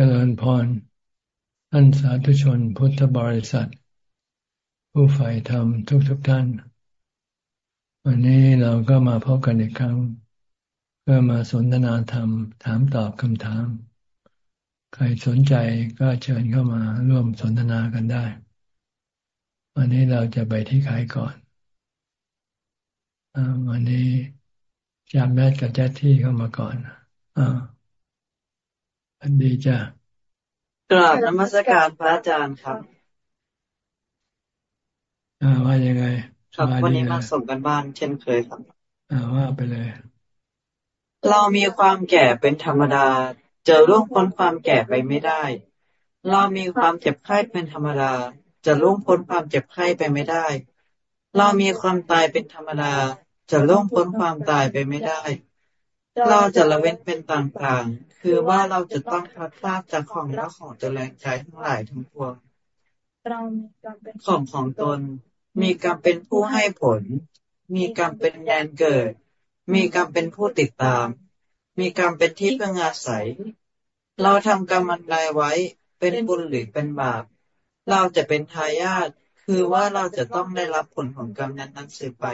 จริญพร ท่านสาธุชนพุทธบริษัท ผู้ใฝ่ธรรมทุกทุกท่าน วันนี้เราก็มาพบกันอีกครั้ง เพื่อมาสนทนาธรรม ถามตอบคำถาม ใครสนใจก็เชิญเข้ามาร่วมสนทนากันได้ วันนี้เราจะไปที่ใครก่อนอวันนี้จามแมทกับแจ๊ที่เข้ามาก่อนอ่า อันดีจ้ะกราบนมัสการพระอาจารย์ครับ อ่าว่ายังไงครับวันนี้มาส่งกันบ้านเช่นเคยครับอ่าว่าไปเลย เรามีความแก่เป็นธรรมดา จะล่วงพ้นความแก่ไปไม่ได้ เรามีความเจ็บไข้เป็นธรรมดา จะล่วงพ้นความเจ็บไข้ไปไม่ได้ เรามีความตายเป็นธรรมดา จะล่วงพ้นความตายไปไม่ได้ เราจะละเว้นเป็นต่างๆ คือว่าเราจะต้องพัดพลาดจากของและของเจริญใจทั้งหลายทั้งปวงของของตน มีกรรมเป็นผู้ให้ผล มีกรรมเป็นแดนเกิด มีกรรมเป็นผู้ติดตาม มีกรรมเป็นที่พึ่งอาศัย เราทำกรรมอันใดไว้ เป็นบุญหรือเป็นบาป เราจะเป็นทายาท คือว่าเราจะต้องได้รับผลของกรรมนั้นนั้นสืบไป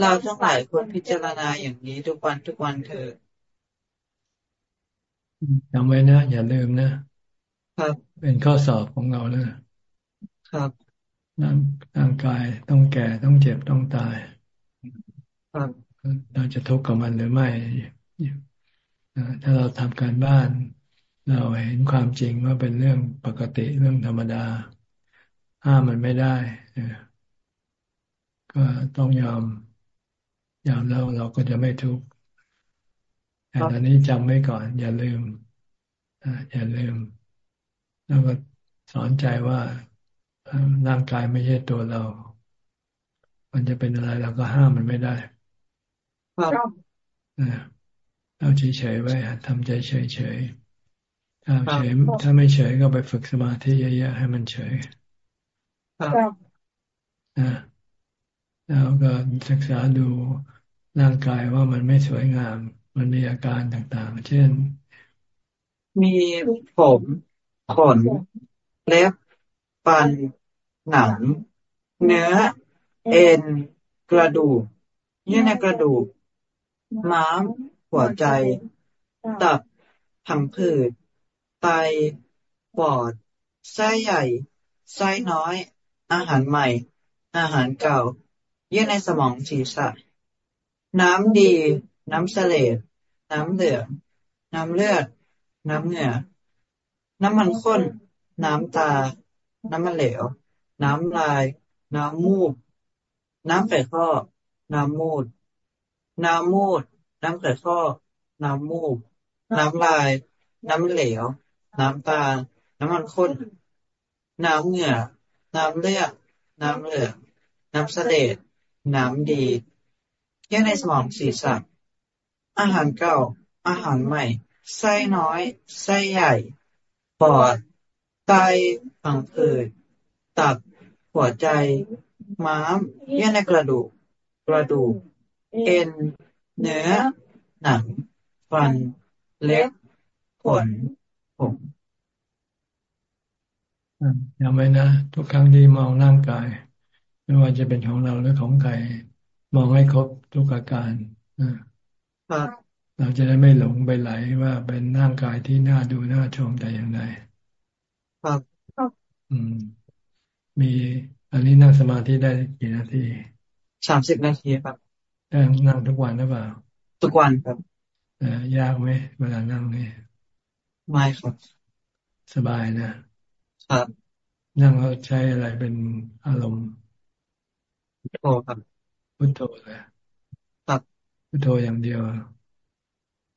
เราทั้งหลายควรพิจารณาอย่างนี้ทุกวันทุกวันเถิด จำไว้นะ อย่าลืมนะครับ เป็นข้อสอบของเราเลยครับร่างร่างกายต้องแก่ต้องเจ็บต้องตายครับเราจะทุกข์กับมันหรือไม่ถ้าเราทำการบ้าน เราเห็นความจริงว่าเป็นเรื่องปกติเรื่องธรรมดา ห้ามมันไม่ได้ก็ต้องยอมยอมแล้วเราก็จะไม่ทุกข์ แต่ตอนนี้จำไว้ก่อน อย่าลืมอย่าลืม แล้วก็สอนใจว่าร่างกายไม่ใช่ตัวเรา มันจะเป็นอะไรเราก็ห้ามมันไม่ได้เราเฉยๆไว้ทำใจเฉยๆถ้าเฉยถ้าไม่เฉยก็ไปฝึกสมาธิเยอะๆให้มันเฉยแล้วก็ศึกษาดูร่างกายว่ามันไม่สวยงาม มันมีอาการต่างๆ เช่น มีผมขนเล็บฟัน หนัง เนื้อ เอ็น กระดูกเยื่อในกระดูก ม้าม หัวใจ ตับผังผืด ไต ปอด ไส้ใหญ่ ไส้น้อย อาหารใหม่ อาหารเก่า เยื่อในสมองศีรษะ น้ำดี น้ำเสลดน้ำเหลืองน้ำเลือด น้ำเหงื่อน้ำมันข้น น้ำตา น้ำมันเหลว น้ำลาย น้ำมูก น้ำไข่ข้อ น้ำมูด น้ำมูด น้ำไข่ข้อ น้ำมูก น้ำลาย น้ำเหลว น้ำตา น้ำมันข้น น้ำเหงื่อ น้ำเลือด น้ำเหลือง น้ำเสลดน้ำดีเยื่อในสมองศีรษะ อาหารเก่า อาหารใหม่ ไส้น้อย ไส้ใหญ่ ปอด ไตผังผืด ตับ หัวใจ ม้าม เยื่อในกระดูก กระดูก เอ็น เนื้อ หนัง ฟัน เล็บ ขน ผมจำไว้นะ ทุกครั้งที่มองร่างกาย ไม่ว่าจะเป็นของเราหรือของใคร มองให้ครบทุกอาการ เราจะได้ไม่หลงไปไหลว่าเป็นร่างกายที่น่าดูน่าชมแต่อย่างใดครับอืม มีอันนี้นั่งสมาธิได้กี่นาทีสามสิบนาทีครับนั่งนั่งทุกวันหรือเปล่า ทุกวันครับเออยากไหมเวลานั่งนี่ไม่ครับ สบายนะครับ นั่งแล้วใช้อะไรเป็นอารมณ์พุทโธครับพุทโธเลย พุทโธอย่างเดียว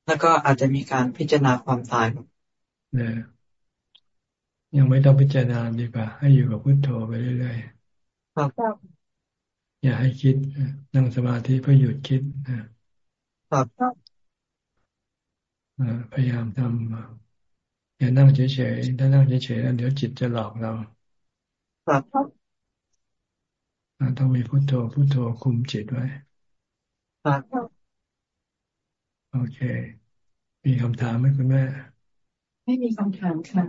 แล้วก็อาจจะมีการพิจารณาความตายเนี่ยยังไม่ต้องพิจารณาดีกว่า ให้อยู่กับพุทโธไปเรื่อยๆครับอย่าให้คิดนั่งสมาธิเพื่อหยุดคิดครับพยายามทำอย่านั่งเฉยๆถ้านั่งเฉยๆแล้วเดี๋ยวจิตจะหลอกเราครับต้องมีพุทโธพุทโธคุมจิตไว้ครับ โอเค มีคำถามไหมคุณแม่ ไม่มีคำถามค่ะ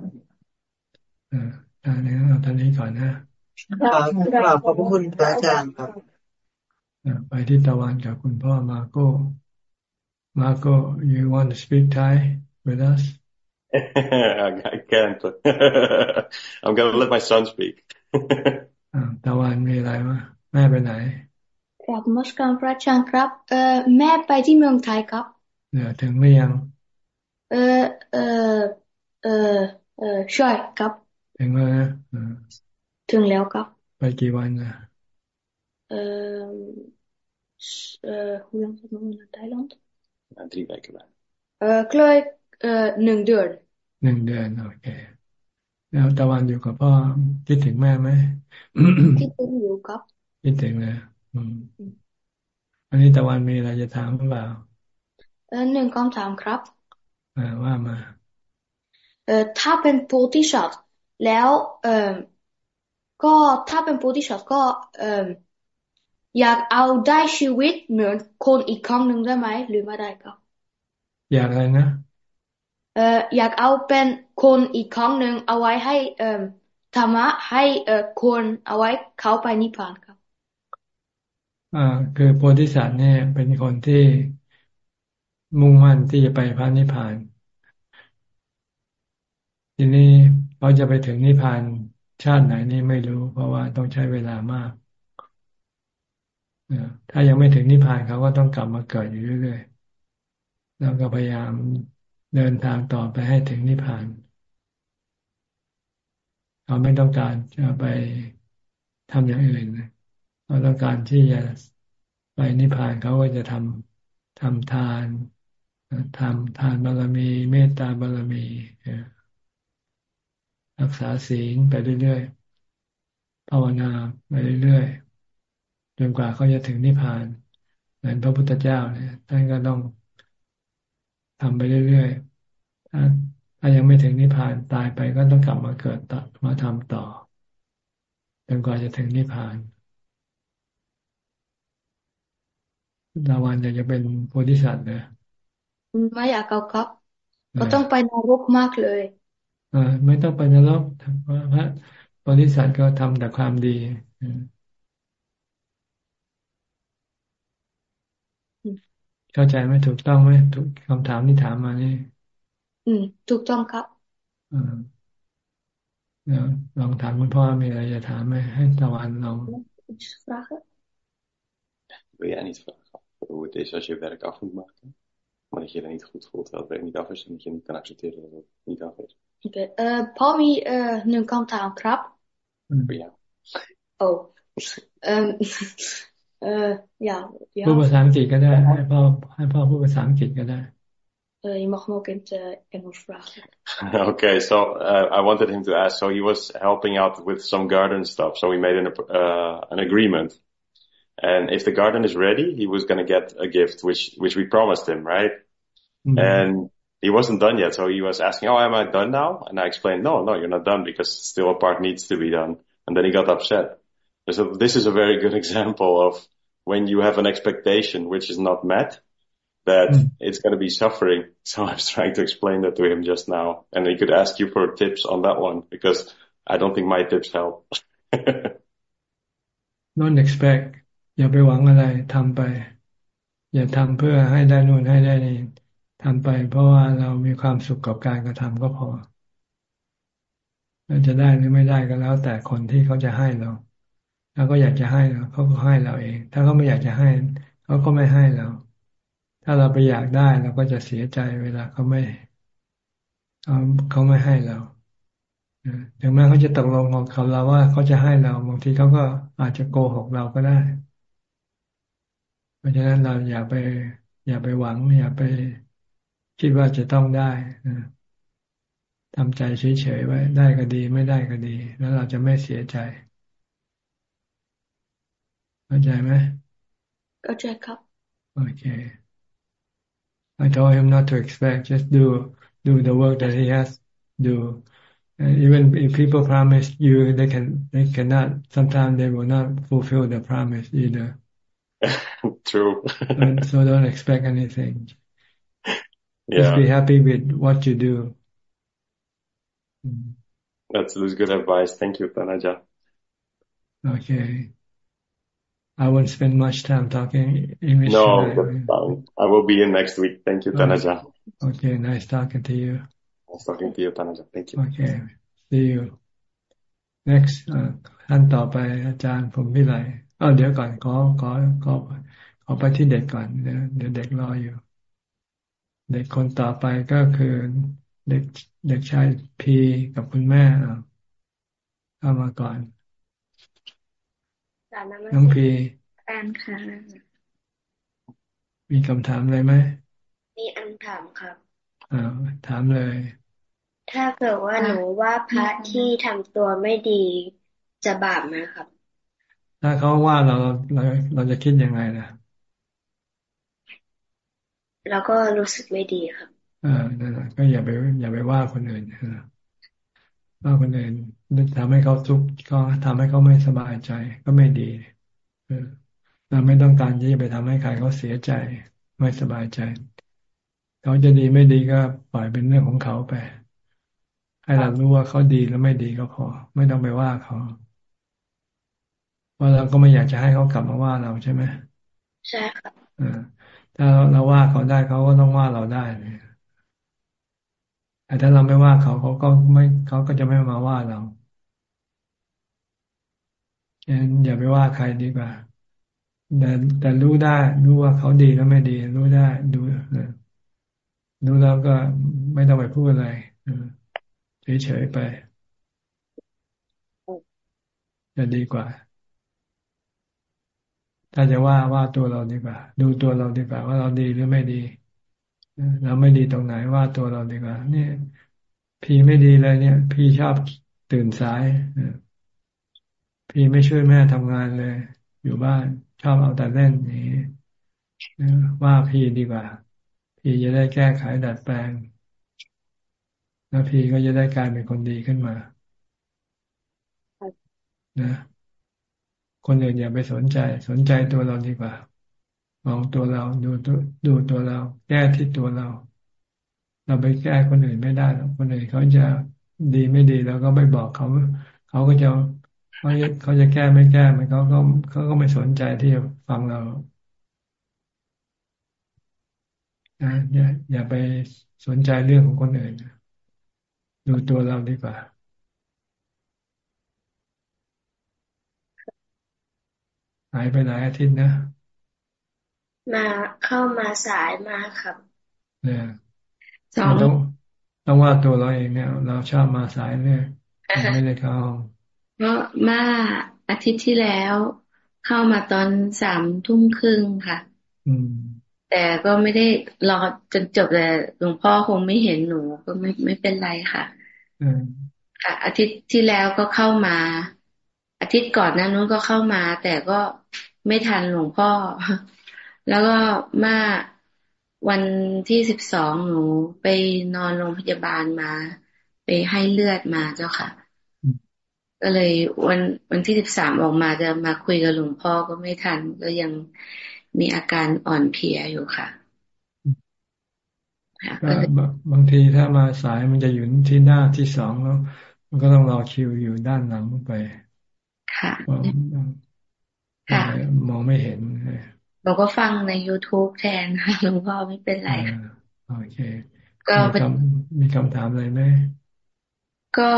อ่าตอนนี้เอาตอนนี้ก่อนนะกราบขอบพระคุณพระอาจารย์ครับไปที่ตะวันกับคุณพ่อมาโก้ มาโก้ you want to speak Thai with us I can't I'm gonna let my son speak ตะวันมีอะไรวะแม่ไปไหนครับมสการพระอาจารย์ครับเอ่อแม่ไปที่เมืองไทยครับ เนี่ยถึงหรือยัง เออ เออเออเออใช่ครับถึงแล้วนะถึงแล้วครับ ไปกี่วันนะเออเออ hoe lang zat nog naar Thailand? Ja, drie weken bij. เออเคยเออหนึ่งเดือนหนึ่งเดือนโอเค แล้วตะวันอยู่กับพ่อคิดถึงแม่ไหมคิดถึงอยู่ครับคิดถึงเลยอืมอันนี้ตะวันมีอะไรจะถามหรือเปล่า เออหนึ่งคำถามครับอ่าว่ามา เออถ้าเป็นโพธิสัตว์แล้วเออก็ถ้าเป็นโพธิสัตว์ก็เอออยากเอาได้ชีวิตเหมือนคนอีกครั้งหนึ่งได้ไหมหรือไม่ได้ครับ อยากอะไรนะเอออยากเอาเป็นคนอีกครั้งหนึ่งเอาไว้ให้เอ่อธรรมะให้เอ่อคนเอาไว้เขาไปนิพพานครับอ่าคือโพธิสัตว์เนี่ยเป็นคนที่ มุ่งมั่นที่จะไปพระนิพพาน ทีนี้เขาจะไปถึงนิพพานชาติไหนนี่ไม่รู้ เพราะว่าต้องใช้เวลามากถ้ายังไม่ถึงนิพพานเขาก็ต้องกลับมาเกิดอยู่เรื่อยๆแล้วก็พยายามเดินทางต่อไปให้ถึงนิพพานเขาไม่ต้องการจะไปทำอย่างอื่นเขาต้องการที่จะไปนิพพานเขาก็จะทำทำทาน ทำทานบารมี เมตตาบารมีรักษาศีลไปเรื่อยๆภาวนาไปเรื่อยๆจนกว่าเขาจะถึงนิพพานเหมือนพระพุทธเจ้าเนี่ยท่านก็ต้องทำไปเรื่อยๆถ้าถ้ายังไม่ถึงนิพพานตายไปก็ต้องกลับมาเกิดต่อมาทำต่อจนกว่าจะถึงนิพพานดาวันอยากจะเป็นโพธิสัตว์เลย ไม่อยากเอาครับก็ต้องไปนรกมากเลยอ่าไม่ต้องไปนรกเพราะพระโพธิสัตว์ก็ทำแต่ความดีเข้าใจไหมถูกต้องไหมถูกคำถามที่ถามมานี่ อืม ถูกต้องครับอ่าลองถามคุณพ่อมีอะไรจะถามไหมให้ตะวันลอง Wil jij niet vragen hoe het is als je werk af moet maken? Maar dat je er niet goed voelt dat het werk niet af is en dat je niet kan accepteren dat het niet af is. Oké, uh, Paul มีเอ่อหนึ่งคำถามครับvoor jou โอ้เอ่อเอ่ออย่าพูดภาษาอังกฤษก็ได้ให้พ่อให้พ่อพูดภาษาอังกฤษก็ได้ Uh, je mag me ook in het uh, Engels vragen. okay, so uh, I wanted him to ask. So he was helping out with some garden stuff. So we made an uh, an agreement, and if the garden is ready, he was going to get a gift, which which we promised him, right? Mm-hmm. And he wasn't done yet, so he was asking, "Oh, am I done now?" And I explained, "No, no, you're not done because still a part needs to be done." And then he got upset. So this is a very good example of when you have an expectation which is not met, that mm. it's going to be suffering. So I was trying to explain that to him just now. And he could ask you for tips on that one because I don't think my tips help. don't expect อย่าไปหวังอะไรทำไป อย่าทำเพื่อให้ได้นู่นให้ได้นี่ทำไปเพราะว่าเรามีความสุขกับการกระทำก็พอจะได้หรือไม่ได้ก็แล้ว แต่คนที่เขาจะให้เราถ้าก็อยากจะให้เราเขาก็ให้เราเอง ถ้าเขาไม่อยากจะให้เขาก็ไม่ให้เรา ถ้าเราไปอยากได้เราก็จะเสียใจเวลาเขาไม่เขาเขาไม่ให้เราถึงแม้เขาจะตกลงกับเราว่าเขาจะให้เราบางทีเขาก็อาจจะโกหกเราก็ได้ เพราะฉะนั้นเราอย่าไป อย่าไปหวัง อย่าไปคิดว่าจะต้องได้ทำใจเฉยๆไว้ ได้ก็ดี ไม่ได้ก็ดี แล้วเราจะไม่เสียใจเข้าใจไหมเข้าใจครับ โอเค I told him not to expect, just do do the work that he has do. And even if people promise you, they can they cannot. Sometimes they will not fulfill the promise either. True. so, so don't expect anything. Yeah. Just be happy with what you do. That's, that's good advice. Thank you, Tanaja. Okay. I won't spend much time talking English. No, that's fine. I will be in next week. Thank you, Tanaja. Okay, nice talking to you. Nice talking to you, Tanaja. Thank you. Okay, see you. next ท่านต่อไปอาจารย์ผมวิไล เออเดี๋ยวก่อนขอขอขอขอไปที่เด็กก่อนเดี๋ยวเดี๋ยวเด็กรออยู่ เด็กคนต่อไปก็คือเด็กเด็กชายพีกับคุณแม่เข้ามาก่อนน้องพีการค่ะมีคำถามอะไรไหมมีอันถามครับอ่าถามเลย ถ้าเกิดว่าหนูว่าพระที่ทำตัวไม่ดีจะบาปไหมครับ ถ้าเขาว่าเราเราเราจะคิดยังไงนะเราก็รู้สึกไม่ดีครับอ่านั่นแหละก็อย่าไป อย่าไปว่าคนอื่นนะว่าคนอื่นทำให้เขาทุกข์ก็ทำให้เขาไม่สบายใจ ก็ไม่ดีเราไม่ต้องการที่จะไปทำให้ใครเขาเสียใจ ไม่สบายใจเขาจะดีไม่ดีก็ปล่อยเป็นเรื่องของเขาไป ให้เรารู้ว่าเขาดีแล้วไม่ดีก็พอ ไม่ต้องไปว่าเขา ว่าเราก็ไม่อยากจะให้เขากลับมาว่าเราใช่ไหมใช่ค่ะถ้าเราว่าเขาได้เขาก็ต้องว่าเราได้เลยแต่ถ้าเราไม่ว่าเขาเขาก็ไม่เขาก็จะไม่มาว่าเราฉะนั้นอย่าไปว่าใครดีกว่าแต่แต่รู้ได้ รู้ว่าเขาดีแล้วไม่ดี รู้ได้ ดูรู้แล้วก็ไม่ต้องไปพูดอะไรเฉยๆไปจะดีกว่า ถ้าจะว่าว่าตัวเราดีกว่า ดูตัวเราดีกว่าว่าเราดีหรือไม่ดีเราไม่ดีตรงไหนว่าตัวเราดีกว่า เนี่ย พี่ไม่ดีเลยเนี่ย พี่ชอบตื่นสายพี่ไม่ช่วยแม่ทำงานเลย อยู่บ้านชอบเอาแต่เล่นนี้ว่าพี่ดีกว่า พี่จะได้แก้ไขดัดแปลงแล้วพี่ก็จะได้กลายเป็นคนดีขึ้นมา นะ คนอื่นอย่าไปสนใจ สนใจตัวเราดีกว่า มองตัวเราดูตัวดูตัวเรา แก้ที่ตัวเรา เราไปแก้คนอื่นไม่ได้หรอกคนอื่นเขาจะดีไม่ดีเราก็ไม่บอกเขาเขาก็จะเขาเขาจะแก้ไม่แก้มันเขาก็เขาก็ไม่สนใจที่จะฟังเรานะอย่าอย่าไปสนใจเรื่องของคนอื่นดูตัวเราดีกว่าายไปหลายอาทิตย์นะ มาเข้ามาสายมาครับเนี่ยสองต้องต้องว่าตัวเราเองเนี่ย เราชอบมาสายเนี่ยไม่ได้เข้าเพราะมาอาทิตย์ที่แล้ว เข้ามาตอนสามทุ่มครึ่งค่ะ อืมแต่ก็ไม่ได้รอจนจบแต่หลวงพ่อคงไม่เห็นหนูก็ไม่ไม่เป็นไรค่ะค่ะ อาทิตย์ที่แล้วก็เข้ามา อาทิตย์ก่อนนั้นนู้นก็เข้ามา แต่ก็ไม่ทันหลวงพ่อ แล้วก็มาวันที่สิบสองหนูไปนอนโรงพยาบาลมา ไปให้เลือดมาเจ้าค่ะ ก็เลยวันวันที่สิบสามออกมาจะมาคุยกับหลวงพ่อก็ไม่ทัน ก็ยังมีอาการอ่อนเพลียอยู่ค่ะบางทีถ้ามาสายมันจะอยู่ที่หน้าที่สองแล้ว มันก็ต้องรอคิวอยู่ด้านหลังไป ค่ะมองไม่เห็นเราก็ฟังใน youtube แทนค่ะหลวงพ่อไม่เป็นไรโอเค ก็มีคำถามอะไรไหมก็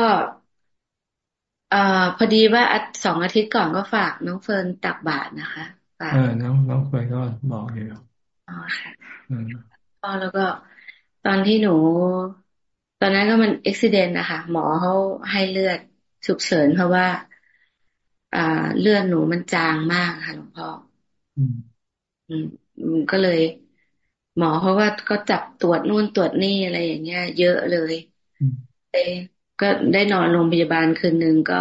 เอ่อพอดีว่าสองอาทิตย์ก่อนก็ฝากน้องเฟิร์นตักบาตรนะคะฝากเออน้องน้องเฟิร์นก็บอกอยู่อ๋อค่ะพอแล้วก็ตอนที่หนู ตอนนั้นก็มันอุบัติเหตุนะคะหมอเขาให้เลือดฉุกเฉินเพราะว่าอ่า เลือดหนูมันจางมากค่ะหลวงพ่ออืมก็เลย หมอเขาก็ก็จับตรวจนู่นตรวจนี่อะไรอย่างเงี้ย เยอะเลยเอก็ได้นอนโรงพยาบาลคืนหนึ่งก็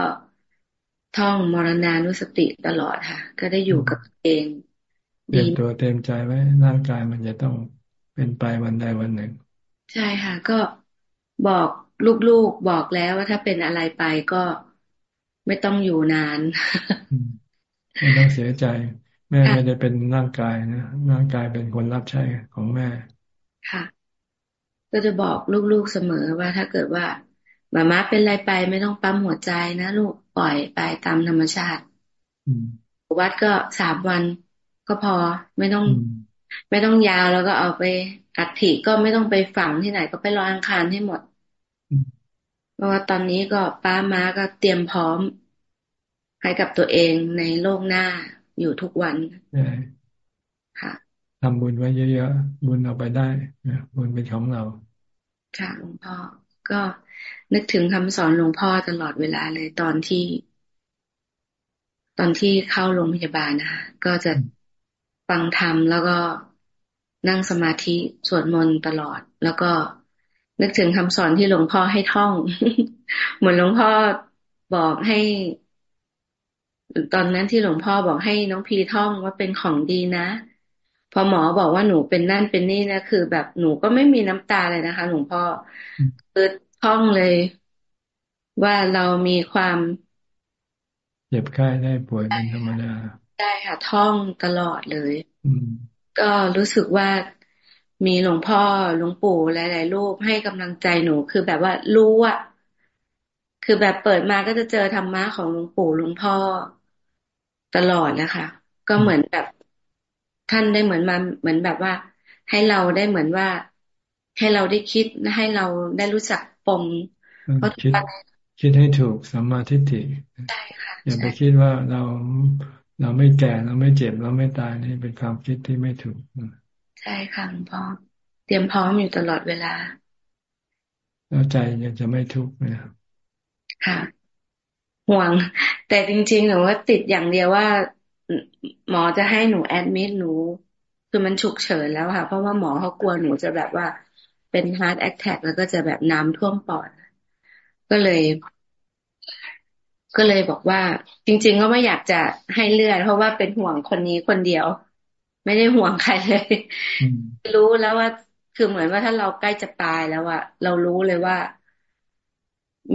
ท่องมรณานุสติตลอดค่ะ ก็ได้อยู่กับเองเตรียมตัวเต็มใจไว้ร่างกายมันจะต้องเป็นไปวันใดวันหนึ่ง ใช่ค่ะ ก็บอกลูกๆบอกแล้วว่าถ้าเป็นอะไรไปก็ ไม่ต้องอยู่นานไม่ต้องเสียใจ แม่ไม่ได้เป็นร่างกายนะร่างกายเป็นคนรับใช้ของแม่ ค่ะ ก็จะบอกลูกๆเสมอว่าถ้าเกิดว่ามาม่าเป็นไรไปไม่ต้องปั๊มหัวใจนะลูกปล่อยไปตามธรรมชาติวัดก็สามวันก็พอไม่ต้อง ไม่ต้องยาวแล้วก็เอาไปอัฐิก็ไม่ต้องไปฝังที่ไหนก็ไปรออังคารให้หมดเพราะว่าตอนนี้ก็ป้าม้าก็เตรียมพร้อม ให้กับตัวเองในโลกหน้าอยู่ทุกวันค่ะทำบุญไว้เยอะๆ บุญเอาไปได้บุญเป็นของเรา ค่ะหลวงพ่อ ก็นึกถึงคำสอนหลวงพ่อตลอดเวลาเลยตอนที่ ตอนที่เข้าโรงพยาบาลนะคะก็จะฟังธรรมแล้วก็นั่งสมาธิสวดมนต์ตลอด แล้วก็นึกถึงคำสอนที่หลวงพ่อให้ท่อง เหมือนหลวงพ่อบอกให้ ตอนนั้นที่หลวงพ่อบอกให้น้องพีท่องว่าเป็นของดีนะ พอหมอบอกว่าหนูเป็นนั่นเป็นนี่นะคือ แบบหนูก็ไม่มีน้ำตาเลยนะคะ หลวงพ่อคือท่องเลย ว่าเรามีความเจ็บไข้ได้ป่วยเป็นธรรมดาได้ค่ะท่องตลอดเลยก็รู้สึกว่ามีหลวงพ่อหลวงปู่หลาย ๆ รูปให้กำลังใจหนู คือแบบว่ารู้อะคือแบบเปิดมาก็จะเจอธรรมะของหลวงปู่หลวงพ่อ ตลอดนะคะ ก็เหมือนแบบท่านได้เหมือนมาเหมือนแบบว่า ให้เราได้เหมือนว่า ให้เราได้คิดให้เราได้รู้จักปมเพราะคิดคิดให้ถูกสัมมาทิฏฐิใช่ค่ะอย่าไปคิดว่าเราเราไม่แก่เราไม่เจ็บเราไม่ตายนี่เป็นความคิดที่ไม่ถูกใช่ค่ะหลวงพ่อเตรียมพร้อมอยู่ตลอดเวลา แล้วใจยังจะไม่ทุกข์นะครับค่ะ ห่วง แต่จริงๆหนูว่าติดอย่างเดียวว่า หมอจะให้หนู admit หนู คือมันฉุกเฉินแล้วค่ะ เพราะว่าหมอเขากลัวหนูจะแบบว่าเป็น heart attack แล้วก็จะแบบน้ำท่วมปอด ก็เลย ก็เลยบอกว่า จริง ๆ ก็ไม่อยากจะให้เลือดเพราะว่าเป็นห่วงคนนี้คนเดียว ไม่ได้ห่วงใครเลย รู้แล้วว่าคือเหมือนว่าถ้าเราใกล้จะตายแล้วอะเรารู้เลยว่า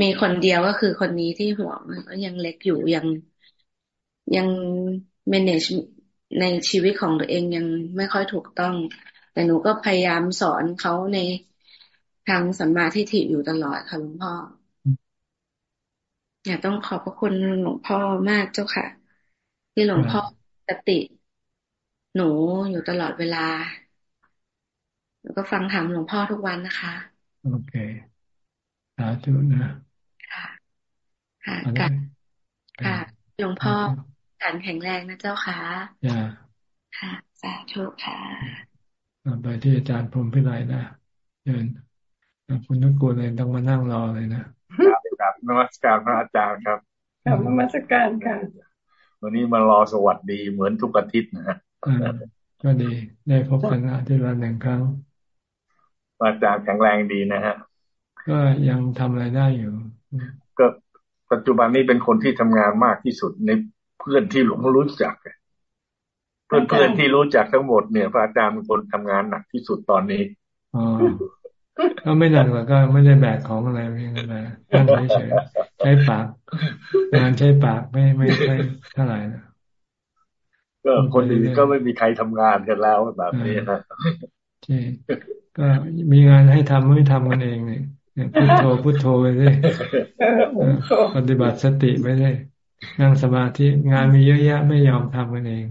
มีคนเดียวก็คือคนนี้ที่ห่วงก็ยังเล็กอยู่ยังยัง manage ในชีวิตของตัวเองยังไม่ค่อยถูกต้อง แต่หนูก็พยายามสอนเขาในทางสัมมาทิฏฐิอยู่ตลอดค่ะหลวงพ่ออยากต้องขอบพระคุณหลวงพ่อมากเจ้าค่ะ ที่หลวงพ่อสติ หนูอยู่ตลอดเวลา แล้วก็ฟังธรรมหลวงพ่อทุกวันนะคะ โอเค สาธุนะค่ะค่ะกับค่ะหลวงพ่อฐานแข็งแรงนะเจ้าค่ะย่าค่ะ สาธุค่ะไปที่อาจารย์พรมพิไลนะเดินคุณนุกูลเลยต้องมานั่งรอเลยนะครับนมัสการพระอาจารย์ครับครับนมัสการค่ะวันนี้มารอสวัสดีเหมือนทุกอาทิตย์นะก็ดีได้พบกันอาทิตย์ละหนึ่งครั้งอาจารย์แข็งแรงดีนะฮะ ก็ยังทำอะไรได้อยู่ ก็ปัจจุบันนี้เป็นคนที่ทำงานมากที่สุดในเพื่อนที่หลงรู้จักเพื่อนเพื่อนที่รู้จักทั้งหมดเนี่ยพระอาจารย์เป็นคนทำงานหนักที่สุดตอนนี้อ๋อก็ไม่หนักหรอกก็ไม่ได้แบกของอะไรเพียงแต่นั่งเฉยใช้ปากงานใช้ปากไม่ไม่ใช่เท่าไหร่นะก็คนอื่นก็ไม่มีใครทำงานกันแล้วแบบนี้นะใช่ก็มีงานให้ทำไม่ทำกันเองเนี่ย พุทโธพุทโธไปเลยปฏิบัติสติไปเลยนั่งสมาธิงานมีเยอะแยะไม่ยอมทำกันเอง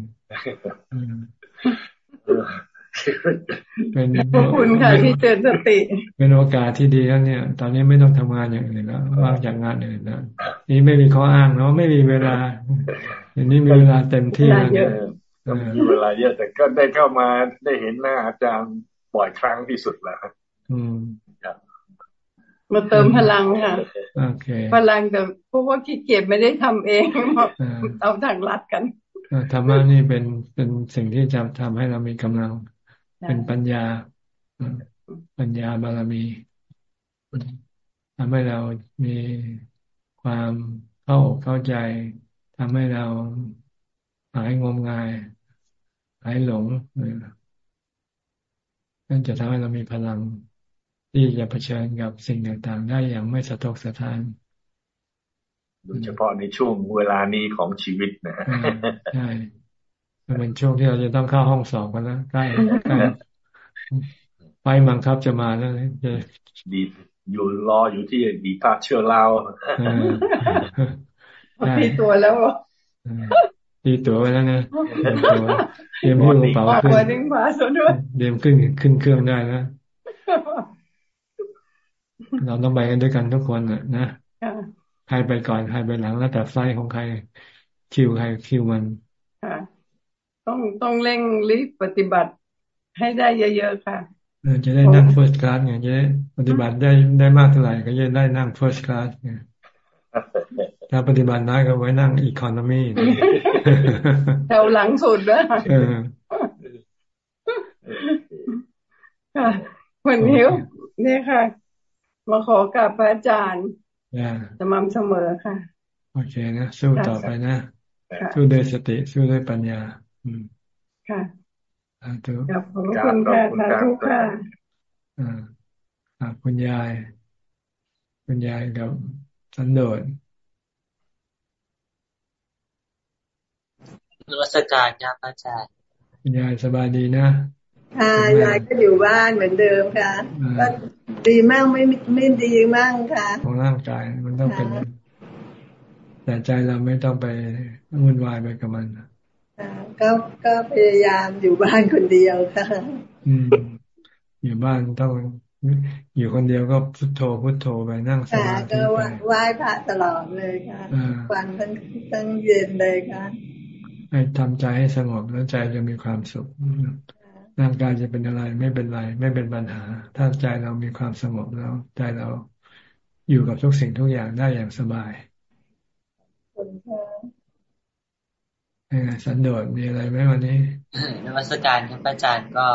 เป็นขอบคุณค่ะที่เจอสติ เป็นโอกาสที่ดีแล้วเนี่ย ตอนนี้ไม่ต้องทำงานอย่างอื่นแล้วว่างจากงานอื่นแล้วนี่ไม่มีข้ออ้างเนาะไม่มีเวลาอันนี้มีเวลาเต็มที่แล้วมีเวลาเยอะแต่ก็ได้เข้ามาได้เห็นหน้าอาจารย์บ่อยครั้งที่สุดแล้วอืม มาเติมพลังค่ะพลังแต่พวกว่าขี้เกียจไม่ได้ทำเองเอาทางลัดกันธรรมะนี่เป็นเป็นสิ่งที่จะทำให้เรามีกำลัง เป็นปัญญา ปัญญาบารมีทำให้เรามีความเข้าอกเข้าใจทำให้เราหายงมงายหายหลงนั่นจะทำให้เรามีพลัง ที่จะเผชิญกับสิ่งต่างๆ ได้อย่างไม่สะทกสะท้านโดยเฉพาะในช่วงเวลานี้ของชีวิตนะใช่มันเป็นช่วงที่เราจะต้องเข้าห้องสอบกันแล้วใกล้ใกล้ไฟมังคับจะมาแล้วจะดีอยู่รออยู่ที่ดีพาเชื่อเราตีตัวแล้วตีตัวไว้แล้วนะเตรียมหิ้วกระเป๋าขึ้นเตรียมขึ้นขึ้นเครื่องได้นะ เราต้องไปกันด้วยกันทุกคนนะใครไปก่อนใครไปหลังแล้วแต่ไฟของใครคิวใครคิวมันต้องต้องเร่งรีบปฏิบัติให้ได้เยอะๆค่ะจะได้นั่ง first class ไงจะได้ปฏิบัติได้ได้มากเท่าไหร่ก็จะได้นั่ง first class ไงถ้าปฏิบัติน้อยก็ไปนั่ง economy แถวหลังสุดนะค่ะวันนี้นี่ค่ะ มาขอกับพระอาจารย์สม่ำเสมอค่ะ โอเคนะสู้ต่อไปนะ สู้ด้วยสติสู้ด้วยปัญญา อืมค่ะสาธุขอบคุณค่ะสาธุค่ะอ่าคุณยาย คุณยายกับสันโดษนวัตการครับอาจารย์คุณยายสบายดีนะ ค่ะยายก็อยู่บ้านเหมือนเดิมค่ะก็ดีมากไม่ไม่ดีมากค่ะ ของร่างกายมันต้องเป็น แต่ใจเราไม่ต้องไปวุ่นวายไปกับมันก็ก็พยายามอยู่บ้านคนเดียวค่ะอืมอยู่บ้านต้องอยู่คนเดียวก็พุทโธพุทโธไปนั่งสมาธิไปไหว้พระตลอดเลยค่ะวันทั้งทั้งเย็นเลยค่ะให้ทำใจให้สงบแล้วใจจะมีความสุข ร่างกายจะเป็นอะไรไม่เป็นไร ไม่เป็นปัญหา ถ้าใจเรามีความสงบแล้ว ใจเราอยู่กับทุกสิ่งทุกอย่างได้อย่างสบายสันโดษมีอะไรไหมวันนี้นวัตการครับอาจารย์ก็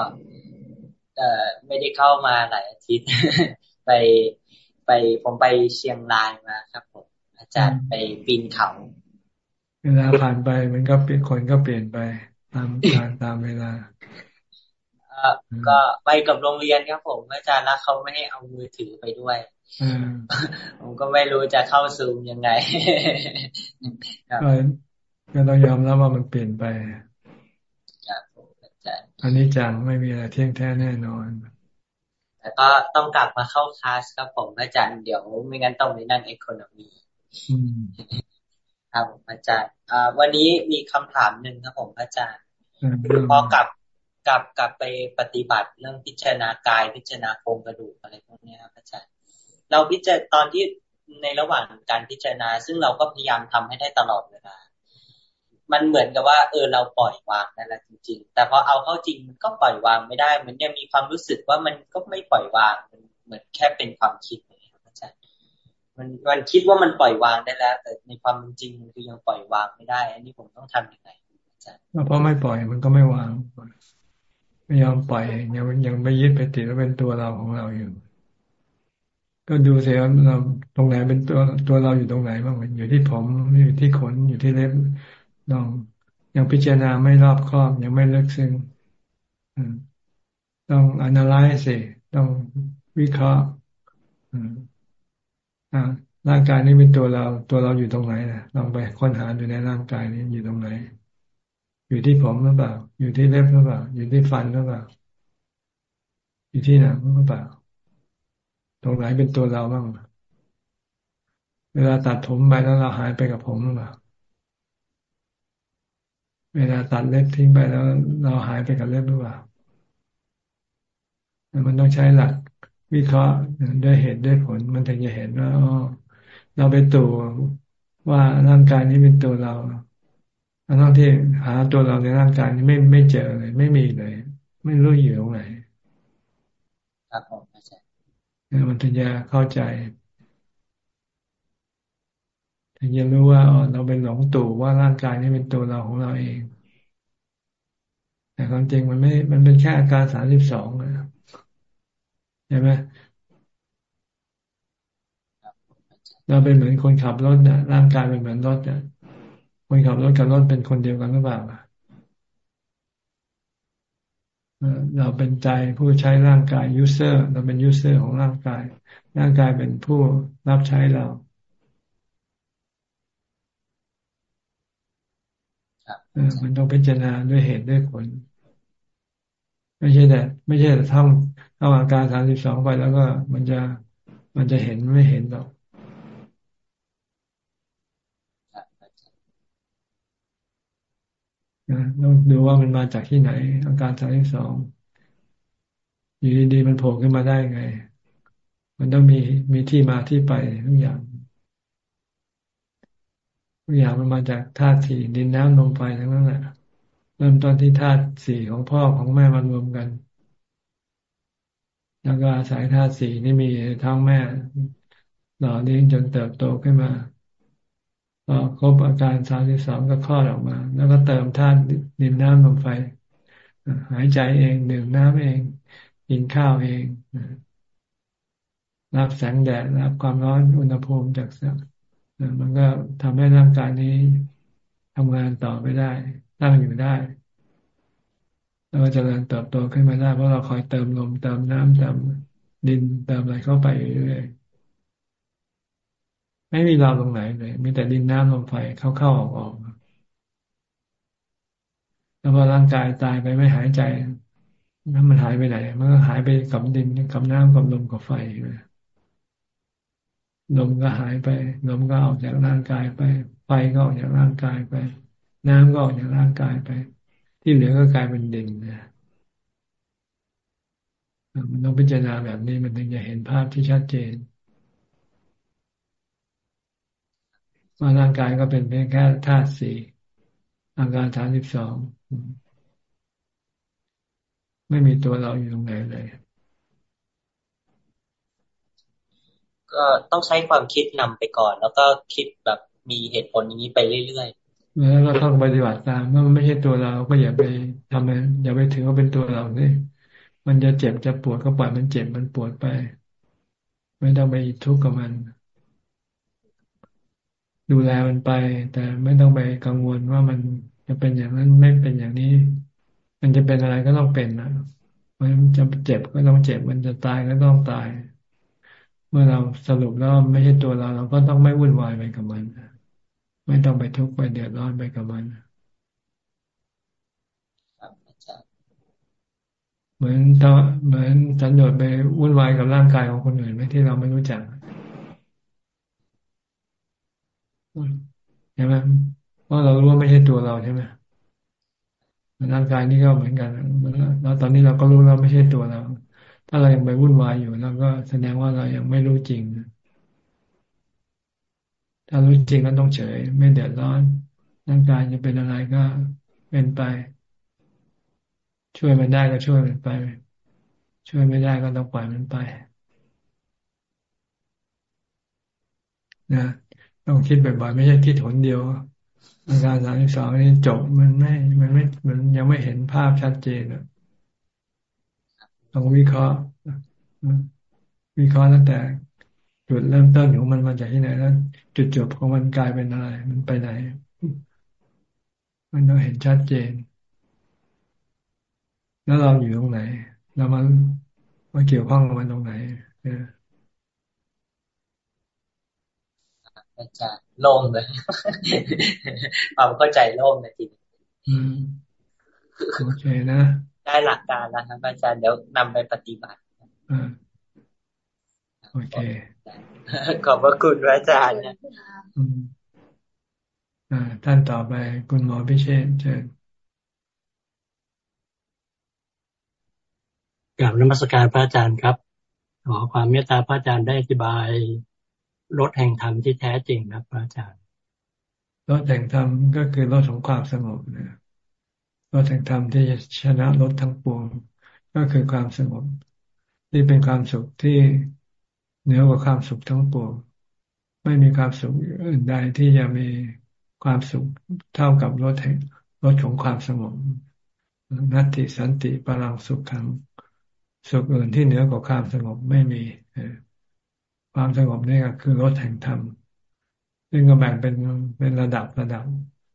เอ่อไม่ได้เข้ามาหลายอาทิตย์ ไปไปผมไปเชียงรายมาครับผมอาจารย์ไปปีนเขา เวลาผ่านไปมันก็เปลี่ยนคนก็เปลี่ยนไปตามการตามเวลา ก็ไปกับโรงเรียนครับผมอาจารย์แล้วเขาไม่ให้เอามือถือไปด้วยผมก็ไม่รู้จะเข้าซูมยังไงก็ต้องยอมรับว่ามันเปลี่ยนไปอันนี้จังไม่มีอะไรเที่ยงแท้แน่นอนแต่ก็ต้องกลับมาเข้าคลาสครับผมอาจารย์เดี๋ยวไม่งั้นต้องไปนั่งเอคโนมีครับอาจารย์วันนี้มีคำถามหนึ่งครับผมอาจารย์พอกลับ กลับกลับไปปฏิบัติเรื่องพิจารณากายพิจารณาโครงกระดูกอะไรพวกนี้ครับอาจารย์เราพิจารตอนที่ในระหว่างการพิจารณา ซึ่งเราก็พยายามทำให้ได้ตลอดเวลา มันเหมือนกับว่า เออเราปล่อยวางนั่นแหละจริง ๆ แต่พอเอาเข้าจริงมันก็ปล่อยวางไม่ได้มันยังมีความรู้สึกว่ามันก็ไม่ปล่อยวางมันเหมือนแค่เป็นความคิดเลยครับอาจารย์มันมันคิดว่ามันปล่อยวางได้แล้ว แต่ในความจริงมันคือยังปล่อยวางไม่ได้ อันนี้ผมต้องทํำยังไงอาจารย์เพราะไม่ปล่อยมันก็ไม่วาง ไม่ยอมปล่อยยังยังไม่ยึดไปติดว่าเป็นตัวเราของเราอยู่ ก็ดูเสียเราตรงไหนเป็นตัวตัวเราอยู่ตรงไหนบ้างอยู่ที่ผมอยู่ที่ขนอยู่ที่เล็บลองยังพิจารณาไม่รอบคอบ ยังไม่เลิกซึ้งต้อง analyze สิต้องวิเคราะห์ร่างกายนี้เป็นตัวเรา ตัวเราอยู่ตรงไหนนะลองไปค้นหาดูในร่างกายนี้อยู่ตรงไหน อยู่ที่ผมหรือเปล่า อยู่ที่เล็บหรือเปล่า อยู่ที่ฟันหรือเปล่า อยู่ที่หนังหรือเปล่า ตรงไหนเป็นตัวเราบ้าง เวลาตัดผมไปแล้วเราหายไปกับผมหรือเปล่า เวลาตัดเล็บทิ้งไปแล้ว เราหายไปกับเล็บหรือเปล่า มันต้องใช้หลักวิเคราะห์ด้วยเหตุด้วยผล มันถึงจะเห็นว่าเราไปตัวว่าร่างกายนี้เป็นตัวเรา ทั้งที่หาตัวเราในร่างกายนี้ไม่ไม่เจอเลย ไม่มีเลย ไม่รู้อยู่ตรงไหนครับผมอาจารย์มันถึงจะเข้าใจถึงจะรู้ว่าเราเป็นหลงตู่ว่าร่างกายนี้เป็นตัวเราของเราเอง แต่ความจริงมันไม่ มันเป็นแค่อาการสามสิบสองใช่ไหมเราเป็นเหมือนคนขับรถนะร่างกายเป็นเหมือนรถนะ คนขับรถกับรถเป็นคนเดียวกันหรือเปล่าเราเป็นใจผู้ใช้ร่างกาย user เราเป็น user ของร่างกาย ร่างกายเป็นผู้รับใช้เรามันต้องพิจารณาด้วยเหตุด้วยผล ไม่ใช่แต่ไม่ใช่แต่ท่องท่องอาการสามสิบสองไปแล้วก็มันจะมันจะเห็นไม่เห็นหรอกนะ ต้องดูว่ามันมาจากที่ไหน อาการสามที่สองอยู่ดีๆมันโผล่ขึ้นมาได้ไง มันต้องมีมีที่มาที่ไปทุกอย่างทุกอย่างมันมาจากธาตุสี่ดินน้ำลมไฟทั้งนั้นแหละเริ่มต้นที่ธาตุสี่ของพ่อของแม่มารวมกัน แล้วก็อาศัยธาตุสี่นี่มีทั้งแม่หล่อเลี้ยงจนเติบโตขึ้นมา ครบอาการสามสิบสองก็คลอดออกมา แล้วก็เติมธาตุดินน้ำลมไฟหายใจเองดื่มน้ำเองกินข้าวเองรับแสงแดดรับความร้อนอุณหภูมิจากแสงมันก็ทำให้ร่างกายนี้ทำงานต่อไปได้ตั้งอยู่ได้แล้วก็จะเริญเติบโตขึ้นมาได้เพราะเราคอยเติมลมเติมน้ำเติมดินเติมอะไรเข้าไปเรื่อย ไม่มีเราตรงไหนเลย มีแต่ดินน้ำลมไฟเข้าๆออกๆแล้วพอร่างกายตายไปไม่หายใจน้ำมันหายไปไหน มันก็หายไปกับดินกับน้ำกับลมกับไฟลมก็หายไปลมก็ออกจากร่างกายไป ไฟก็ออกจากร่างกายไป น้ำก็ออกจากร่างกายไป ที่เหลือก็กลายเป็นดินนะมันต้องพิจารณาแบบนี้มันถึงจะเห็นภาพที่ชัดเจน ว่าร่างกายก็เป็นเพียงแค่ธาตุสี่อาการฐานสิบสองไม่มีตัวเราอยู่ตรงไหนเลย ก็ต้องใช้ความคิดนำไปก่อน แล้วก็คิดแบบมีเหตุผลอย่างนี้ไปเรื่อยๆแล้วก็ต้องปฏิบัติตามเมื่อมันไม่ใช่ตัวเราก็อย่าไปทำมันอย่าไปถือว่าเป็นตัวเราเนี่ยมันจะเจ็บจะปวดก็ปล่อยมันเจ็บมันปวดไป ไม่ต้องไปทุกข์กับมัน ดูแลมันไป แต่ไม่ต้องไปกังวลว่ามันจะเป็นอย่างนั้นไม่เป็นอย่างนี้ มันจะเป็นอะไรก็ต้องเป็นนะมันจะเจ็บก็ต้องเจ็บ มันจะตายก็ต้องตาย เมื่อเราสรุปแล้วไม่ใช่ตัวเรา เราก็ต้องไม่วุ่นวายไปกับมัน ไม่ต้องไปทุกข์ไปเดือดร้อนไปกับมันเหมือนเหมือนสันโดษไปวุ่นวายกับร่างกายของคนอื่นไหมที่เราไม่รู้จัก ใช่ไหมเพราะเรารู้ว่าไม่ใช่ตัวเราใช่ไหมร่างกายนี่ก็เหมือนกันแล้วตอนนี้เราก็รู้เราไม่ใช่ตัวเรา ถ้าเรายังไปวุ่นวายอยู่เราก็แสดงว่าเรายังไม่รู้จริง ถ้ารู้จริงก็ต้องเฉย ไม่เดือดร้อน ร่างกายจะเป็นอะไรก็เป็นไป ช่วยมันได้ก็ช่วยมันไป ช่วยไม่ได้ก็ต้องปล่อยมันไป นะ ต้องคิดบ่อยๆไม่ใช่คิดหนเดียวอาการสามสิบสองนี่จบมันไม่ มันไม่ มันยังไม่เห็นภาพชัดเจนอะต้องวิเคราะห์วิเคราะห์ตั้งแต่จุดเริ่มต้นของมันมาจากที่ไหนแล้วจุดจบของมันกลายเป็นอะไร มันไปไหน มันต้องเห็นชัดเจน แล้วเราอยู่ตรงไหน เรามามาเกี่ยวข้องกับมันตรงไหนอาจารย์โล่งเลยความเข้าใจโล่งเลยทีอืมโอเคนะได้หลักการแล้วครับอาจารย์เดี๋ยวนำไปปฏิบัติอ่าโอเคขอบพระคุณอาจารย์นะอ่าท่านต่อไปคุณหมอพิเชษเชิญกราบนมัสการพระอาจารย์ครับขอความเมตตาพระอาจารย์ได้อธิบาย รถแห่งธรรมที่แท้จริงครับพระอาจารย์รถแห่งธรรมก็คือรถของความสงบนะรถแห่งธรรมที่จะชนะรถทั้งปวง ก็คือความสงบที่เป็นความสุขที่เหนือกว่าความสุขทั้งปวงไม่มีความสุขอื่นใดที่จะมีความสุขเท่ากับรถแห่งรถของความสงบนัตติสันติปรังสุขขังสุขอื่นที่เหนือกว่าความสงบไม่มี ความสงบนี่ก็คือรถแห่งธรรมซึ่งก็แบ่งเป็นเป็นระดับระดับ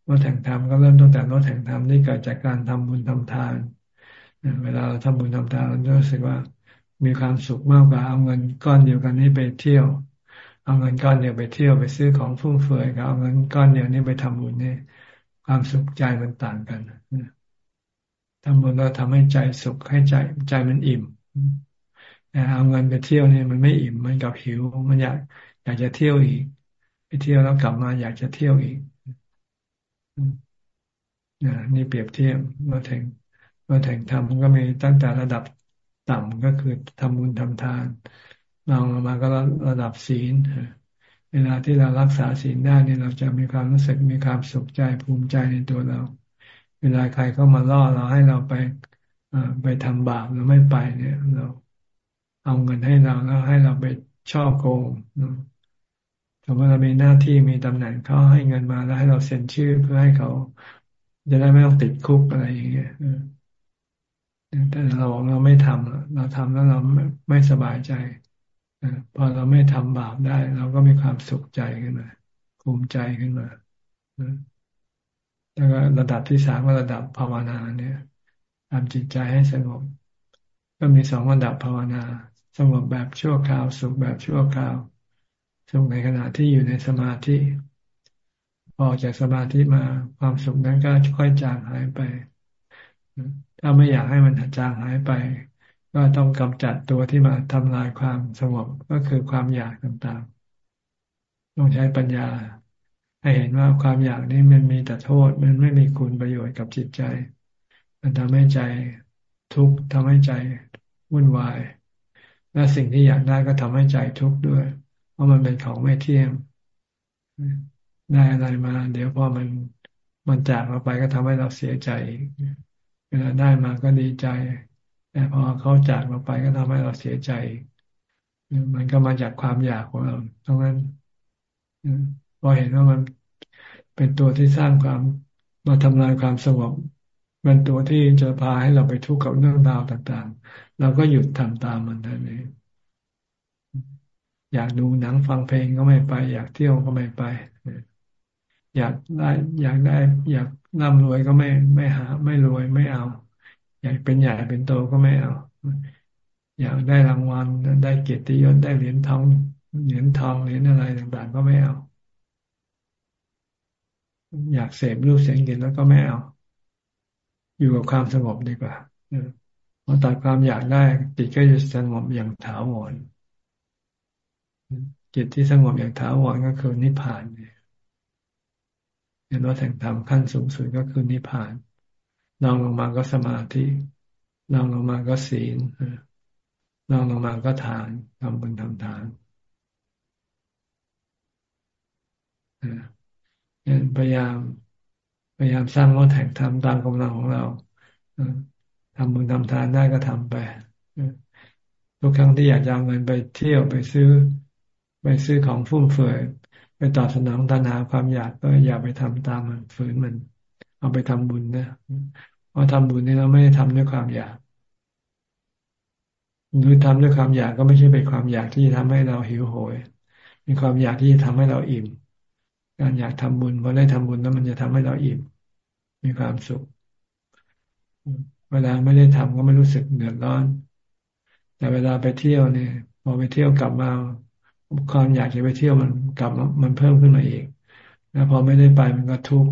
รถแห่งธรรมก็เริ่มตั้งแต่รถแห่งธรรมที่เกิดจากการทำบุญทำทาน เวลาเราทำบุญทำทานเราจะรู้สึกว่ามีความสุขมากกว่าเอาเงินก้อนเดียวกันนี้ไปเที่ยว เอาเงินก้อนเดียวไปเที่ยวไปซื้อของฟุ่มเฟือยกับเอาเงินก้อนเดียวนี้ไปทำบุญนี่ความสุขใจมันต่างกันทำบุญเราทำให้ใจสุขให้ใจใจมันอิ่ม เอาเงินไปเที่ยวเนี่ยมันไม่อิ่มมันกับหิว มันอยากอยากจะเที่ยวอีก ไปเที่ยวแล้วกลับมาอยากจะเที่ยวอีกนี่เปรียบเทียบมาถึงมาถึงทำมันก็มีตั้งแต่ระดับต่ำก็คือทำบุญทำทานลองลงมาก็ระดับศีลเวลาที่เรารักษาศีลได้เนี่ยเราจะมีความรู้สึกมีความสุขใจภูมิใจในตัวเรา เวลาใครเข้ามาล่อเราให้เราไปไปทำบาปหรือไม่ไปเนี่ยเรา เอาเงินให้เราแล้วให้เราไปช่อโกงสมมติเรามีหน้าที่มีตำแหน่งเขาให้เงินมาแล้วให้เราเซ็นชื่อเพื่อให้เขาจะได้ไม่ต้องติดคุกอะไรอย่างเงี้ยแต่เราเราไม่ทำเราทำแล้วเราไม่สบายใจพอเราไม่ทำบาปได้ เราก็มีความสุขใจขึ้นมาภูมิใจขึ้นมาแล้วก็ระดับที่สามก็ระดับภาวนาเนี่ยทำจิตใจให้สงบ ก็มีสองระดับภาวนา สงบแบบชั่วคราวสุขแบบชั่วคราว สุขในขณะที่อยู่ในสมาธิพอจากสมาธิมาความสุขนั้นก็ค่อยจางหายไป ถ้าไม่อยากให้มันจางหายไป ก็ต้องกำจัดตัวที่มาทำลายความสงบก็คือความอยากต่างๆ ต้องใช้ปัญญา ให้เห็นว่าความอยากนี้มันมีแต่โทษ มันไม่มีคุณประโยชน์กับจิตใจ มันทำให้ใจทุกข์ทำให้ใจวุ่นวาย และสิ่งที่อยากได้ก็ทำให้ใจทุกข์ด้วย เพราะมันเป็นของไม่เที่ยง ได้อะไรมา เดี๋ยวพอมันมันจากเราไปก็ทำให้เราเสียใจเวลาได้มาก็ดีใจ แต่พอเขาจากเราไปก็ทำให้เราเสียใจ มันก็มาจากความอยากของเราตรงนั้นพอเห็นว่ามันเป็นตัวที่สร้างความมาทำลายความสงบ เป็นตัวที่จะพาให้เราไปทุกข์กับเรื่องราวต่างๆ เราก็หยุดทำตามมันนั่นเองอยากดูหนังฟังเพลงก็ไม่ไป อยากเที่ยวก็ไม่ไป อยากได้อยากได้ อยากร่ำรวยก็ไม่ไม่หา ไม่รวยไม่เอา อยากเป็นใหญ่เป็นโตก็ไม่เอา อยากได้รางวัลได้เกียรติยศได้เหรียญทองเหรียญทองเหรียญอะไรต่างๆ ก็ไม่เอา อยากเสพรูปเสียงกลิ่นแล้วก็ไม่เอา อยู่กับความสงบดีกว่าพอตัดความอยากได้จิตก็จะสงบอย่างถาวรจิตที่สงบอย่างถาวรก็คือนิพพานเนี่ยเห็นว่าแห่งธรรมขั้นสูงสุดก็คือนิพพานลองลงมาก็สมาธิลองลงมาก็ศีลลองลงมาก็ทานทำบุญทำทานพยายาม ยายามสร้างรถแห่งธรรมตามกำลังของเราทำบุญทำทานได้ก็ทำไปทุกครั้งที่อยากจะเอาเงินไปเที่ยวไปซื้อ ไปซื้อของฟุ่มเฟือยไปตอบสนองตัณหาความอยากก็อย่าไปทำตามมันฝืนมัน เอาไปทำบุญนะเพราะทำบุญนี่เราไม่ได้ทำด้วยความอยากหรือทำด้วยความอยากก็ไม่ใช่เป็นความอยากที่จะทำให้เราหิวโหยมีความอยากที่จะทำให้เราอิ่ม การอยากทำบุญพอได้ทำบุญแล้วมันจะทำให้เราอิ่ม มีความสุข เวลาไม่ได้ทำก็ไม่รู้สึกเดือดร้อน แต่เวลาไปเที่ยวเนี่ยพอไปเที่ยวกลับมาความอยากจะไปเที่ยวมันกลับมันเพิ่มขึ้นมาอีก แล้วพอไม่ได้ไปมันก็ทุกข์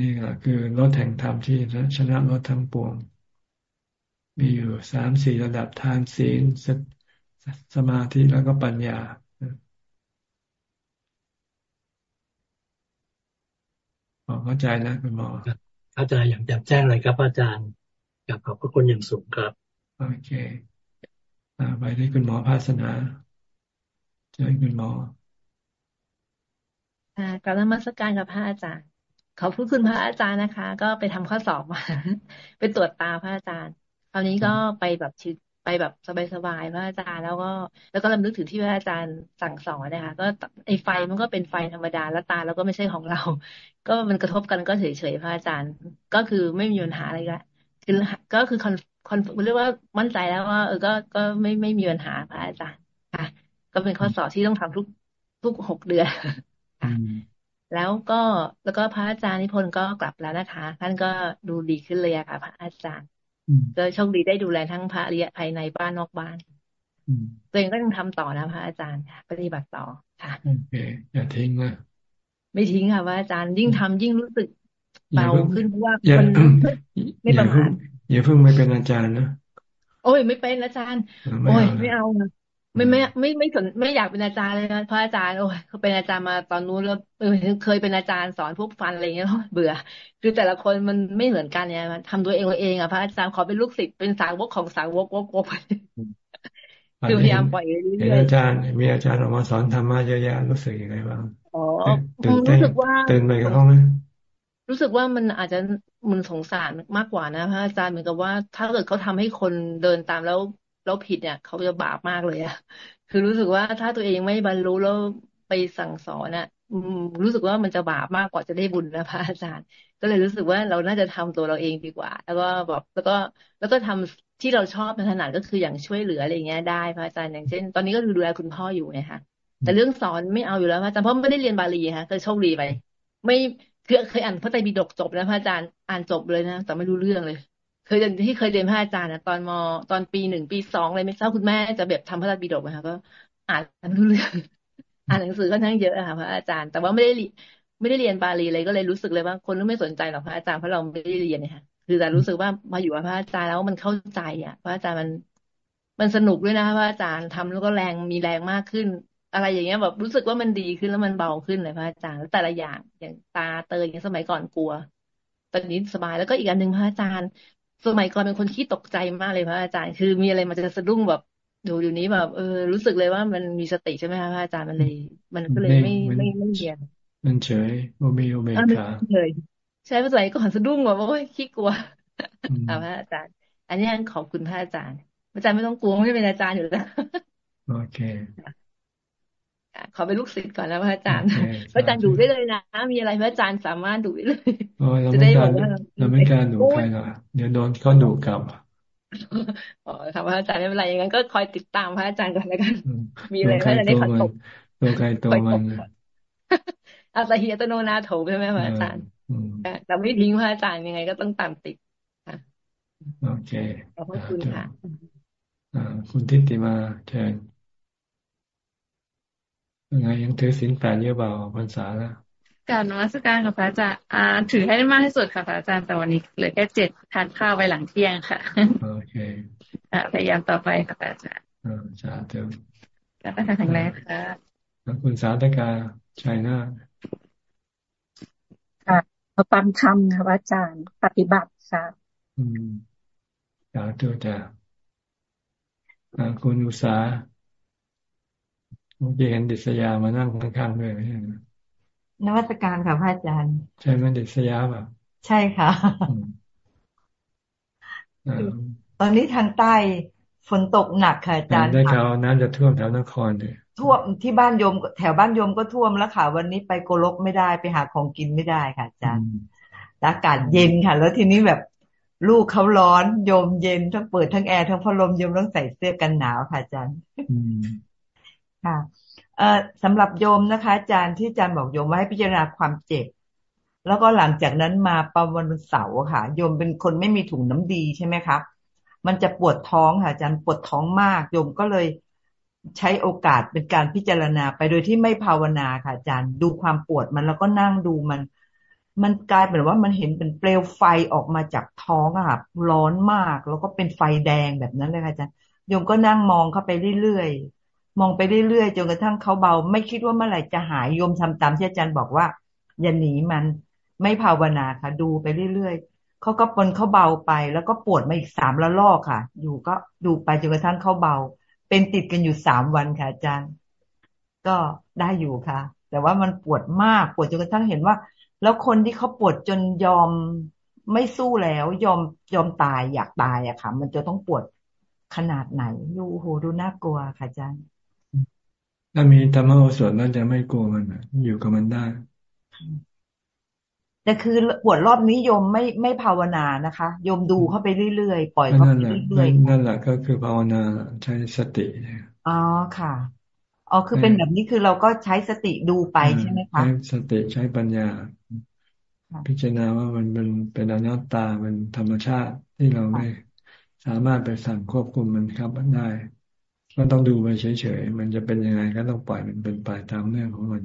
นี่แหละคือรถแห่งธรรมที่ชนะรถทั้งปวง มีอยู่สามสี่ระดับทานศีลสสมาธิแล้วก็ปัญญา เข้าใจนะคุณหมอเข้าใจอย่างแจ่มแจ้งเลยครับ อาจารย์กับขอบพระคุณอย่างสูงครับ โอเคไปที่คุณหมอภาสนาเจอคุณหมอกลับมาสการกับพระอาจารย์ขอบคุณพระอาจารย์นะคะ ก็ไปทำข้อสอบมา ไปตรวจตาพระอาจารย์คราวนี้ก็ไปแบบชิด ไปแบบสบายๆพระอาจารย์แล้วก็ แล้วก็ลำลึกถึงที่พระอาจารย์สั่งสอนนะคะ ก็ไอไฟมันก็เป็นไฟธรรมดาแล้วตาแล้วก็ไม่ใช่ของเรา ก็มันกระทบกันก็เฉยๆพระอาจารย์ ก็คือไม่มีปัญหาอะไรละคือก็คือคอนคอนเรียกว่ามั่นใจแล้วว่าเออก็ก็ไม่ไม่มีปัญหาพระอาจารย์ค่ะ ก็เป็นข้อสอบที่ต้องทำทุกทุกหกเดือนแล้วก็แล้วก็พระอาจารย์นิพนธ์ก็กลับแล้วนะคะ ท่านก็ดูดีขึ้นเลยอะค่ะ พระอาจารย์ ก็โชคดีได้ดูแลทั้งพระเรียภายในบ้านนอกบ้านตัวเองก็ยังทำต่อนะพระอาจารย์ค่ะปฏิบัติต่อค่ะโอเคอย่าทิ้งนะไม่ทิ้งค่ะพระอาจารย์ยิ่งทำยิ่งรู้สึกเบาขึ้นเพราะว่ามันไม่ประมาทอย่าเพิ่งไม่เป็นอาจารย์นะโอ้ยไม่เป็นอาจารย์ โอ้ยไม่เอา ไม่ไม่ไม่ไม่สนไม่อยากเป็นอาจารย์เลยนะพระอาจารย์โอ้ยเขาเป็นอาจารย์มาตอนนู้นแล้วเออเคยเป็นอาจารย์สอนพวกฟันอะไรเงี้ยเบื่อ คือแต่ละคนมันไม่เหมือนกันเนี่ยมันทำตัวเองตัวเองอะพระอาจารย์ขอเป็นลูกศิษย์เป็นสาวกของสาวกวกวกไปคือพยายามปล่อยเรื่อยๆอาจารย์ มีอาจารย์ออกมาสอนธรรมะเยอะแยะรู้สึกยังไงบ้างอ๋อรู้สึกว่าตื่นไปกับเขาไหมรู้สึกว่ามันอาจจะมันสงสารมากกว่านะพระอาจารย์เหมือนกับว่า ถ้าเกิดเขาทำให้คนเดินตามแล้ว แล้วผิดเนี่ยเขาจะบาปมากเลยอะคือรู้สึกว่าถ้าตัวเองไม่บรรลุแล้วไปสั่งสอนอะรู้สึกว่ามันจะบาปมากกว่าจะได้บุญนะพระอาจารย์ ก็เลยรู้สึกว่าเราน่าจะทำตัวเราเองดีกว่า แล้วก็แบบแล้วก็แล้วก็ทำที่เราชอบในถนัดก็คืออย่างช่วยเหลืออะไรเงี้ยได้พระอาจารย์อย่างเช่น ตอนนี้ก็ดูแลคุณพ่ออยู่ไงคะแต่เรื่องสอนไม่เอาอยู่แล้วพระอาจารย์เพราะไม่ได้เรียนบาลีค่ะก็โชคดีไป ไม่คือเคยอ่านพระไตรปิฎกจบนะพระอาจารย์อ่านจบเลยนะแต่ไม่รู้เรื่องเลย เคยที่เคยเรียนพระอาจารย์นะตอนมตอนปีหนึ่งปีสองเลยไม่ทราบคุณแม่จะแบบทำพระไตรปิฎกไหมคะก็อ่านรู้เรื่องอ่านหนังสือก็ทั้งเยอะอะค่ะพระอาจารย์ แต่ว่าไม่ได้ไม่ได้เรียนบาลีเลยก็เลยรู้สึกเลยว่าคนไม่สนใจหรอกพระอาจารย์เพราะเราไม่ได้เรียนเนี่ยค่ะคือแต่รู้สึกว่ามาอยู่กับพระอาจารย์แล้วมันเข้าใจอะพระอาจารย์มันมันสนุกด้วยนะพระอาจารย์ทำแล้วก็แรงมีแรงมากขึ้น อะไรอย่างเงี้ยแบบรู้สึกว่ามันดีขึ้นแล้วมันเบาขึ้นเลยพระอาจารย์แล้วแต่ละอย่างอย่างตาเตยอย่างสมัยก่อนกลัว ตอนนี้สบายแล้วก็อีกอันหนึ่งพระอาจารย์ สมัยก่อนเป็นคนขี้ตกใจมากเลยพระอาจารย์ คือมีอะไรมันจะสะดุ้งแบบดูอยู่นี้แบบเออรู้สึกเลยว่ามันมีสติใช่ไหมคะพระอาจารย์มันเลย มันก็เลยไม่ไม่ไม่เรียนมันเฉยโอเมโอเมคาเฉยใช่ภาษาก่อนสะดุ้งแบบโอ้ยขี้กลัวพระอาจารย์ อันนี้ขอบคุณพระอาจารย์ อาจารย์ไม่ต้องกลัวไม่เป็นอาจารย์อยู่แล้วโอเค ขอเป็นลูกศิษย์ก่อนนะพระอาจารย์พระอาจารย์ดูได้เลยนะมีอะไรพระอาจารย์สามารถดูได้เลยจะได้บอกว่าเราไม่กล้าดูใครหรอกเดี๋ยวโดนเขาดูกลับอ๋อค่ะพระอาจารย์ไม่เป็นไรอย่างนั้นก็คอยติดตามพระอาจารย์ก่อนแล้วกัน มีอะไรก็จะได้ขัดตกตัวใครตัวมันอาสาฮีตโนนาโถใช่ไหมพระอาจารย์เราไม่ทิ้งพระอาจารย์ยังไงก็ต้องตามติดโอเคขอบคุณค่ะคุณทิติมาเชิญ ยังไงยังถือศีลแปดเยอะเบาพรรษาแล้วการนมัสการค่ะพระอาจารย์อ่า ถือให้ได้มากที่สุดค่ะพระอาจารย์แต่วันนี้เหลือแค่เจ็ดทานข้าวไปหลังเที่ยงค่ะโอเคอ่าพยายามต่อไปค่ะพระอาจารย์อ่าสาธุการพัฒนาแข็งแรงค่ะคุณสาธกาชัยนาค่ะมาฟังคำค่ะอาจารย์ปฏิบัติค่ะอืมสาธุจ้าคุณอุษา เมื่อกี้เห็นดิษยามานั่งข้างๆด้วยไม่ใช่ไหมนวัตการค่ะพระอาจารย์ ใช่ไหมดิษยาแบบใช่ค่ะตอนนี้ทางใต้ฝนตกหนักค่ะอาจารย์ได้ข่าวน้ำจะท่วมแถวนครเลยท่วมที่บ้านโยมแถวบ้านโยมก็ท่วมแล้วค่ะ วันนี้ไปโกลกไม่ได้ไปหาของกินไม่ได้ค่ะอาจารย์อากาศเย็นค่ะ แล้วทีนี้แบบลูกเขาร้อนโยมเย็นทั้งเปิดทั้งแอร์ทั้งพัดลมโยมต้องใส่เสื้อกันหนาวค่ะอาจารย์ ค่ะเอ่อสำหรับโยมนะคะ อาจารย์ที่อาจารย์บอกโยมว่าให้พิจารณาความเจ็บ แล้วก็หลังจากนั้นมาประวันเสาร์ค่ะ โยมเป็นคนไม่มีถุงน้ำดีใช่ไหมคะมันจะปวดท้องค่ะอาจารย์ปวดท้องมาก โยมก็เลยใช้โอกาสเป็นการพิจารณาไปโดยที่ไม่ภาวนาค่ะอาจารย์ดูความปวดมันแล้วก็นั่งดูมัน มันกลายเป็นว่ามันเห็นเป็นเปลวไฟออกมาจากท้องอะค่ะร้อนมาก แล้วก็เป็นไฟแดงแบบนั้นเลยค่ะอาจารย์โยมก็นั่งมองเข้าไปเรื่อย มองไปเรื่อยๆจนกระทั่งเขาเบา ไม่คิดว่าเมื่อไหร่จะหายโยมทำตามที่อาจารย์บอกว่า อย่าหนีมันไม่ภาวนาค่ะ ดูไปเรื่อยๆเขาก็ปนเขาเบาไป แล้วก็ปวดมาอีกสามละลอกค่ะ อยู่ก็ดูไปจนกระทั่งเขาเบา เป็นติดกันอยู่สามวันค่ะอาจารย์ ก็ได้อยู่ค่ะ แต่ว่ามันปวดมากปวดจนกระทั่งเห็นว่า แล้วคนที่เขาปวดจนยอมไม่สู้แล้วยอมยอมตายอยากตายอะค่ะ มันจะต้องปวดขนาดไหนดูโหดูน่ากลัวค่ะอาจารย์ ถ้ามีธรรมโอสถน่าจะไม่กลัวมันอยู่กับมันได้ แต่คือปวดรอบนี้โยมไม่ไม่ภาวนานะคะโยมดูเข้าไปเรื่อยๆปล่อยเข้าไปเรื่อยๆนั่นแหละก็คือภาวนาใช้สติอ๋อค่ะอ๋อคือเป็นแบบนี้คือเราก็ใช้สติดูไปใช่ไหมคะใช้สติใช้ปัญญา พิจารณาว่ามันเป็นเป็นอนัตตาเป็นธรรมชาติที่เราไม่สามารถไปสั่งควบคุมมันครับได้ ก็ต้องดูไปเฉยๆ มันจะเป็นยังไงก็ต้องปล่อยมันเป็นไปตามเรื่องของมัน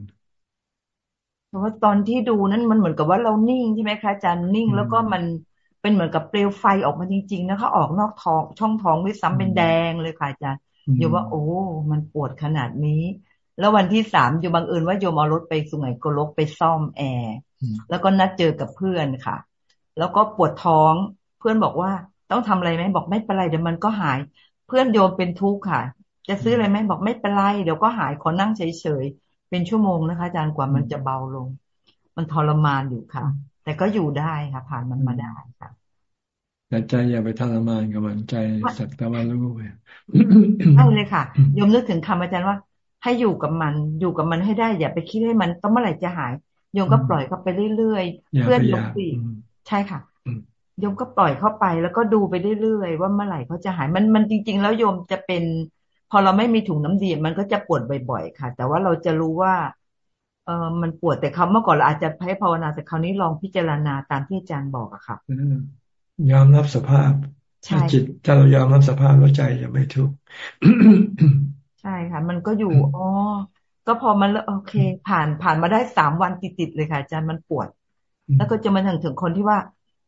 เพราะว่าตอนที่ดูนั้นมันเหมือนกับว่าเรานิ่งใช่ไหมคะอาจารย์นิ่ง แล้วก็มันเป็นเหมือนกับเปลวไฟออกมาจริง ๆ นะคะ ออกนอกท้องช่องท้องด้วยซ้ำเป็นแดงเลยค่ะอาจารย์โยมว่าโอ้ มันปวดขนาดนี้ แล้ววันที่สามโยมบังเอิญว่าโยมเอารถไปสุไหงโกลกไปซ่อมแอร์แล้วก็นัดเจอกับเพื่อนค่ะ แล้วก็ปวดท้องเพื่อนบอกว่าต้องทำอะไรไหมบอกไม่เป็นไรเดี๋ยวมันก็หาย เพื่อนโยมเป็นทุกข์ค่ะ จะซื้ออะไรไหมบอกไม่เป็นไรเดี๋ยวก็หายขอนั่งเฉยๆเป็นชั่วโมงนะคะ อาจารย์กว่ามันจะเบาลง มันทรมานอยู่ค่ะ แต่ก็อยู่ได้ค่ะ ผ่านมันมาได้ค่ะแต่ใจอย่าไปทรมานกับมันใจสักแต่ว่ารู้ไปใช่เลยค่ะยมนึกถึงคำอาจารย์ว่า ให้อยู่กับมัน อยู่กับมันให้ได้ อย่าไปคิดให้มันต้องเมื่อไหร่จะหายโยมก็ปล่อยเขาไปเรื่อยๆเพื่อนยกปีใช่ค่ะ โยมก็ปล่อยเข้าไป แล้วก็ดูไปเรื่อยๆว่าเมื่อไหร่เขาจะหายมันมันจริง ๆ แล้วโยมจะเป็น พอเราไม่มีถุงน้ำดีมันก็จะปวดบ่อยๆค่ะ แต่ว่าเราจะรู้ว่า เออมันปวดแต่เขาเมื่อก่อนเราอาจจะให้ภาวนาแต่คราวนี้ลองพิจารณาตามที่อาจารย์บอกอะค่ะยอมรับสภาพจิตถ้าเรายอมรับสภาพแล้วใจจะไม่ทุกข์ใช่ค่ะ มันก็อยู่อ๋อก็พอมันโอเค ผ่านผ่านมาได้สามวันติดๆเลยค่ะอาจารย์มันปวด แล้วก็จะมาถึงถึงคนที่ว่า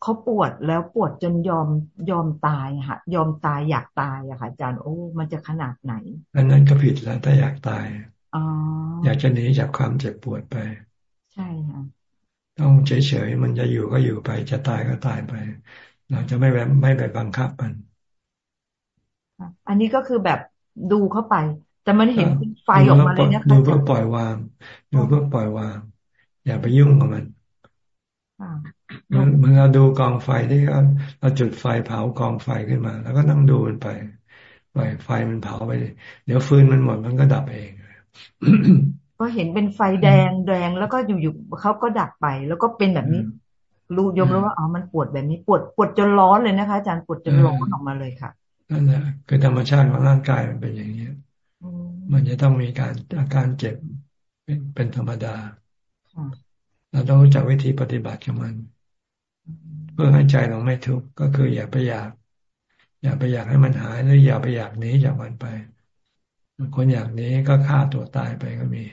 เขาปวดแล้วปวดจนยอมยอมตายค่ะยอมตายอยากตายอะค่ะอาจารย์โอ้ มันจะขนาดไหน อันนั้นก็ผิดแล้วถ้าอยากตายอ๋ออยากจะหนีจากความเจ็บปวดไป ใช่ค่ะต้องเฉยๆมันจะอยู่ก็อยู่ไป จะตายก็ตายไป เราจะไม่แบบไม่ไปบังคับมัน อันนี้ก็คือแบบดูเข้าไป แต่มันเห็นไฟออกมาเลยนะคะดูเพื่อปล่อยวาง ดูเพื่อปล่อยวาง อย่าไปยุ่งกับมัน เมื่อเราดูกองไฟที่เราจุดไฟเผากองไฟขึ้นมา แล้วก็นั่งดูมันไปปล่อยไฟมันเผาไป เดี๋ยวฟืนมันหมดมันก็ดับเองก็เห็นเป็นไฟแดงแดงแล้วก็อยู่ๆเขาก็ดับไป แล้วก็เป็นแบบนี้ รู้ยมรู้ว่าอ๋อมันปวดแบบนี้ปวดปวดจนร้อนเลยนะคะอาจารย์ปวดจนร้อนออกมาเลยค่ะนั่นแหละคือธรรมชาติของร่างกายมันเป็นอย่างนี้มันจะต้องมีการอาการเจ็บเป็นเป็นธรรมดาเราต้องรู้จักวิธีปฏิบัติกับมัน เพื่อให้ใจเราไม่ทุกข์ก็คืออย่าไปอยาก อย่าไปอยากให้มันหายหรืออย่าไปอยากหนีจากมันไปคนอยากนี้ก็ฆ่าตัวตายไปก็มี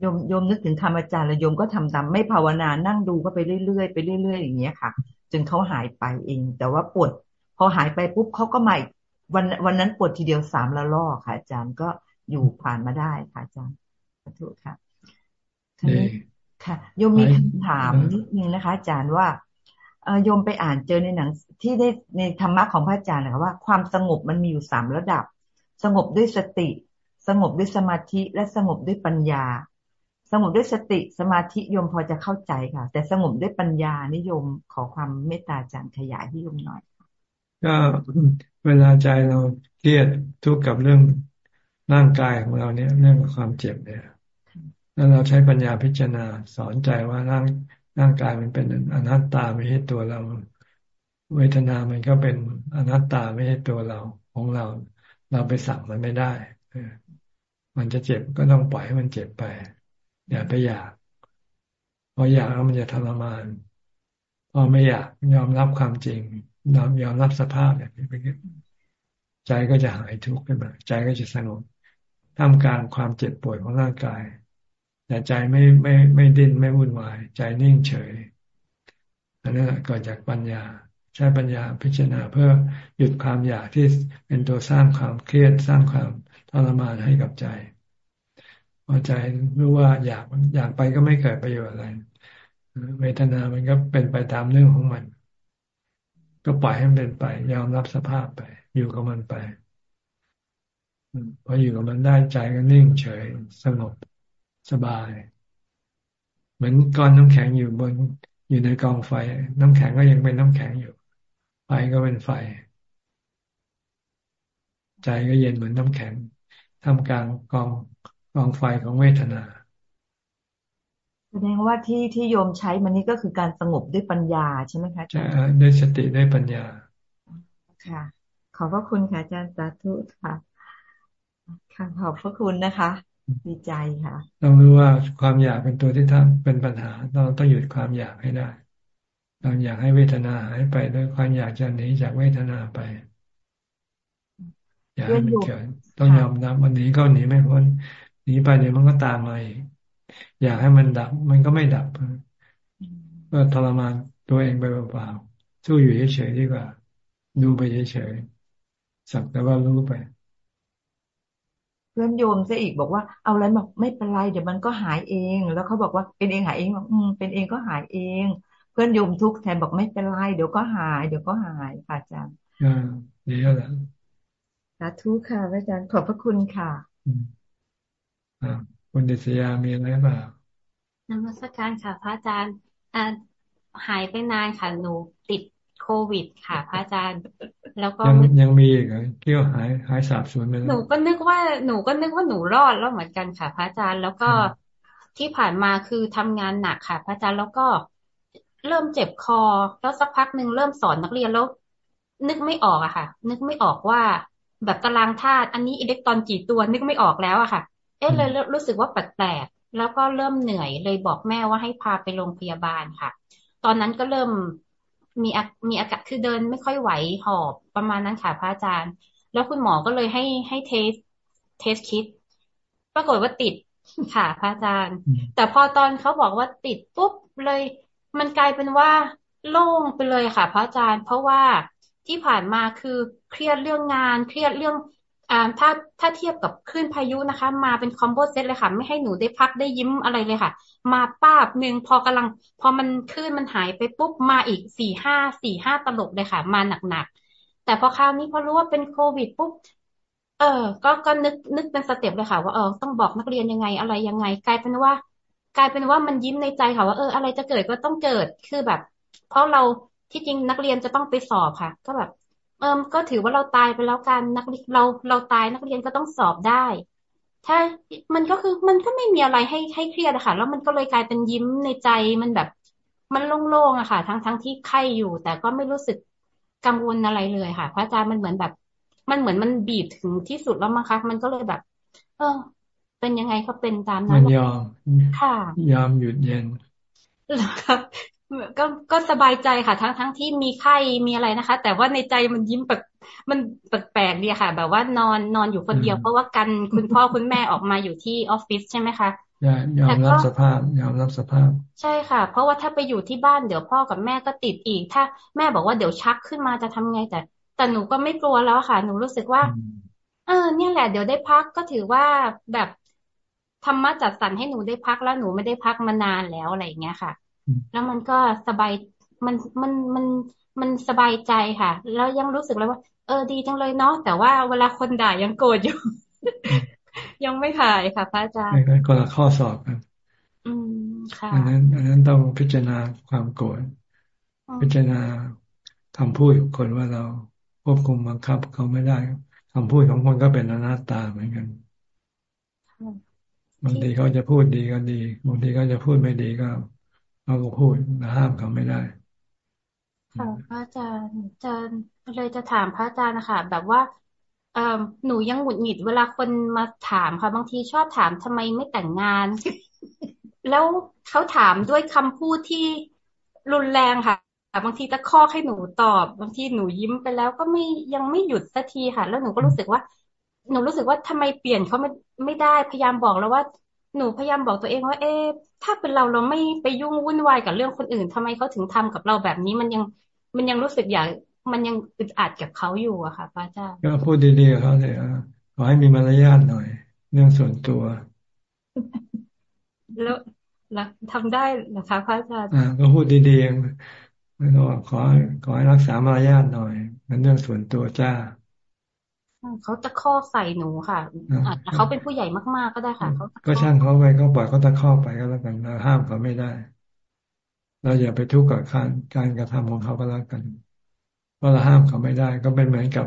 โยมโยมนึกถึงคำอาจารย์แล้วโยมก็ทำตามไม่ภาวนานั่งดูก็ไปเรื่อยๆไปเรื่อยๆอย่างเงี้ยค่ะ จนเขาหายไปเอง แต่ว่าปวด พอหายไปปุ๊บเขาก็ใหม่วันวันนั้นปวดทีเดียวสามละลอกค่ะ อาจารย์ก็อยู่ผ่านมาได้ค่ะอาจารย์ขอโทษค่ะ ค่ะโยมมีคำถามนิดนึงนะคะ อาจารย์ว่าโยมไปอ่านเจอในหนังที่ได้ในธรรมะของพระอาจารย์นะคะว่าความสงบมันมีอยู่สามระดับ สงบด้วยสติ สงบด้วยสมาธิและสงบด้วยปัญญา สงบด้วยสติสมาธิโยมพอจะเข้าใจค่ะ แต่สงบด้วยปัญญานิยมขอความเมตตาอาจารย์ขยายให้โยมหน่อยก็เวลาใจเราเครียดทุกข์กับเรื่องร่างกายของเราเนี่ยเรื่องความเจ็บเนี่ย แล้วเราใช้ปัญญาพิจารณาสอนใจว่าร่างร่างกายมันเป็นอนัตตาไม่ใช่ตัวเรา เวทนามันก็เป็นอนัตตาไม่ใช่ตัวเราของเรา เราไปสั่งมันไม่ได้ มันจะเจ็บก็ต้องปล่อยให้มันเจ็บไป อย่าไปอยากพออยากแล้วมันจะทรมาน พอไม่อยากยอมรับความจริงยอมยอมรับสภาพอย่างนี้ไปใจก็จะหายทุกข์ขึ้นมาใจก็จะสงบท่ามกลางความเจ็บป่วยของร่างกาย แต่ใจไม่ไม่ไม่ดิ้นไม่วุ่นวาย ใจนิ่งเฉยอันนั้นเกิดจากปัญญา ใช้ปัญญาพิจารณาเพื่อหยุดความอยากที่เป็นตัวสร้างความเครียดสร้างความทรมานให้กับใจพอใจรู้ว่าอยากอยากไปก็ไม่เกิดประโยชน์อะไร เวทนามันก็เป็นไปตามเรื่องของมัน ก็ปล่อยให้มันเป็นไป ยอมรับสภาพไป อยู่กับมันไปพออยู่กับมันได้ใจก็นิ่งเฉยสงบ สบาย เหมือนก้อนน้ำแข็งอยู่บนอยู่ในกองไฟ น้ำแข็งก็ยังเป็นน้ำแข็งอยู่ ไฟก็เป็นไฟ ใจก็เย็นเหมือนน้ำแข็งทำกลางกองกองไฟของเวทนาแสดงว่าที่ที่โยมใช้มันนี่ก็คือการสงบด้วยปัญญาใช่ไหมคะใช่ด้วยสติด้วยปัญญาค่ะ ขอบพระคุณค่ะอาจารย์สาธุค่ะค่ะขอบพระคุณนะคะ ดีใจค่ะ ต้องรู้ว่าความอยากเป็นตัวที่ทำเป็นปัญหาเราต้องหยุดความอยากให้ได้เราอยากให้เวทนาหายไปด้วยความอยากจะหนีจากเวทนาไป อยากให้มันเกิดต้องยอมรับวันนี้ก็หนีไม่พ้นหนีไปเดี๋ยวมันก็ตามมาอีกอยากให้มันดับ มันก็ไม่ดับก็ทรมานตัวเองไปเปล่าๆสู้อยู่เฉยๆดีกว่า ดูไปเฉยๆสักแต่ว่ารู้ไปเพื่อนโยมซะอีกบอกว่าเอาอะไรบอกไม่เป็นไรเดี๋ยวมันก็หายเอง แล้วเขาบอกว่าเป็นเองหายเองบอกอืมเป็นเองก็หายเอง เพื่อนโยมทุกแทนบอกไม่เป็นไรเดี๋ยวก็หาย เดี๋ยวก็หายค่ะอาจารย์อ่าดีแล้วสาธุค่ะอาจารย์ขอบพระคุณค่ะอ่าคุณเดชยามีอะไรบ้างนมัสการค่ะพระอาจารย์อ่าหายไปนานค่ะหนูติด โควิดค่ะพระอาจารย์ แล้วก็ยังยังมีอีกเกี่ยวหายหายสาบสูญไปแล้วหนูก็นึกว่าหนูก็นึกว่าหนูรอดแล้วเหมือนกันค่ะพระอาจารย์ แล้วก็ที่ผ่านมาคือทำงานหนักค่ะ พระอาจารย์แล้วก็เริ่มเจ็บคอ แล้วสักพักหนึ่งเริ่มสอนนักเรียนแล้ว นึกไม่ออกอะค่ะ นึกไม่ออกว่าแบบตารางธาตุอันนี้อิเล็กตรอนกี่ตัวนึกไม่ออกแล้วอะค่ะ เอ๊ะเลยรู้สึกว่าแปลกๆแล้วก็เริ่มเหนื่อยเลยบอกแม่ว่าให้พาไปโรงพยาบาลค่ะ ตอนนั้นก็เริ่ม มีมีอาการคือเดินไม่ค่อยไหวหอบประมาณนั้นค่ะพระอาจารย์ แล้วคุณหมอก็เลยให้ให้ test test kit ปรากฏว่าติดค่ะพระอาจารย์ แต่พอตอนเขาบอกว่าติดปุ๊บเลย มันกลายเป็นว่าโล่งไปเลยค่ะ พระอาจารย์ เพราะว่าที่ผ่านมาคือเครียดเรื่องงาน เครียดเรื่องอ่า ถ้าถ้าเทียบกับคลื่นพายุนะคะ มาเป็น combo set เลยค่ะ ไม่ให้หนูได้พักได้ยิ้มอะไรเลยค่ะ มาป้าบหนึ่งพอกำลัง พอมันคลื่นมันหายไปปุ๊บมาอีกสี่ห้าสี่ห้าตลบเลยค่ะ มาหนักๆแต่พอคราวนี้พอรู้ว่าเป็นโควิดปุ๊บเออ ก็ก็นึกนึกเป็นสเต็ปเลยค่ะ ว่าเออต้องบอกนักเรียนยังไงอะไรยังไง กลายเป็นว่า กลายเป็นว่ามันยิ้มในใจค่ะว่าเอออะไรจะเกิดก็ต้องเกิดคือแบบ เพราะเราที่จริงนักเรียนจะต้องไปสอบค่ะ ก็แบบ เออก็ถือว่าเราตายไปแล้วกันนักเราเราตายนักเรียนก็ต้องสอบได้ ถ้ามันก็คือมันก็ไม่มีอะไรให้ให้เครียดอะค่ะ แล้วมันก็เลยกลายเป็นยิ้มในใจมันแบบ มันโล่งๆอะค่ะ ทั้งทั้งที่ไข้อยู่ แต่ก็ไม่รู้สึกกังวลอะไรเลยค่ะ พระอาจารย์มันเหมือนแบบ มันเหมือนมันบีบถึงที่สุดแล้วมั้งคะมันก็เลยแบบ เออ เป็นยังไงก็เป็นตามนั้นมันยอมค่ะ ยอมหยุดเย็นครับ ก็ก็สบายใจค่ะ ทั้งทั้งที่มีไข้มีอะไรนะคะ แต่ว่าในใจมันยิ้มแบบมันแปลกๆดีค่ะ แบบว่านอนนอนอยู่คนเดียว เพราะว่ากันคุณพ่อคุณแม่ออกมาอยู่ที่ออฟฟิศใช่ไหมคะยอมรับสภาพยอมรับสภาพ ใช่ค่ะ เพราะว่าถ้าไปอยู่ที่บ้านเดี๋ยวพ่อกับแม่ก็ติดอีก ถ้าแม่บอกว่าเดี๋ยวชักขึ้นมาจะทำไงแต่ แต่หนูก็ไม่กลัวแล้วค่ะ หนูรู้สึกว่า เออ เนี่ยแหละเดี๋ยวได้พักก็ถือว่าแบบธรรมะจัดสรรให้หนูได้พักแล้วหนูไม่ได้พักมานานแล้วอะไรอย่างเงี้ยค่ะ แล้วมันก็สบายมันมันมันมันสบายใจค่ะ แล้วยังรู้สึกเลยว่า เออดีจังเลยเนาะแต่ว่าเวลาคนด่ายังโกรธอยู่ ยังไม่หายค่ะพระอาจารย์ก็ละข้อสอบกันอืมค่ะอันนั้น อันนั้นต้องพิจารณาความโกรธพิจารณาคำพูดของคนว่าเราควบคุมบังคับเขาไม่ได้คำพูดของคนก็เป็นอนัตตาเหมือนกันบางทีเขาจะพูดดีก็ดีบางทีเขาจะพูดไม่ดีก็ เราก็พูดมาห้ามเขาไม่ได้ค่ะพระอาจารย์อาจารย์เลยจะถามพระอาจารย์นะคะแบบว่าเออหนูยังหงุดหงิดเวลาคนมาถามค่ะบางทีชอบถามทำไมไม่แต่งงาน แล้วเขาถามด้วยคำพูดที่รุนแรงค่ะบางทีตะข้อให้หนูตอบ บางทีหนูยิ้มไปแล้วก็ไม่ยังไม่หยุดสักทีค่ะ แล้วหนูก็รู้สึกว่า หนูรู้สึกว่าทำไมเปลี่ยนเขาไม่ไม่ได้พยายามบอกแล้วว่า หนูพยายามบอกตัวเองว่า เอ๊ะถ้าเป็นเราเราไม่ไปยุ่งวุ่นวายกับเรื่องคนอื่นทำไมเขาถึงทำกับเราแบบนี้มันยังมันยังรู้สึกอยากมันยังอึดอัดกับเขาอยู่อะค่ะพระอาจารย์ก็พูดดีๆกับเขาเลยขอให้มีมารยาทหน่อย เรื่องส่วนตัว แล้วทำได้นะคะพระอาจารย์อ่าก็พูดดีๆไม่ต้องขอขอให้รักษามารยาทหน่อยมันเรื่องส่วนตัวจ้า เขาตะคอกใส่หนูค่ะอาจจะเขาเป็นผู้ใหญ่มากๆก็ได้ค่ะเขาก็ช่างเขาไปก็ปล่อยเขาตะคอกไปก็แล้วกันเราห้ามเขาไม่ได้ เราอย่าไปทุกข์กับการการกระทำของเขาก็แล้วกันเพราะเราห้ามเขาไม่ได้ ก็เป็นเหมือนกับ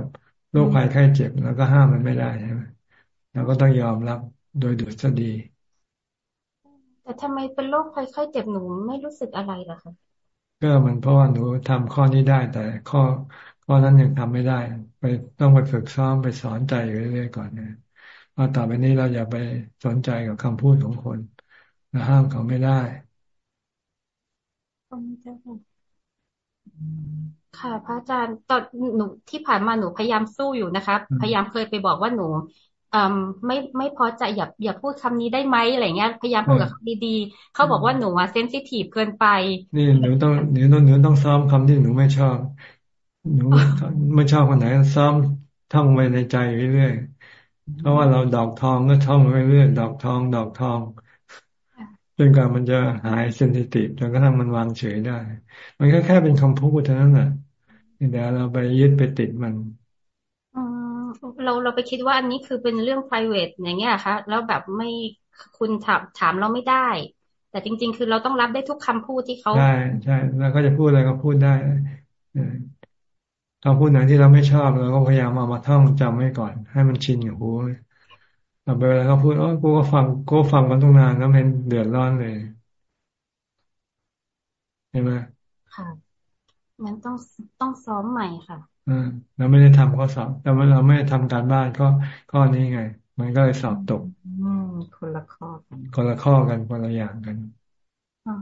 โรคภัยไข้เจ็บแล้วก็ห้ามมันไม่ได้ใช่ไหมเราก็ต้องยอมรับโดยดุษฎีแต่ทำไมเป็นโรคภัยไข้เจ็บหนูไม่รู้สึกอะไรล่ะคะก็มันเพราะว่าหนูทำข้อนี้ได้แต่ข้อ ข้อนั้นยังทำไม่ได้ ไปต้องไปฝึกซ้อมไปสอนใจอยู่เรื่อยๆก่อนเนี่ยว่าต่อไปนี้เราอย่าไปสนใจกับคำพูดของคนเราห้ามเขาไม่ได้ค่ะพระอาจารย์ตอนหนูที่ผ่านมาหนูพยายามสู้อยู่นะคะ พยายามเคยไปบอกว่าหนูอ่าไม่ไม่พอใจอย่าอย่าพูดคำนี้ได้ไหมอะไรเงี้ยพยายามพูดกับเขาดีๆเขาบอกว่าหนูอะเซนซิทีฟเกินไป นี่หนูต้องหนูต้องหนูต้องซ้อมคำที่หนูไม่ชอบ หนูไม่ชอบคนไหนซ้อมท่องไว้ในใจเรื่อยๆเพราะว่าเราดอกทองก็ท่องไปเรื่อยดอกทอง ดอกทองจนกว่ามันจะหายเซนซิทีฟจนกระทั่งมันวางเฉยได้ มันก็แค่เป็นคำพูดเท่านั้นแหละเดี๋ยวเราไปยึดไปติดมันเราเราไปคิดว่าอันนี้คือเป็นเรื่อง private อย่างเงี้ยคะแล้วแบบไม่คุณถามถามเราไม่ได้ แต่จริง ๆ คือเราต้องรับได้ทุกคำพูดที่เขาใช่ใช่แล้วก็จะพูดอะไรก็พูดได้ คำพูดไหนที่เราไม่ชอบเราก็พยายามเอามาท่องจำไว้ก่อน ให้มันชินกับหูต่อไปเวลาเขาพูดอ๋อกูก็ฟังกูฟังมันตั้งนานแล้วมันเดือดร้อนเลยเห็นไหมค่ะงั้นต้องต้องซ้อมใหม่ค่ะอ่าเราไม่ได้ทำข้อสอบ แต่ว่าเราไม่ได้ทำการบ้านก็ข้อนี้ไง มันก็เลยสอบตก อืมคนละข้อกันคนละข้อกันคนละอย่างกันอ๋อ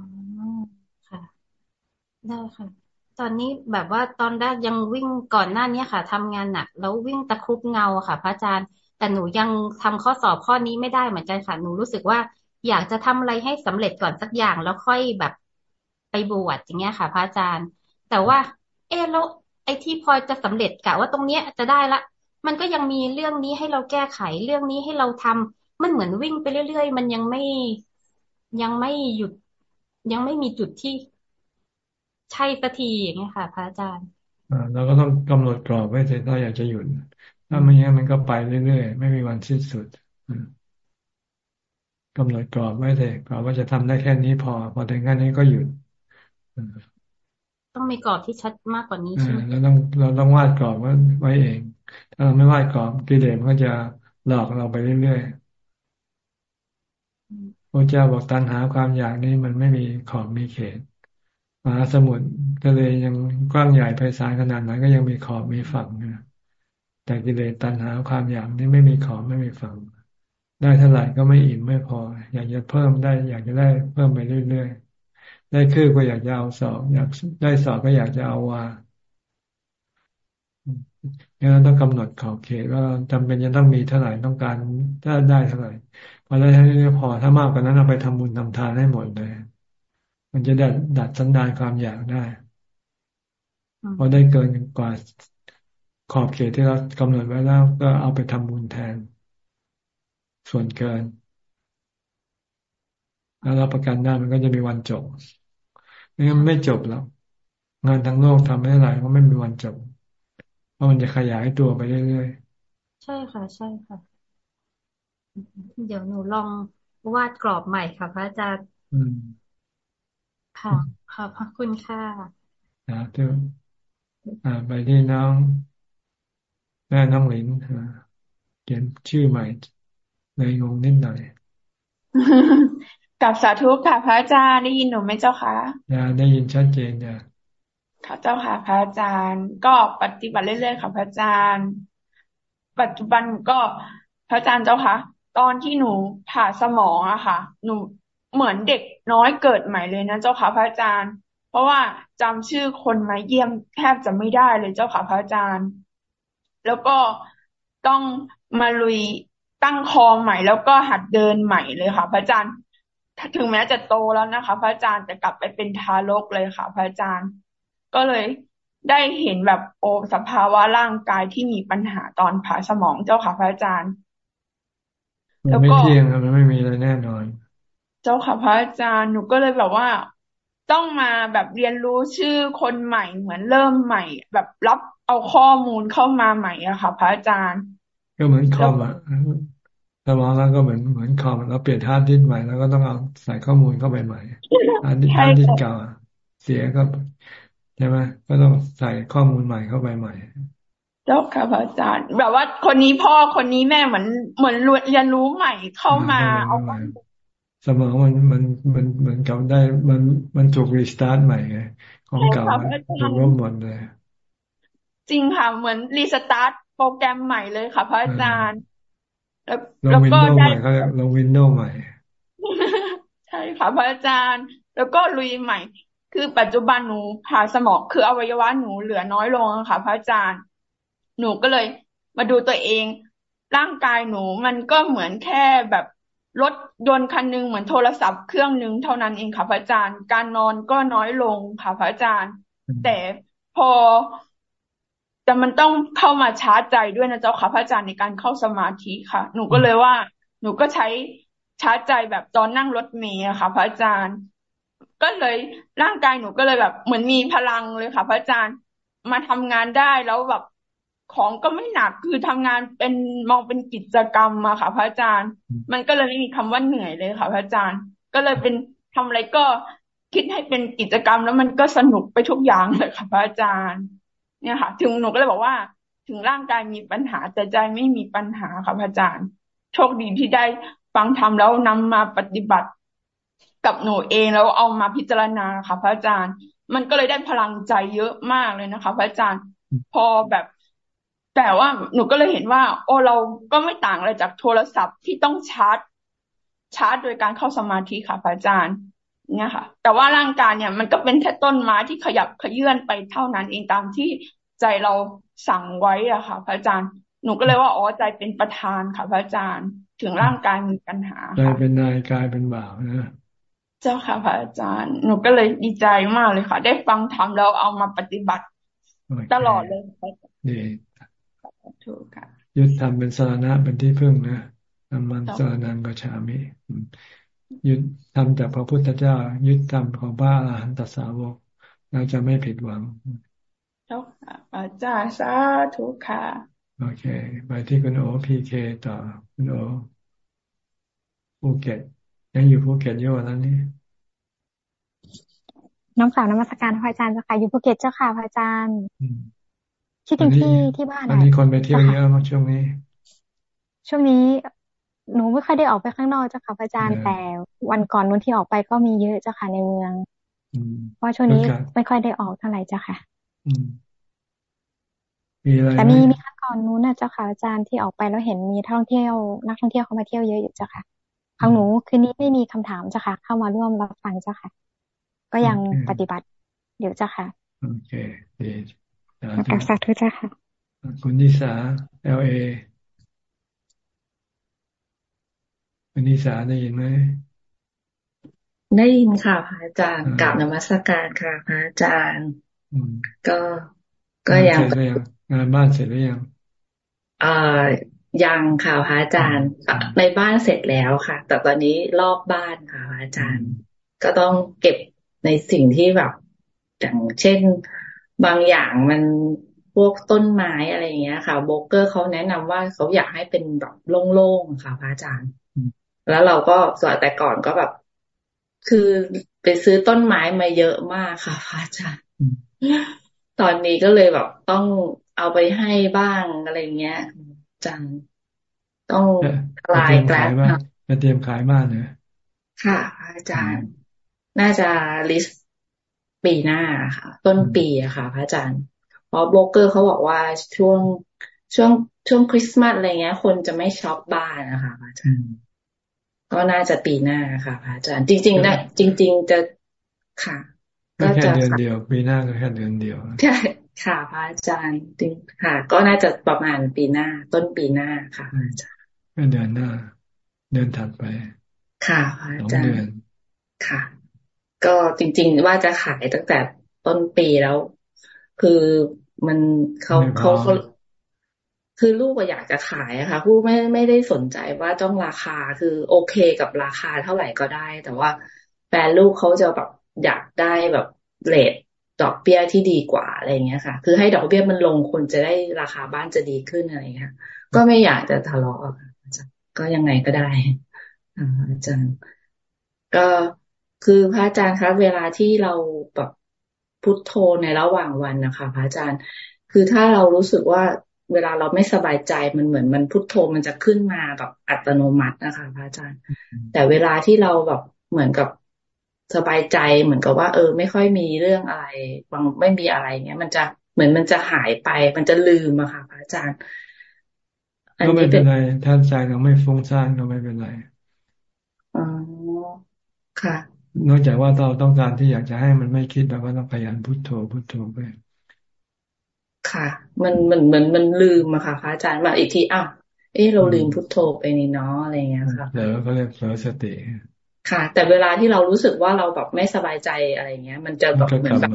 ค่ะ ได้ค่ะ ตอนนี้แบบว่าตอนแรกยังวิ่งก่อนหน้านี้ค่ะทำงานหนัก แล้ววิ่งตะครุบเงาค่ะ พระอาจารย์ แต่หนูยังทำข้อสอบข้อนี้ไม่ได้เหมือนกันค่ะ หนูรู้สึกว่าอยากจะทำอะไรให้สำเร็จก่อนสักอย่างแล้วค่อยแบบไปบวชอย่างเงี้ยค่ะ พระอาจารย์ แต่ว่า เออแล้วไอ้ที่พอจะสำเร็จกะว่าตรงเนี้ยจะได้ละ มันก็ยังมีเรื่องนี้ให้เราแก้ไขเรื่องนี้ให้เราทำมันเหมือนวิ่งไปเรื่อย ๆ มันยังไม่ยังไม่หยุดยังไม่มีจุดที่ ใช่สักทีอย่างเงี้ยค่ะ พระอาจารย์อ่าเราก็ต้องกำหนดกรอบไว้เสร็จถ้าอยากจะหยุดถ้าไม่งั้นมันก็ไปเรื่อยๆ ไม่มีวันสิ้นสุดกำหนดกรอบไว้เสร็จกรอบว่าจะทำได้แค่นี้พอ พอถึงแค่นี้ก็หยุดต้องมีกรอบที่ชัดมากกว่านี้ใช่ไหมเราต้องเราต้องวาดกรอบไว้เอง ถ้าเราไม่วาดกรอบกิเลสมันก็จะหลอกเราไปเรื่อยๆพระเจ้าบอกตัณหาความอยากนี้มันไม่มีขอบมีเขต มหาสมุทรทะเลยังกว้างใหญ่ไพศาลขนาดนั้นก็ยังมีขอบมีฝั่งนะแต่กิเลสตัณหาความอยากนี้ไม่มีขอบไม่มีฝั่งได้เท่าไหร่ก็ไม่อิ่มไม่พอ อยากจะเพิ่มได้ อยากจะได้เพิ่มไปเรื่อยๆได้คือก็อยากจะเอาสอบอยากได้สอบก็อยากจะเอาว่างั้นเราต้องกำหนดขอบเขตว่าจำเป็นจะต้องมีเท่าไหร่ต้องการถ้าได้เท่าไหร่พอได้เท่านี้พอถ้ามากกว่านั้นเอาไปทำบุญทำทานให้หมดเลย มันจะดัดดัดสันดานความอยากได้พอได้เกินกว่าขอบเขตที่เรากำหนดไว้แล้ว ก็เอาไปทำบุญแทน ส่วนเกิน แล้วรับประกันได้มันก็จะมีวันจบไม่งั้นไม่จบแล้ว งานทั้งโลกทำไม่ได้ก็ไม่มีวันจบ เพราะมันจะขยายตัวไปเรื่อยๆ ใช่ค่ะ ใช่ค่ะ เดี๋ยวหนูลองวาดกรอบใหม่ค่ะพระอาจารย์ ค่ะ ขอบพระคุณค่ะนะทุกอ่าไปที่น้องแม่น้องหลินเขียนชื่อใหม่เลยงงนิดหน่อยกับสาธุค่ะพระอาจารย์ได้ยินหนูไหมเจ้าคะได้ยินชัดเจนจ้ะค่ะเจ้าค่ะพระอาจารย์ ก็ปฏิบัติเรื่อยๆค่ะพระอาจารย์ ปัจจุบันก็พระอาจารย์เจ้าค่ะตอนที่หนูผ่าสมองอะค่ะ หนู เหมือนเด็กน้อยเกิดใหม่เลยนะเจ้าค่ะพระอาจารย์ เพราะว่าจำชื่อคนมาเยี่ยมแทบจะไม่ได้เลยเจ้าค่ะพระอาจารย์ แล้วก็ต้องมาลุยตั้งคอใหม่ แล้วก็หัดเดินใหม่เลยค่ะ พระอาจารย์ถึงแม้จะโตแล้วนะคะ พระอาจารย์แต่กลับไปเป็นทารกเลยค่ะ พระอาจารย์ ก็เลยได้เห็นแบบโอสภาวะร่างกายที่มีปัญหาตอนผ่าสมองเจ้าค่ะพระอาจารย์ แล้วก็ไม่เที่ยงมันไม่มีอะไรแน่นอน จ้าค่ะพระอาจารย์หนูก็เลยแบบว่าต้องมาแบบเรียนรู้ชื่อคนใหม่เหมือนเริ่มใหม่ แบบรับเอาข้อมูลเข้ามาใหม่อะค่ะ พระอาจารย์ ก็เหมือนคอมอะสมองแล้วก็เหมือนเหมือนคอมเราเปลี่ยนฮาร์ดดิสก์ใหม่แล้วก็ต้องเอาใส่ข้อมูลเข้าไปใหม่ฮาร์ดดิสก์เก่าเสียก็ใช่ไหมก็ต้องใส่ข้อมูลใหม่เข้าไปใหม่เจ้าค่ะพระอาจารย์ แบบว่าคนนี้พ่อคนนี้แม่เหมือนเหมือนเรียนรู้ใหม่เข้ามาเอา สมองมันมันมันเหมือนกับได้มันมันถูก restart ใหม่ไงของเก่าถูกลบหมดเลย จริงค่ะ เหมือน restart โปรแกรมใหม่เลยค่ะพระอาจารย์แล้วแล้วก็ได้ลง Windows ใหม่ ใช่ค่ะพระอาจารย์ แล้วก็ลุยใหม่ คือปัจจุบันหนูผ่าสมองคืออวัยวะหนูเหลือน้อยลงค่ะ พระอาจารย์ หนูก็เลย มาดูตัวเอง ร่างกายหนูมันก็เหมือนแค่แบบ รถยนต์คันหนึ่งเหมือนโทรศัพท์เครื่องหนึ่งเท่านั้นเองค่ะพระอาจารย์ การนอนก็น้อยลงค่ะพระอาจารย์ แต่พอแต่มันต้องเข้ามาชาร์จใจด้วยนะเจ้าค่ะพระอาจารย์ในการเข้าสมาธิค่ะ หนูก็เลยว่า หนูก็ใช้ชาร์จใจแบบตอนนั่งรถเมล์ค่ะ พระอาจารย์ ก็เลยร่างกายหนูก็เลยแบบ เหมือนมีพลังเลยค่ะ พระอาจารย์มาทำงานได้แล้วแบบ ของก็ไม่หนักคือทำงานเป็นมองเป็นกิจกรรมมาค่ะ พระอาจารย์ มันก็เลยไม่มีคำว่าเหนื่อยเลยค่ะ พระอาจารย์ ก็เลยเป็นทำอะไรก็คิดให้เป็นกิจกรรมแล้วมันก็สนุกไปทุกอย่างเลยค่ะ พระอาจารย์ เนี่ยค่ะ ถึงหนูก็เลยบอกว่า ถึงร่างกายมีปัญหาแต่ใจไม่มีปัญหาค่ะพระอาจารย์ โชคดีที่ได้ฟังธรรมแล้วนำมาปฏิบัติกับหนูเองแล้วเอามาพิจารณาค่ะ พระอาจารย์ มันก็เลยได้พลังใจเยอะมากเลยนะคะ พระอาจารย์ พอแบบ แต่ว่าหนูก็เลยเห็นว่า โอ้เราก็ไม่ต่างอะไรจากโทรศัพท์ที่ต้องชาร์จ ชาร์จโดยการเข้าสมาธิค่ะพระอาจารย์ เนี่ยค่ะ แต่ว่าร่างกายเนี่ย มันก็เป็นแค่ต้นไม้ที่ขยับขยื่นไปเท่านั้นเองตามที่ใจเราสั่งไว้อะค่ะ พระอาจารย์หนูก็เลยว่าอ๋อใจเป็นประธานค่ะ พระอาจารย์ ถึงร่างกายมีปัญหาใจเป็นนายกายเป็นบ่าวนะเจ้าค่ะ พระอาจารย์ หนูก็เลยดีใจมากเลยค่ะ ได้ฟังธรรมแล้วเอามาปฏิบัติ ตลอดเลยดี ถูกค่ะยึดทำเป็นสารณะเป็นที่พึ่งนะธรรมันสารนังกชามิยึดทำจากพระพุทธเจ้า ยึดทำของพระอรหันตสาวก เราจะไม่ผิดหวังเจ้าค่ะอาจารย์สาธุค่ะ โอเค ไปที่คุณโอพีเคต่อ คุณโอภูเก็ตยังอยู่ภูเก็ตอยู่แล้วนี่น้อมกราบนมัสการพระอาจารย์เจ้าค่ะอยู่ภูเก็ตเจ้าค่ะพระอาจารย์ คิดถึงที่ที่บ้านอันนี้คนไปเที่ยวเยอะมากช่วงนี้ ช่วงนี้ หนูไม่ค่อยได้ออกไปข้างนอกเจ้าค่ะอาจารย์แต่วันก่อนนู้นที่ออกไปก็มีเยอะเจ้าค่ะในเมืองเพราะช่วงนี้ไม่ค่อยได้ออกเท่าไหร่เจ้าค่ะแต่มีมีครั้งก่อนนู้นนะเจ้าค่ะอาจารย์ที่ออกไปแล้วเห็นมีท่องเที่ยว นักท่องเที่ยวเขามาเที่ยวเยอะอยู่เจ้าค่ะทางหนูคืนนี้ไม่มีคำถามเจ้าค่ะ เข้ามาร่วมรับฟังเจ้าค่ะ ก็ยังปฏิบัติเดี๋ยวเจ้าค่ะโอเคดี กราบสาธุจ้าค่ะ คุณนิสาเอลเอคุณนิสาได้ยินไหมได้ยินค่ะพระอาจารย์กลับนมัสการค่ะพระอาจารย์ก็ก็ยังงานบ้านเสร็จหรือยังอ่ายังค่ะพระอาจารย์ในบ้านเสร็จแล้วค่ะ แต่ตอนนี้รอบบ้านค่ะพระอาจารย์ ก็ต้องเก็บในสิ่งที่แบบอย่างเช่น บางอย่างมันพวกต้นไม้อะไรอย่างเงี้ยค่ะโบเกอร์เขาแนะนำว่าเขาอยากให้เป็นแบบโล่งๆค่ะพระอาจารย์ แล้วเราก็สวแต่ก่อนก็แบบ คือไปซื้อต้นไม้มาเยอะมากค่ะพระอาจารย์ ตอนนี้ก็เลยแบบต้องเอาไปให้บ้างอะไรเงี้ย จังต้องลายกลายจะเตรียมขายบ้านเลยค่ะ อาจารย์ น่าจะ list ปีหน้าค่ะ ต้นปีอะค่ะ พระอาจารย์เพราะโบรกเกอร์เขาบอกว่าช่วงช่วงช่วงคริสต์มาสอะไรเงี้ย คนจะไม่ shop บ้านนะคะพระอาจารย์ก็น่าจะปีหน้าค่ะพระอาจารย์ จริงๆนะจริง ๆ จะค่ะก็แค่เดือนเดียว ปีหน้าก็แค่เดือนเดียวใช่ค่ะพระอาจารย์จริงค่ะ ก็น่าจะประมาณปีหน้า ต้นปีหน้าค่ะพระอาจารย์ก็เดือนหน้า เดือนถัดไป ค่ะพระอาจารย์ค่ะ ก็จริง ๆ ว่าจะขายตั้งแต่ต้นปีแล้ว คือมันเขาเขาเขาคือลูกอยากจะขายอะค่ะผู้ไม่ไม่ได้สนใจว่าต้องราคาคือโอเคกับราคาเท่าไหร่ก็ได้ แต่ว่าแฟนลูกเขาจะแบบอยากได้แบบเลทดอกเบี้ยที่ดีกว่าอะไรเงี้ยค่ะ คือให้ดอกเบี้ยมันลงคนจะได้ราคาบ้านจะดีขึ้นอะไรเงี้ยก็ไม่อยากจะทะเลาะก็ยังไงก็ได้อาจารย์ก็ คือพระอาจารย์คะเวลาที่เราแบบพุทโธในระหว่างวันนะคะ พระอาจารย์ คือถ้าเรารู้สึกว่าเวลาเราไม่สบายใจมันเหมือนมันพุทโธมันจะขึ้นมาแบบอัตโนมัตินะคะ พระอาจารย์ แต่เวลาที่เราแบบเหมือนกับสบายใจเหมือนกับว่า เออ ไม่ค่อยมีเรื่องอะไรบางไม่มีอะไรเงี้ยมันจะเหมือนมันจะหายไป มันจะลืมอะค่ะ พระอาจารย์ก็ไม่เป็นไรท่านใจเราไม่ฟุ้งซ่านก็ไม่เป็นไรอ๋อค่ะ นอกจากว่าเราต้องการที่อยากจะให้มันไม่คิดเราก็ต้องพยายามพุทโธพุทโธไปค่ะ มันมันมันมันลืมอะค่ะพระอาจารย์มาอีกทีอ้าวเออเราลืมพุทโธไปนี่เนาะอะไรเงี้ยค่ะเดี๋ยวก็เรียกเผลอสติ ค่ะ แต่เวลาที่เรารู้สึกว่าเราแบบไม่สบายใจอะไรเงี้ย มันจะแบบเหมือนแบบ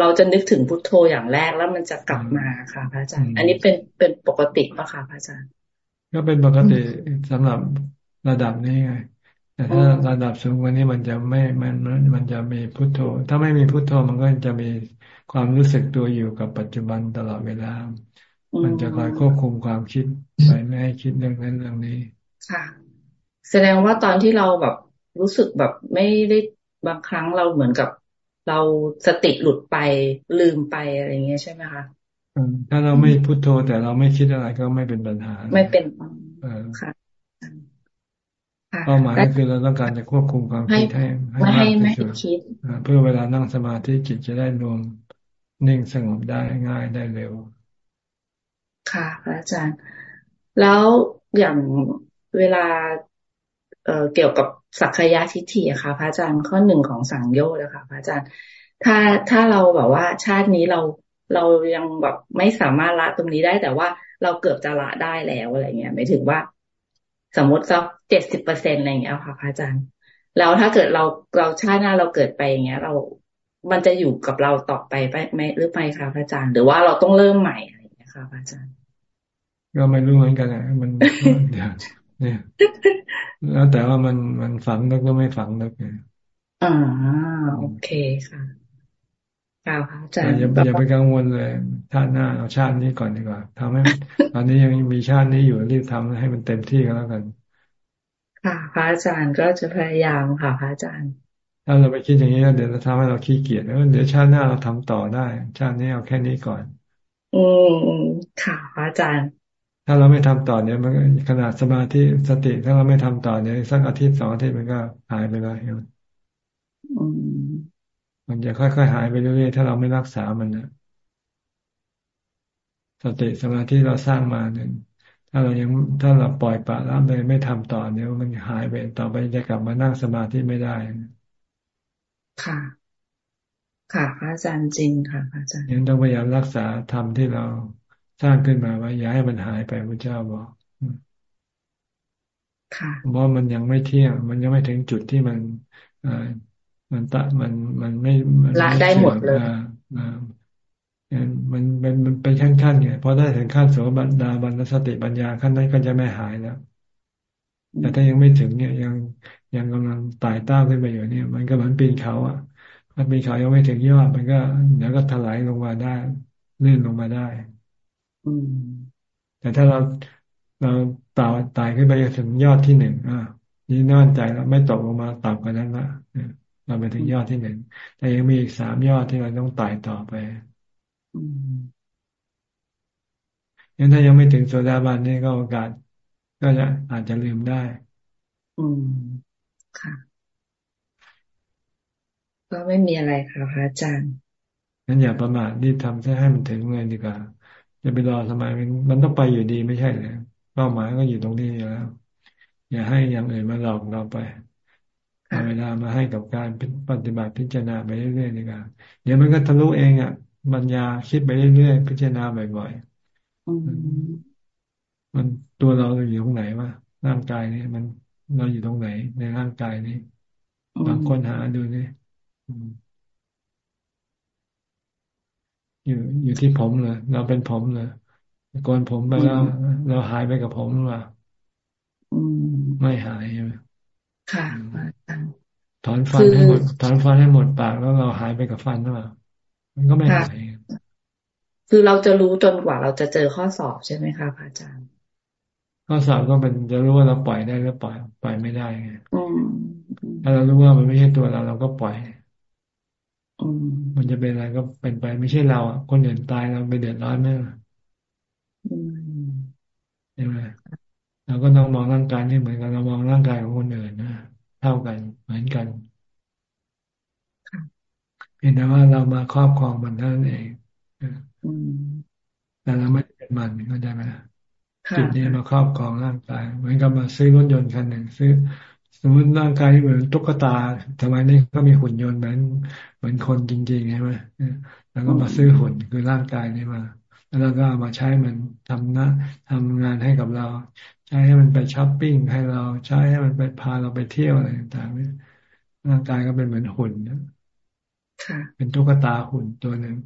เราจะนึกถึงพุทโธอย่างแรกแล้วมันจะกลับมาค่ะพระอาจารย์ อันนี้เป็นเป็นปกติปะคะพระอาจารย์ ก็เป็นปกติสำหรับระดับนี้ไง แต่ถ้าระดับสูงกว่านี้มันจะไม่มันมันจะมีพุทโธ ถ้าไม่มีพุทโธมันก็จะมีความรู้สึกตัวอยู่กับปัจจุบันตลอดเวลา มันจะคอยควบคุมความคิดไปไม่ให้คิดเรื่องนั้นเรื่องนี้ ค่ะ แสดงว่าตอนที่เราแบบรู้สึกแบบไม่ได้บางครั้งเราเหมือนกับเราสติหลุดไปลืมไปอะไรเงี้ยใช่ไหมคะถ้าเราไม่พุโทโธแต่เราไม่คิดอะไรก็ไม่เป็นปัญหา ไม่เป็นค่ะ เป้าหมายก็คือเราต้องการจะควบคุมความคิดให้ให้มากที่สุดเพื่อเวลานั่งสมาธิจิตจะได้รวมนิ่งสงบได้ง่ายได้เร็ว ค่ะพระอาจารย์ แล้วอย่างเวลาเอ่อเกี่ยวกับสักขยะทิฏฐิค่ะ พระอาจารย์ข้อหนึ่งของสังโยชน์นะคะพระอาจารย์ ถ้าถ้าเราแบบว่าชาตินี้เราเรายังแบบไม่สามารถละตรงนี้ได้แต่ว่าเราเกือบจะละได้แล้วอะไรเงี้ยหมายถึงว่า สมมติสักเจ็ดสิบเปอร์เซ็นอะไรเงี้ยค่ะพระอาจารย์ แล้วถ้าเกิดเราเราชาติหน้าเราเกิดไปอย่างเงี้ย เรา มันจะอยู่กับเราต่อไปไหมหรือไม่คะพระอาจารย์ หรือว่าเราต้องเริ่มใหม่อะไรเงี้ยค่ะพระอาจารย์ ก็ไม่รู้เหมือนกันอะมันเดี๋ยวเนี่ยแล้วแต่ว่ามันมันฝังลึกก็ไม่ฝังลึกไงอ่าโอเคค่ะกล่าว ค่ะอาจารย์อย่าอย่าไปกังวลเลยชาติหน้าเอาชาตินี้ก่อนดีกว่าทำให้ ตอนนี้ยังมีชาตินี้อยู่รีบทำให้มันเต็มที่ก็แล้วกัน ค่ะพระอาจารย์ก็จะพยายามค่ะพระอาจารย์ ถ้าเราไปคิดอย่างนี้เดี๋ยวจะทำให้เราขี้เกียจแล้วเดี๋ยวชาติหน้าเราทำต่อได้ ชาตินี้เอาแค่นี้ก่อน อืมค่ะพระอาจารย์ ถ้าเราไม่ทำต่อเนี่ยมันขนาดสมาธิสติถ้าเราไม่ทำต่อเนี่ยสักอาทิตย์สองอาทิตย์มันก็หายไปแล้วมั นจะค่อยๆหายไปเรื่อยๆถ้าเราไม่รักษามันนะสติสมาธิเราสร้างมาเนี่ยถ้าเรายังถ้าเราปล่อยปละละเลยไม่ทำต่อเนี่ยมันหายไปต่อไปจะกลับมานั่งสมาธิไม่ได้ ค่ะ ค่ะพระอาจารย์จริงค่ะพระอาจารย์ยังต้องพยายามรักษาธรรมที่เราสร้างขึ้นมาไว้อย่าให้มันหายไปพระเจ้าบอกค่ะว่ามันยังไม่เที่ยง มันยังไม่ถึงจุดที่มันอ่า มันตะมันมันไม่ละได้หมดเลยอ่ามันมันมันเป็นขั้นๆไงพอได้ถึงขั้นโสบัดาบันสติปัญญาขั้นนั้นก็จะไม่หายแล้วแต่ถ้ายังไม่ถึงเนี่ยยังยังกำลังไต่เต้าขึ้นไปอยู่เนี่ย มันก็เหมือนปีนเขา อะถ้าปีนเขายังไม่ถึงยอดมันก็เดี๋ยวก็ถลายลงมาได้ลื่นลงมาได้แต่ถ้าเราเราต่าตายขึ้นไปถึงยอดที่หนึ่งอ่านี่น่นใจแล้วไม่ตกลงมาต่ำกว่านั้นละ เราไปถึงยอดที่หนึ่งแต่ยังมีอีกสามยอดที่เราต้องไต่ต่อไปยังถ้ายังไม่ถึงโซดาบันนี่ก็โอกาส ก็จะอาจจะลืมได้ อืมค่ะ ก็ไม่มีอะไรค่ะพระอาจารย์งั้นอย่าประมาทรีบทำให้มันถึงเลยดีกว่าจะไปรอทำไมมันมันต้องไปอยู่ดีไม่ใช่เลยเป้าหมายก็อยู่ตรงนี้อยู่แล้ว อย่าให้อย่างอื่นมาหลอกเราไป เอาเวลามาให้กับการปฏิบัติพิจารณาไปเรื่อยๆดีกว่าเดี๋ยวมันก็ทะลุเองอะปัญญาคิดไปเรื่อยๆพิจารณาบ่อยๆมันตัวเราอยู่ตรงไหนวะร่างกายนี่มันเราอยู่ตรงไหน ในร่างกายนี้บางคนหาดูนี่อยู่อยู่ที่ผมเลยเราเป็นผมเลยโกนผมไปแล้วเราหายไปกับผมหรือเปล่าไม่หายใช่ไหมค่ะ ถอนฟันให้หมดถอนฟันให้หมดปากแล้วเราหายไปกับฟันหรือเปล่ามันก็ไม่หายคือเราจะรู้จนกว่าเราจะเจอข้อสอบใช่ไหมคะพระอาจารย์ ข้อสอบก็เป็นจะรู้ว่าเราปล่อยได้หรือปล่อยปล่อยไม่ได้ไงถ้าเรารู้ว่ามันไม่ใช่ตัวเรา เราก็ปล่อยมันจะเป็นอะไรก็เป็นไป ไม่ใช่เราอะคนอื่นตายเราไปเดือดร้อนไหมใช่ไหมเราก็ต้องมองร่างกายนี่เหมือนกันเรามองร่างกายของคนอื่นนะเท่ากันเหมือนกันเพียงแต่ว่าเรามาครอบครองมันเท่านั้นเองแต่เราไม่เป็นมันเข้าใจไหมจิตนี้มาครอบครองร่างกายเหมือนกับมาซื้อรถยนต์คันหนึ่งซื้อ สมมติร่างกายเหมือนตุ๊กตาทำไมนี่ก็มีหุ่นยนต์เหมือนเหมือนคนจริงๆใช่ไหมแล้วก็มาซื้อหุ่นคือร่างกายนี้มา แล้วก็เอามาใช้มันทำนะทำงานให้กับเรา ใช้ให้มันไปช้อปปิ้งให้เราใช้ให้มันไปพาเราไปเที่ยวอะไรต่างๆร่างกายก็เป็นเหมือนหุ่นนะเป็นตุ๊กตาหุ่นตัวหนึ่ง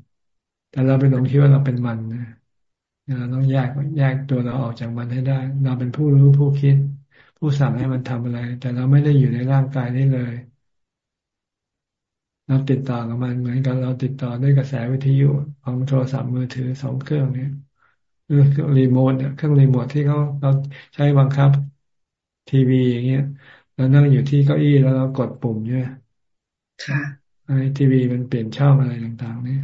แต่เราไปหลงคิดว่าเราเป็นมันนะเราต้องแยกแยกตัวเราออกจากมันให้ได้ เราเป็นผู้รู้ผู้คิด ผู้สั่งให้มันทำอะไร แต่เราไม่ได้อยู่ในร่างกายนี้เลย เราติดต่อกับมันเหมือนกันเราติดต่อด้วยกระแสวิทยุของโทรศัพท์มือถือสองเครื่องนี้หรือเครื่อง รีโมทเนี่ยเครื่องรีโมทที่เขาเราใช้บังคับ ทีวีอย่างเงี้ยเรานั่งอยู่ที่เก้าอี้แล้วเรากดปุ่มเนี่ยค่ะไอ้ทีวีมันเปลี่ยนช่องอะไรต่างๆ เนี่ย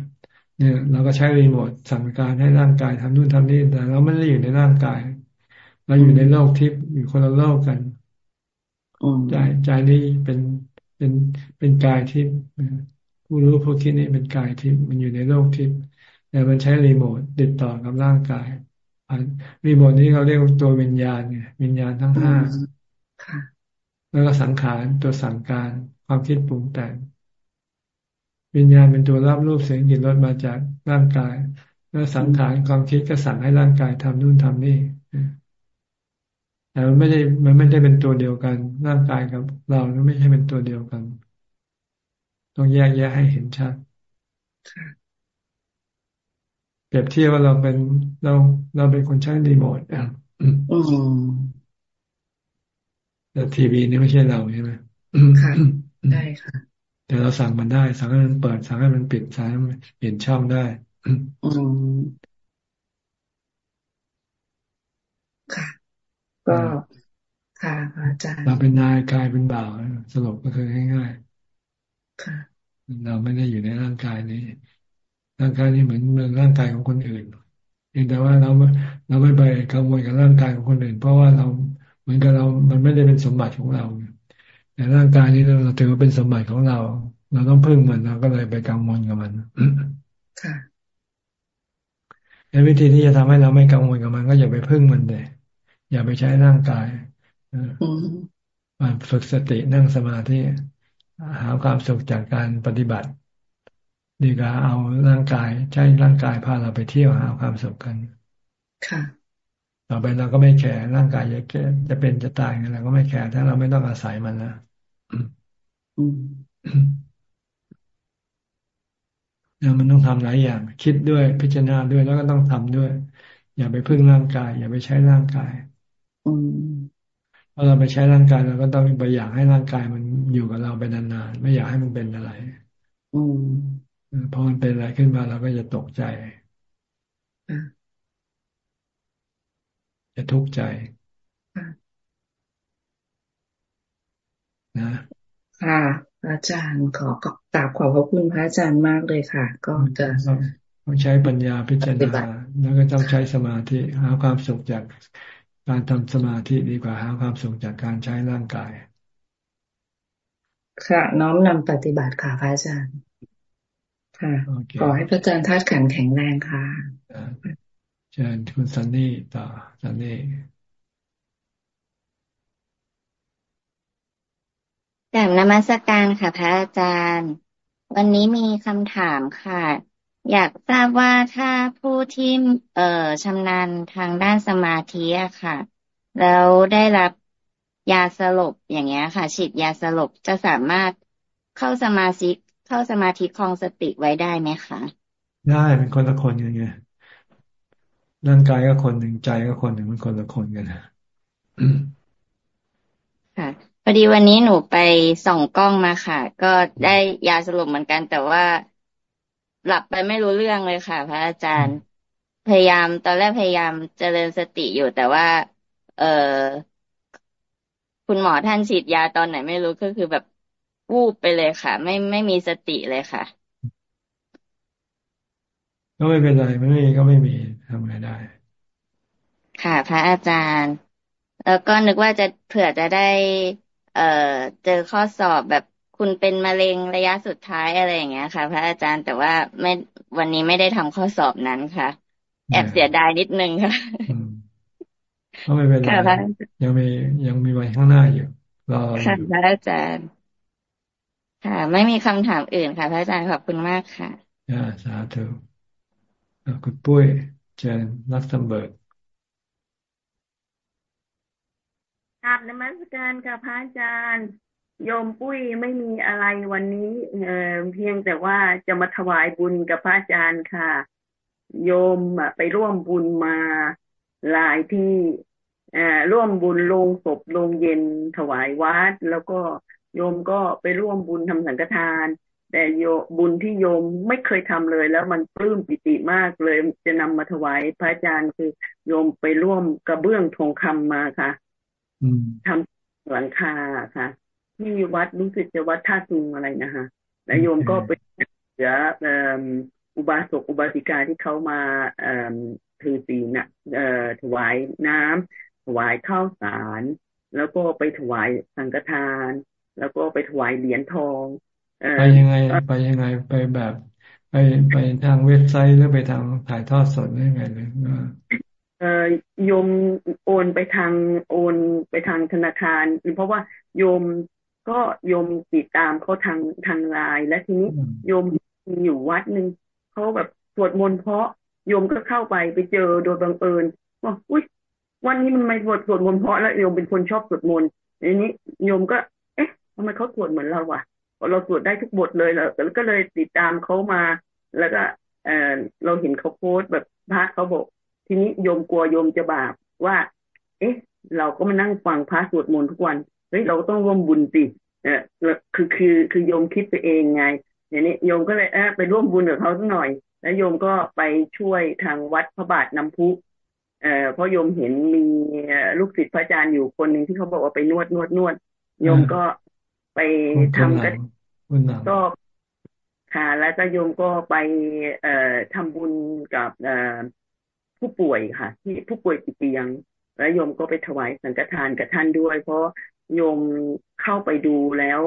เนี่ย เราก็ใช้รีโมทสั่งการให้ร่างกายทำนู่นทำนี่แต่เราไม่ได้อยู่ในร่างกาย เราอยู่ในโลกทิพย์อยู่คนละโลกกันใจใจนี้เป็นเป็นเป็นกายที่ผู้รู้ผู้คิดนี่เป็นกายที่มันอยู่ในโลกที่ แต่มันใช้รีโมทติดต่อกับร่างกายรีโมทนี้เขาเรียกตัววิญญาณเนี่ยวิญญาณทั้งห้าแล้วก็สังขารตัวสั่งการความคิดปรุงแต่ง วิญญาณเป็นตัวรับรูปเสียงกลิ่นรสมาจากร่างกาย แล้วสังขารความคิดก็สั่งให้ร่างกายทำนู่นทำนี่แต่มันไม่ได้มันไม่ได้เป็นตัวเดียวกัน ร่างกายกับเราไม่ใช่เป็นตัวเดียวกัน ต้องแยกแยะให้เห็นชัดเป รียบเทียบว่าเราเป็นเราเราเป็นคนใช้รีโมทอะแต่ทีวีนี่ไม่ใช่เราใช่ไหมค่ะได้ค่ะ แต่เราสั่งมันได้ สั่งให้มันเปิด สั่งให้มันปิดสั่งให้มันเปลี่ยนช่องได้อืมค่ะ ก็ค่ะอาจารย์เราเป็นนายกายเป็นบ่าวสรุปก็คือง่ายๆค่ะ เราไม่ได้อยู่ในร่างกายนี้ ร่างกายนี้เหมือนเหมือนร่างกายของคนอื่นเพียงแต่ว่าเราเราไม่ไปกังวลกับร่างกายของคนอื่น เพราะว่าเราเหมือนกับเรา มันไม่ได้เป็นสมบัติของเราแต่ร่างกายนี้เราถือว่าเป็นสมบัติของเรา เราต้องพึ่งมันเราก็เลยไปกังวลกับมันค่ะในวิธีที่จะทำให้เราไม่กังวลกับมัน ก็อย่าไปพึ่งมันเลยอย่าไปใช้ร่างกายมาฝึกสตินั่งสมาธิหาความสุขจากการปฏิบัติ ดีกว่าเอาร่างกายใช้ร่างกายพาเราไปเที่ยวหาความสุขกัน ค่ะ ต่อไปเราก็ไม่แคร์ร่างกายจะจะเป็นจะตายเราก็ไม่แคร์ถ้าเราไม่ต้องอาศัยมันนะแล้วมันต้องทำหลายอย่าง คิดด้วยพิจารณาด้วยแล้วก็ต้องทำด้วย อย่าไปพึ่งร่างกาย อย่าไปใช้ร่างกายพอเราไปใช้ร่างกายเราก็ต้องไปอยากให้ร่างกายมันอยู่กับเราไปนานๆไม่อยากให้มันเป็นอะไร อืม พอมันเป็นอะไรขึ้นมาเราก็จะตกใจจะทุกข์ใจนะค่ะอาจารย์ขอกราบขอบพระคุณพระอาจารย์มากเลยค่ะ ก็จะต้องใช้ปัญญาพิจารณาแล้วก็ต้องใช้สมาธิหาความสุขจากการทำสมาธิดีกว่าหาความสุขจากการใช้ร่างกาย ค่ะ น้อมนำปฏิบัติค่ะพระอาจารย์ ค่ะขอให้พระอาจารย์ธาตุขันแข็งแรงค่ะเชิญคุณซันนี่ต่อซันนี่กลับนมัสการค่ะ พระอาจารย์ วันนี้มีคำถามค่ะ อยากทราบว่าถ้าผู้ที่เอ่อชำนาญทางด้านสมาธิอะค่ะ แล้วได้รับยาสลบอย่างเงี้ยค่ะฉีดยาสลบจะสามารถเข้าสมาธิ เข้าสมาธิคลองสติไว้ได้ไหมคะได้เป็นคนละคนกันไงร่างกายก็คนหนึ่งใจก็คนหนึ่งมันคนละคนกันค่ะพอดีวันนี้หนูไปส่องกล้องมาค่ะ ก็ได้ยาสลบเหมือนกัน แต่ว่าหลับไปไม่รู้เรื่องเลยค่ะ พระอาจารย์พยายามตอนแรกพยายามเจริญสติอยู่ แต่ว่า เออคุณหมอท่านฉีดยาตอนไหนไม่รู้ก็คือแบบ วูบไปเลยค่ะ ไม่ไม่มีสติเลยค่ะ ก็ไม่เป็นไรไม่มีก็ไม่มีทำไงได้ ค่ะ พระอาจารย์ แล้วก็นึกว่าจะเผื่อจะได้ เอ่อเจอข้อสอบแบบคุณเป็นมะเร็งระยะสุดท้ายอะไรอย่างเงี้ยค่ะ พระอาจารย์แต่ว่าไม่วันนี้ไม่ได้ทำข้อสอบนั้นค่ะ แอบเสียดายนิดนึงค่ะก็ไม่เป็นไรยังมียังมีวันข้างหน้าอยู่รอค่ะพระอาจารย์ ค่ะ ไม่มีคำถามอื่นค่ะพระอาจารย์ขอบคุณมากค่ะอ่าสาธุคุณปุ้ยเชิญลักเซมเบิร์กกราบนมัสการค่ะพระอาจารย์โยมปุ้ยไม่มีอะไรวันนี้เออเพียงแต่ว่าจะมาถวายบุญกับพระอาจารย์ค่ะ โยมไปร่วมบุญมาหลายที่ร่วมบุญโลงศพโลงเย็นถวายวัด แล้วก็ โยมก็ไปร่วมบุญทำสังฆทาน แต่โยบุญที่โยมไม่เคยทำเลย แล้วมันปลื้มปิติมากเลยจะนำมาถวายพระอาจารย์คือโยมไปร่วมกระเบื้องทองคำมาค่ะทำหลังคาค่ะที่วัดรู้สึกจะวัดท่าซุงอะไรนะคะแล้วโยมก็ไปเหลืออุบาสกอุบาสิกาที่เขามาถือศีลน่ะถวายน้ำถวายข้าวสาร แล้วก็ไปถวายสังฆทาน แล้วก็ไปถวายเหรียญทองไปยังไงไปยังไงไปแบบไปไปทางเว็บไซต์หรือไปทางถ่ายทอดสดหรือไงเลยเอ่อโยมโอนไปทางโอนไปทางธนาคารเพราะว่าโยมก็โยมติดตามเขาทางทางไลน์และทีนี้โยมมีอยู่วัดหนึ่งเขาแบบสวดมนต์เพราะโยมก็เข้าไปไปเจอโดยบังเอิญว่าอุ้ยวันนี้มันไม่สวดสวดมนต์เพราะแล้วโยมเป็นคนชอบสวดมนต์ทีนี้โยมก็เอ๊ะ ทำไมเขาสวดเหมือนเราวะเราสวดได้ทุกบทเลยแล้วก็เลยติดตามเขามา แล้วก็เออเราเห็นเขาโพสแบบพระเขาบอก ทีนี้โยมกลัวโยมจะบาปว่า เอ๊ะ เราก็มานั่งฟังพระสวดมนต์ทุกวันเฮ้ยเราต้องร่วมบุญสิเออคือคือคือโยมคิดไปเองไงอย่างนี้โยมก็เลยเออไปร่วมบุญกับเขาสักหน่อย แล้วโยมก็ไปช่วยทางวัดพระบาทน้ำพุเอ่อเพราะโยมเห็นมีลูกศิษย์พระอาจารย์อยู่คนหนึ่งที่เขาบอกว่าไปนวดนวดนวดโยมก็ ไปทำกันก็ค่ะ แล้วก็โยมก็ไป เอ่อทำบุญกับเอ่อผู้ป่วยค่ะ ที่ผู้ป่วยติดเตียง แล้วโยมก็ไปถวายสังฆทานกับท่านด้วย เพราะโยมเข้าไปดูแล้ว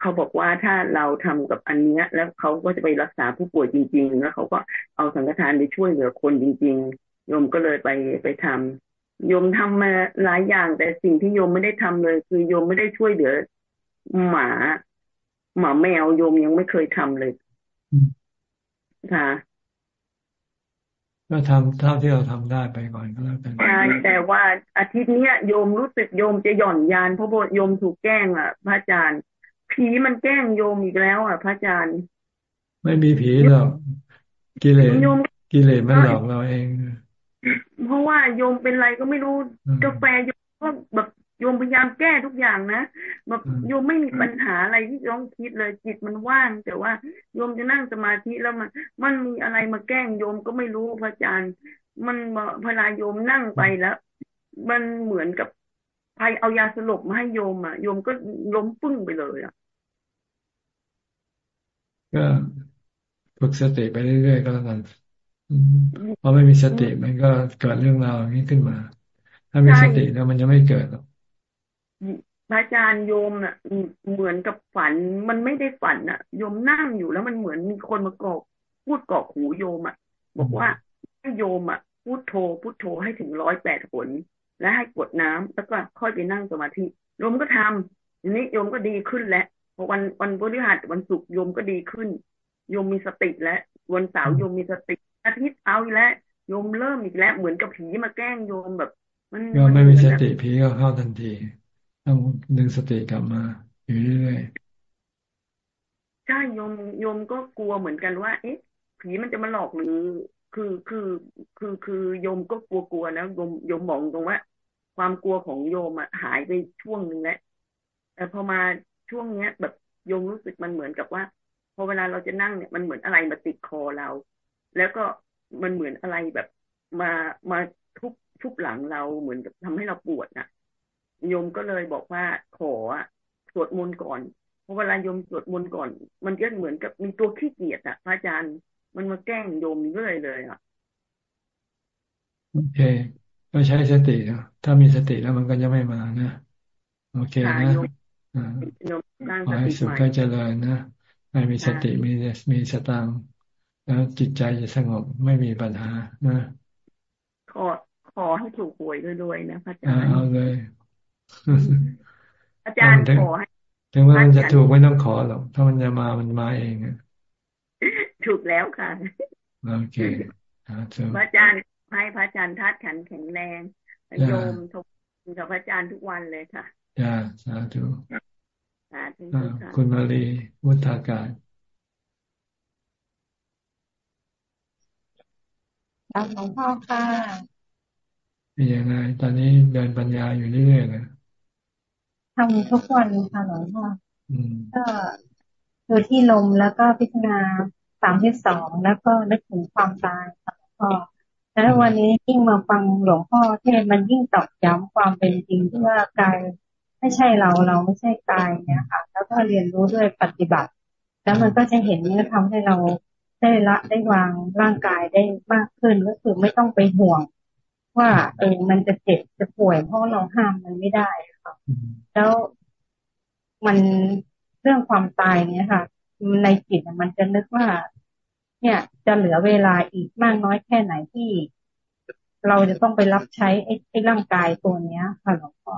เขาบอกว่าถ้าเราทำกับอันเนี้ย แล้วเขาก็จะไปรักษาผู้ป่วยจริง ๆ แล้วเขาก็เอาสังฆทานไปช่วยเหลือคนจริง ๆ โยมก็เลยไปไปทำโยมทำมาหลายอย่าง แต่สิ่งที่โยมไม่ได้ทำเลย คือโยมไม่ได้ช่วยเหลือ หมาหมาแมวโยมยังไม่เคยทำเลยค่ะก็ทำเท่าที่เราทำได้ไปก่อนก็แล้วกันใช่แต่ว่าอาทิตย์เนี้ยโยมรู้สึกโยมจะหย่อนยานเพราะโยมถูกแกล้งอะ พระอาจารย์ ผีมันแกล้งโยมอีกแล้ว อะ พระอาจารย์ ไม่มีผีหรอกกิเลสกิเลสมันหลอกเราเอง เพราะว่าโยมเป็นไรก็ไม่รู้กาแฟโยมก็แบบ โยมพยายามแก้ทุกอย่างนะแบบโยมไม่มีปัญหาอะไรที่ต้องคิดเลยจิตมันว่าง แต่ว่าโยมจะนั่งสมาธิแล้วมัน มันมีอะไรมาแกล้งโยมก็ไม่รู้พระอาจารย์ มันเวลาโยมนั่งไปแล้ว มันเหมือนกับใครเอายาสลบมาให้โยมอะโยมก็ล้มปึ้งไปเลยอะก็ฝึกสติไปเรื่อยๆก็แล้วกันพอไม่มีสติมันก็เกิดเรื่องราวอย่างนี้ขึ้นมา ถ้ามีสติแล้วมันจะไม่เกิดหรอก พระอาจารย์โยมน่ะเหมือนกับฝัน มันไม่ได้ฝันอะ โยมนั่งอยู่แล้วมันเหมือนมีคนมากอกพูดกอกหูโยมอะ บอกว่าให้โยมอะพูดโทพูดโทให้ถึงร้อยแปดผลและให้กดน้ำแล้วก็ค่อยไปนั่งสมาธิโยมก็ทำทีนี้โยมก็ดีขึ้นแล้วพอวันวันพฤหัสวันศุกร์โยมก็ดีขึ้น โยมมีสติแล้ววันเสาร์โยมมีสติอาทิตย์เอาอีกแล้วโยมเริ่มอีกแล้วเหมือนกับผีมาแกล้งโยมแบบ มันโยมไม่มีสติผีก็เข้าทันที ต้องดึงสติกลับมา อยู่เรื่อยๆใช่โยมโยมก็กลัวเหมือนกันว่า เอ๊ะผีมันจะมาหลอกหรือ คือคือคือคือโยมก็กลัวกลัวนะโยมโยมมองตรงว่า ความกลัวของโยมอะหายไปช่วงหนึ่งแล้วแต่พอมาช่วงเนี้ย แบบโยมรู้สึกมันเหมือนกับว่า พอเวลาเราจะนั่งเนี่ยมันเหมือนอะไรมาติดคอเรา แล้วก็มันเหมือนอะไรแบบมามาทุบทุบหลังเราเหมือนกับทำให้เราปวดน่ะ โยมก็เลยบอกว่าขอสวดมนต์ก่อน เพราะเวลาโยมสวดมนต์ก่อน มันก็เหมือนกับมีตัวขี้เกียจอะพระอาจารย์มันมาแกล้งโยมเรื่อยเลยอะโอเคก็ใช้สตินะถ้ามีสติแล้วมันก็จะไม่มานะโอเคนะขอให้สุขให้เจริญนะให้มีสติมีมีสตางแล้วจิตใจจะสงบไม่มีปัญหานะขอขอให้ถูกหวยด้วยๆนะพระอาจารย์เอาเลย อาจารย์ขอให้ถึงว่ามันจะถูกไม่ต้องขอหรอกถ้ามันจะมามันมาเองถูกแล้วค่ะโอเคพระอาจารย์ขให้พระอาจารย์ทัดขันแข็งแรงโยมทบกับพระอาจารย์ทุกวันเลยค่ะจ้าสาธุสาธุคุณมาลีวุฒากาศรับหลวงพ่อค่ะเป็นยังไงตอนนี้เดินปัญญาอยู่เรื่อยๆนะ ทำทุกวันค่ะหลวงพ่อก็ดูที่ลมแล้วก็พิจารณาสามที่สองแล้วก็นึกถึงความตายค่ะหลวงพ่อแล้ววันนี้ยิ่งมาฟังหลวงพ่อเทศมันยิ่งตอกย้ำความเป็นจริงที่ว่ากายไม่ใช่เราเราไม่ใช่กายเนี่ยค่ะ แล้วก็เรียนรู้ด้วยปฏิบัติ แล้วมันก็จะเห็นนี่ทำให้เราได้ละได้วางร่างกายได้มากขึ้นก็คือไม่ต้องไปห่วง ว่า เออมันจะเจ็บจะป่วยเพราะเราห้ามมันไม่ได้ค่ะแล้วมันเรื่องความตายเนี่ยค่ะ ในจิตมันจะนึกว่า เนี่ยจะเหลือเวลาอีกมากน้อยแค่ไหนที่ เราจะต้องไปรับใช้ไอ้ไอ้ร่างกายตัวเนี้ย ค่ะหลวงพ่อ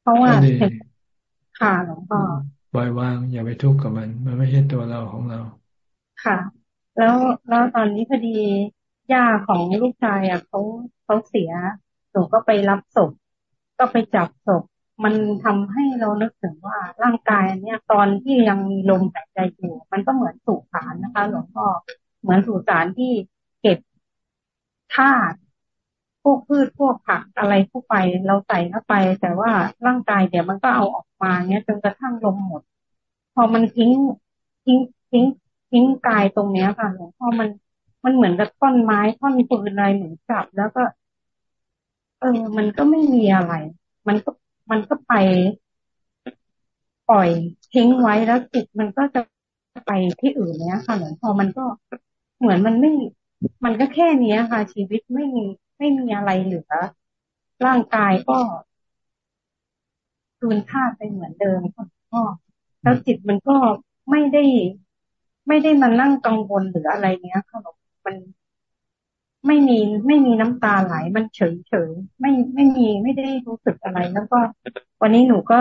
เพราะว่าค่ะหลวงพ่อปล่อยวางอย่าไปทุกข์กับมัน มันไม่ใช่ตัวเราของเรา ค่ะ แล้วแล้วตอนนี้พอดี ย่าของลูกชายอะเขาเขาเสียหนูก็ไปรับศพ ก็ไปจับศพ มันทำให้เรานึกถึงว่าร่างกายเนี่ยตอนที่ยังมีลมหายใจอยู่ มันก็เหมือนสุสานนะคะ หลวงพ่อเหมือนสุสานที่เก็บธาตุพวกพืชพวกผักอะไรเข้าไป เราใส่เข้าไป แต่ว่าร่างกายเดี๋ยวมันก็เอาออกมาเนี่ยจนกระทั่งลมหมด พอมันทิ้งทิ้งทิ้งทิ้งกายตรงเนี้ยค่ะหลวงพ่อมัน มันเหมือนกับต้นไม้ท่อนปืนอะไรเหมือนจับแล้วก็ เออ มันก็ไม่มีอะไร มันก็มันก็ไปปล่อยทิ้งไว้แล้วจิตมันก็จะไปที่อื่นเนี้ยค่ะหลวงพ่อมันก็เหมือนมันไม่ มันก็แค่นี้ค่ะ ชีวิตไม่มีไม่มีอะไรเหลือร่างกายก็คืนธาตุไปเหมือนเดิมค่ะพ่อแล้วจิตมันก็ไม่ได้ ไม่ได้มานั่งกังวลหรืออะไรเนี้ยค่ะ มันไม่มีไม่มีน้ำตาไหล มันเฉยเฉยไม่ไม่มีไม่ได้รู้สึกอะไร แล้วก็ วันนี้หนูก็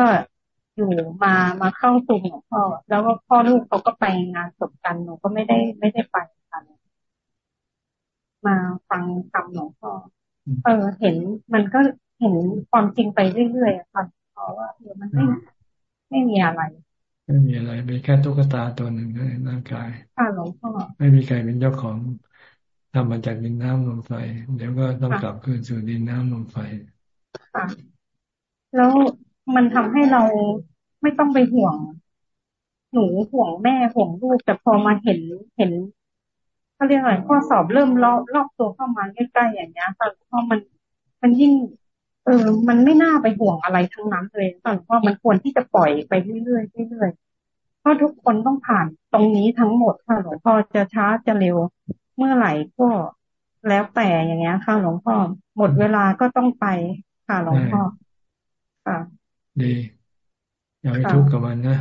อยู่มามาเข้าซุ่มของพ่อ แล้วก็พ่อลูกเขาก็ไปงานศพกันหนูก็ไม่ได้ไม่ได้ไปกัน มาฟังคำหลวงพ่อเออ เห็นมันก็เห็นความจริงไปเรื่อยๆค่ะเพราะว่าเออมันไม่ไม่มีอะไรไม่มีอะไรเป็นแค่ตุ๊กตาตัวหนึ่งในร่างกายค่ะหลวงพ่อไม่มีใครเป็นเจ้าของ ทำมาจากดินน้ำลมไฟ เดี๋ยวก็ต้องกลับคืนสู่ดินน้ำลมไฟค่ะแล้วมันทำให้เราไม่ต้องไปห่วง หนูห่วงแม่ห่วงลูก แต่พอมาเห็นเห็นเขาเรียกอะไรข้อสอบเริ่มรอบรอบตัวเข้ามาใกล้ๆอย่างเงี้ยค่ะเพราะมันมันยิ่ง เออ มันไม่น่าไปห่วงอะไรทั้งนั้นเลยค่ะเพราะมันควรที่จะปล่อยไปเรื่อยๆเรื่อยๆเพราะทุกคนต้องผ่านตรงนี้ทั้งหมดค่ะหลวงพ่อจะช้าจะเร็ว เมื่อไหร่ก็แล้วแต่อย่างเงี้ยค่ะหลวงพ่อ หมดเวลาก็ต้องไปค่ะหลวงพ่อค่ะ ดีอย่าไปทุกข์กับมันนะ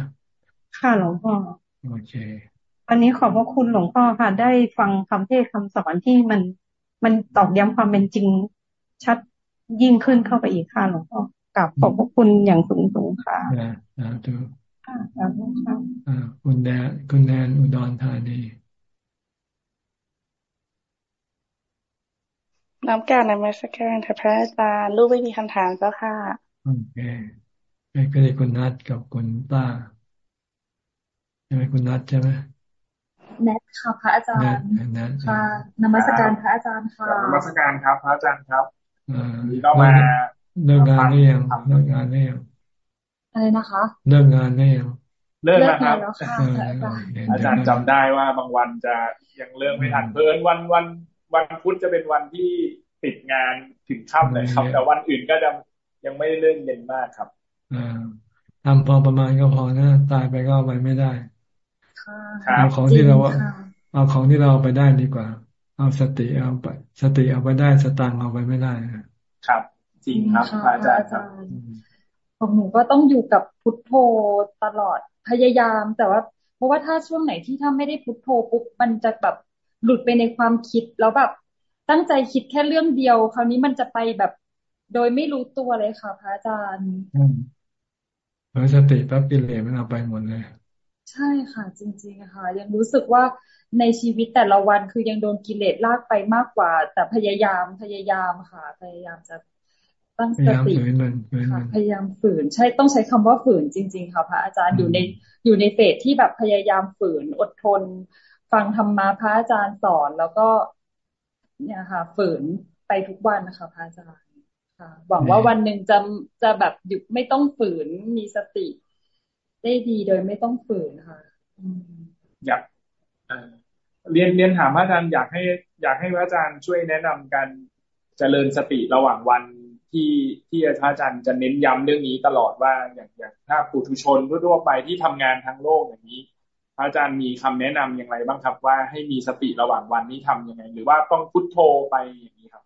ค่ะหลวงพ่อโอเควันนี้ขอบพระคุณหลวงพ่อค่ะ ได้ฟังคำเทศคำสอนที่มันมันตอกย้ำความเป็นจริงชัดยิ่งขึ้นเข้าไปอีกค่ะหลวงพ่อกับขอบพระคุณอย่างสูงสูงค่ะอ่าถูกค่ะสาธุค่ะคุณแดนคุณแดนอุดรธานี น้ำการในมัสการค่ะพระอาจารย์ลูกไม่มีคำถามเจ้าค่ะโอเคก็เลยคุณนัดกับคุณป้าใช่ไหมคุณนัดใช่ไหมแนทค่ะพระอาจารย์ค่ะนมัสการพระอาจารย์ค่ะนมัสการครับพระอาจารย์ครับนี่ก็มาเลิกงานนี่ยังเลิกงานนี่ยังอะไรนะคะเลิกงานนี่ยังเลิกแล้วครับอาจารย์จำได้ว่าบางวันจะยังเลิกไม่ทันเพิ่นวันวัน วันพุธจะเป็นวันที่ติดงานถึงค่ำเลยครับ แต่วันอื่นก็จะยังไม่ได้เลื่อนเย็นมากครับอ่าทำพอประมาณก็พอนะ ตายไปก็ไปไม่ได้เอาของที่เราเอาของที่เราไปได้ดีกว่า เอาสติเอาไป สติเอาไปได้สตังเอาไปไม่ได้ครับ จริงครับอาจารย์ครับของหนูก็ต้องอยู่กับพุทโธตลอดพยายาม แต่ว่า เพราะว่าถ้าช่วงไหนที่ถ้าไม่ได้พุทโธปุ๊บมันจะแบบ หลุดไปในความคิดแล้วแบบตั้งใจคิดแค่เรื่องเดียว คราวนี้มันจะไปแบบโดยไม่รู้ตัวเลยค่ะพระอาจารย์เออสติปั๊บกิเลสมันเอาไปหมดเลยใใช่ค่ะ จริง ๆ ค่ะ ยังรู้สึกว่าในชีวิตแต่ละวันคือยังโดนกิเลสลากไปมากกว่า แต่พยายามพยายามค่ะ พยายามจะตั้งสติค่ะพยายามฝืน ใช่ต้องใช้คำว่าฝืนจริง ๆ ค่ะพระอาจารย์อยู่ในอยู่ในเฟสที่แบบพยายามฝืนอดทน ฟังธรรมะพระอาจารย์สอนแล้วก็ เนี่ยค่ะ ฝืนไปทุกวันนะคะพระอาจารย์ค่ะหวังว่าวันหนึ่งจะจะแบบหยุดไม่ต้องฝืนมีสติ ได้ดีโดยไม่ต้องฝืนค่ะอยากเรียนเรียนถามอาจารย์อยากให้ อยากให้พระอาจารย์ช่วยแนะนำการเจริญสติระหว่างวันที่ที่พระอาจารย์จะเน้นย้ำเรื่องนี้ตลอดว่าอย่างอย่างถ้าปุถุชนทั่วไปที่ทำงานทั้งโลกอย่างนี้ พระอาจารย์มีคำแนะนํำอย่างไรบ้างครับ ว่าให้มีสติระหว่างวันนี้ทํำยังไง หรือว่าต้องพุทโธไปอย่างนี้ครับ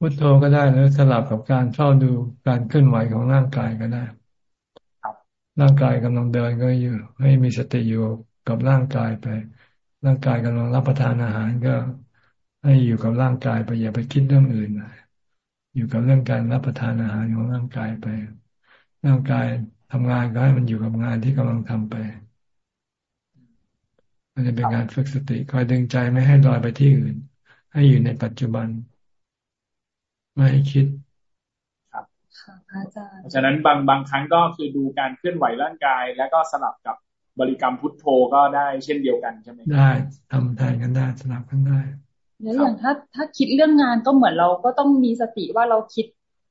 พุทโธก็ได้หรือสลับกับการเฝ้าดูการเคลื่อนไหวของร่างกายก็ได้ร่างกายกำลังเดินก็อยู่ ให้มีสติอยู่กับร่างกายไป ร่างกายกำลังรับประทานอาหารก็ ให้อยู่กับร่างกายไปอย่าไปคิดเรื่องอื่นอยู่กับเรื่องการรับประทานอาหารของร่างกายไป ร่างกายทำงานก็ให้มันอยู่กับงานที่กำลังทำไป มันจะเป็นการฝึกสติคอยดึงใจไม่ให้ลอยไปที่อื่น ให้อยู่ในปัจจุบัน ไม่ให้คิดค่ะพระอาจารย์เพราะฉะนั้นบางบางครั้งก็คือดูการเคลื่อนไหวร่างกาย แล้วก็สลับกับบริกรรมพุทโธก็ได้เช่นเดียวกันใช่ไหมได้ทำแทนกันได้สลับกันได้แล้วอย่างถ้าถ้าคิดเรื่องงานก็เหมือนเราก็ต้องมีสติว่าเราคิด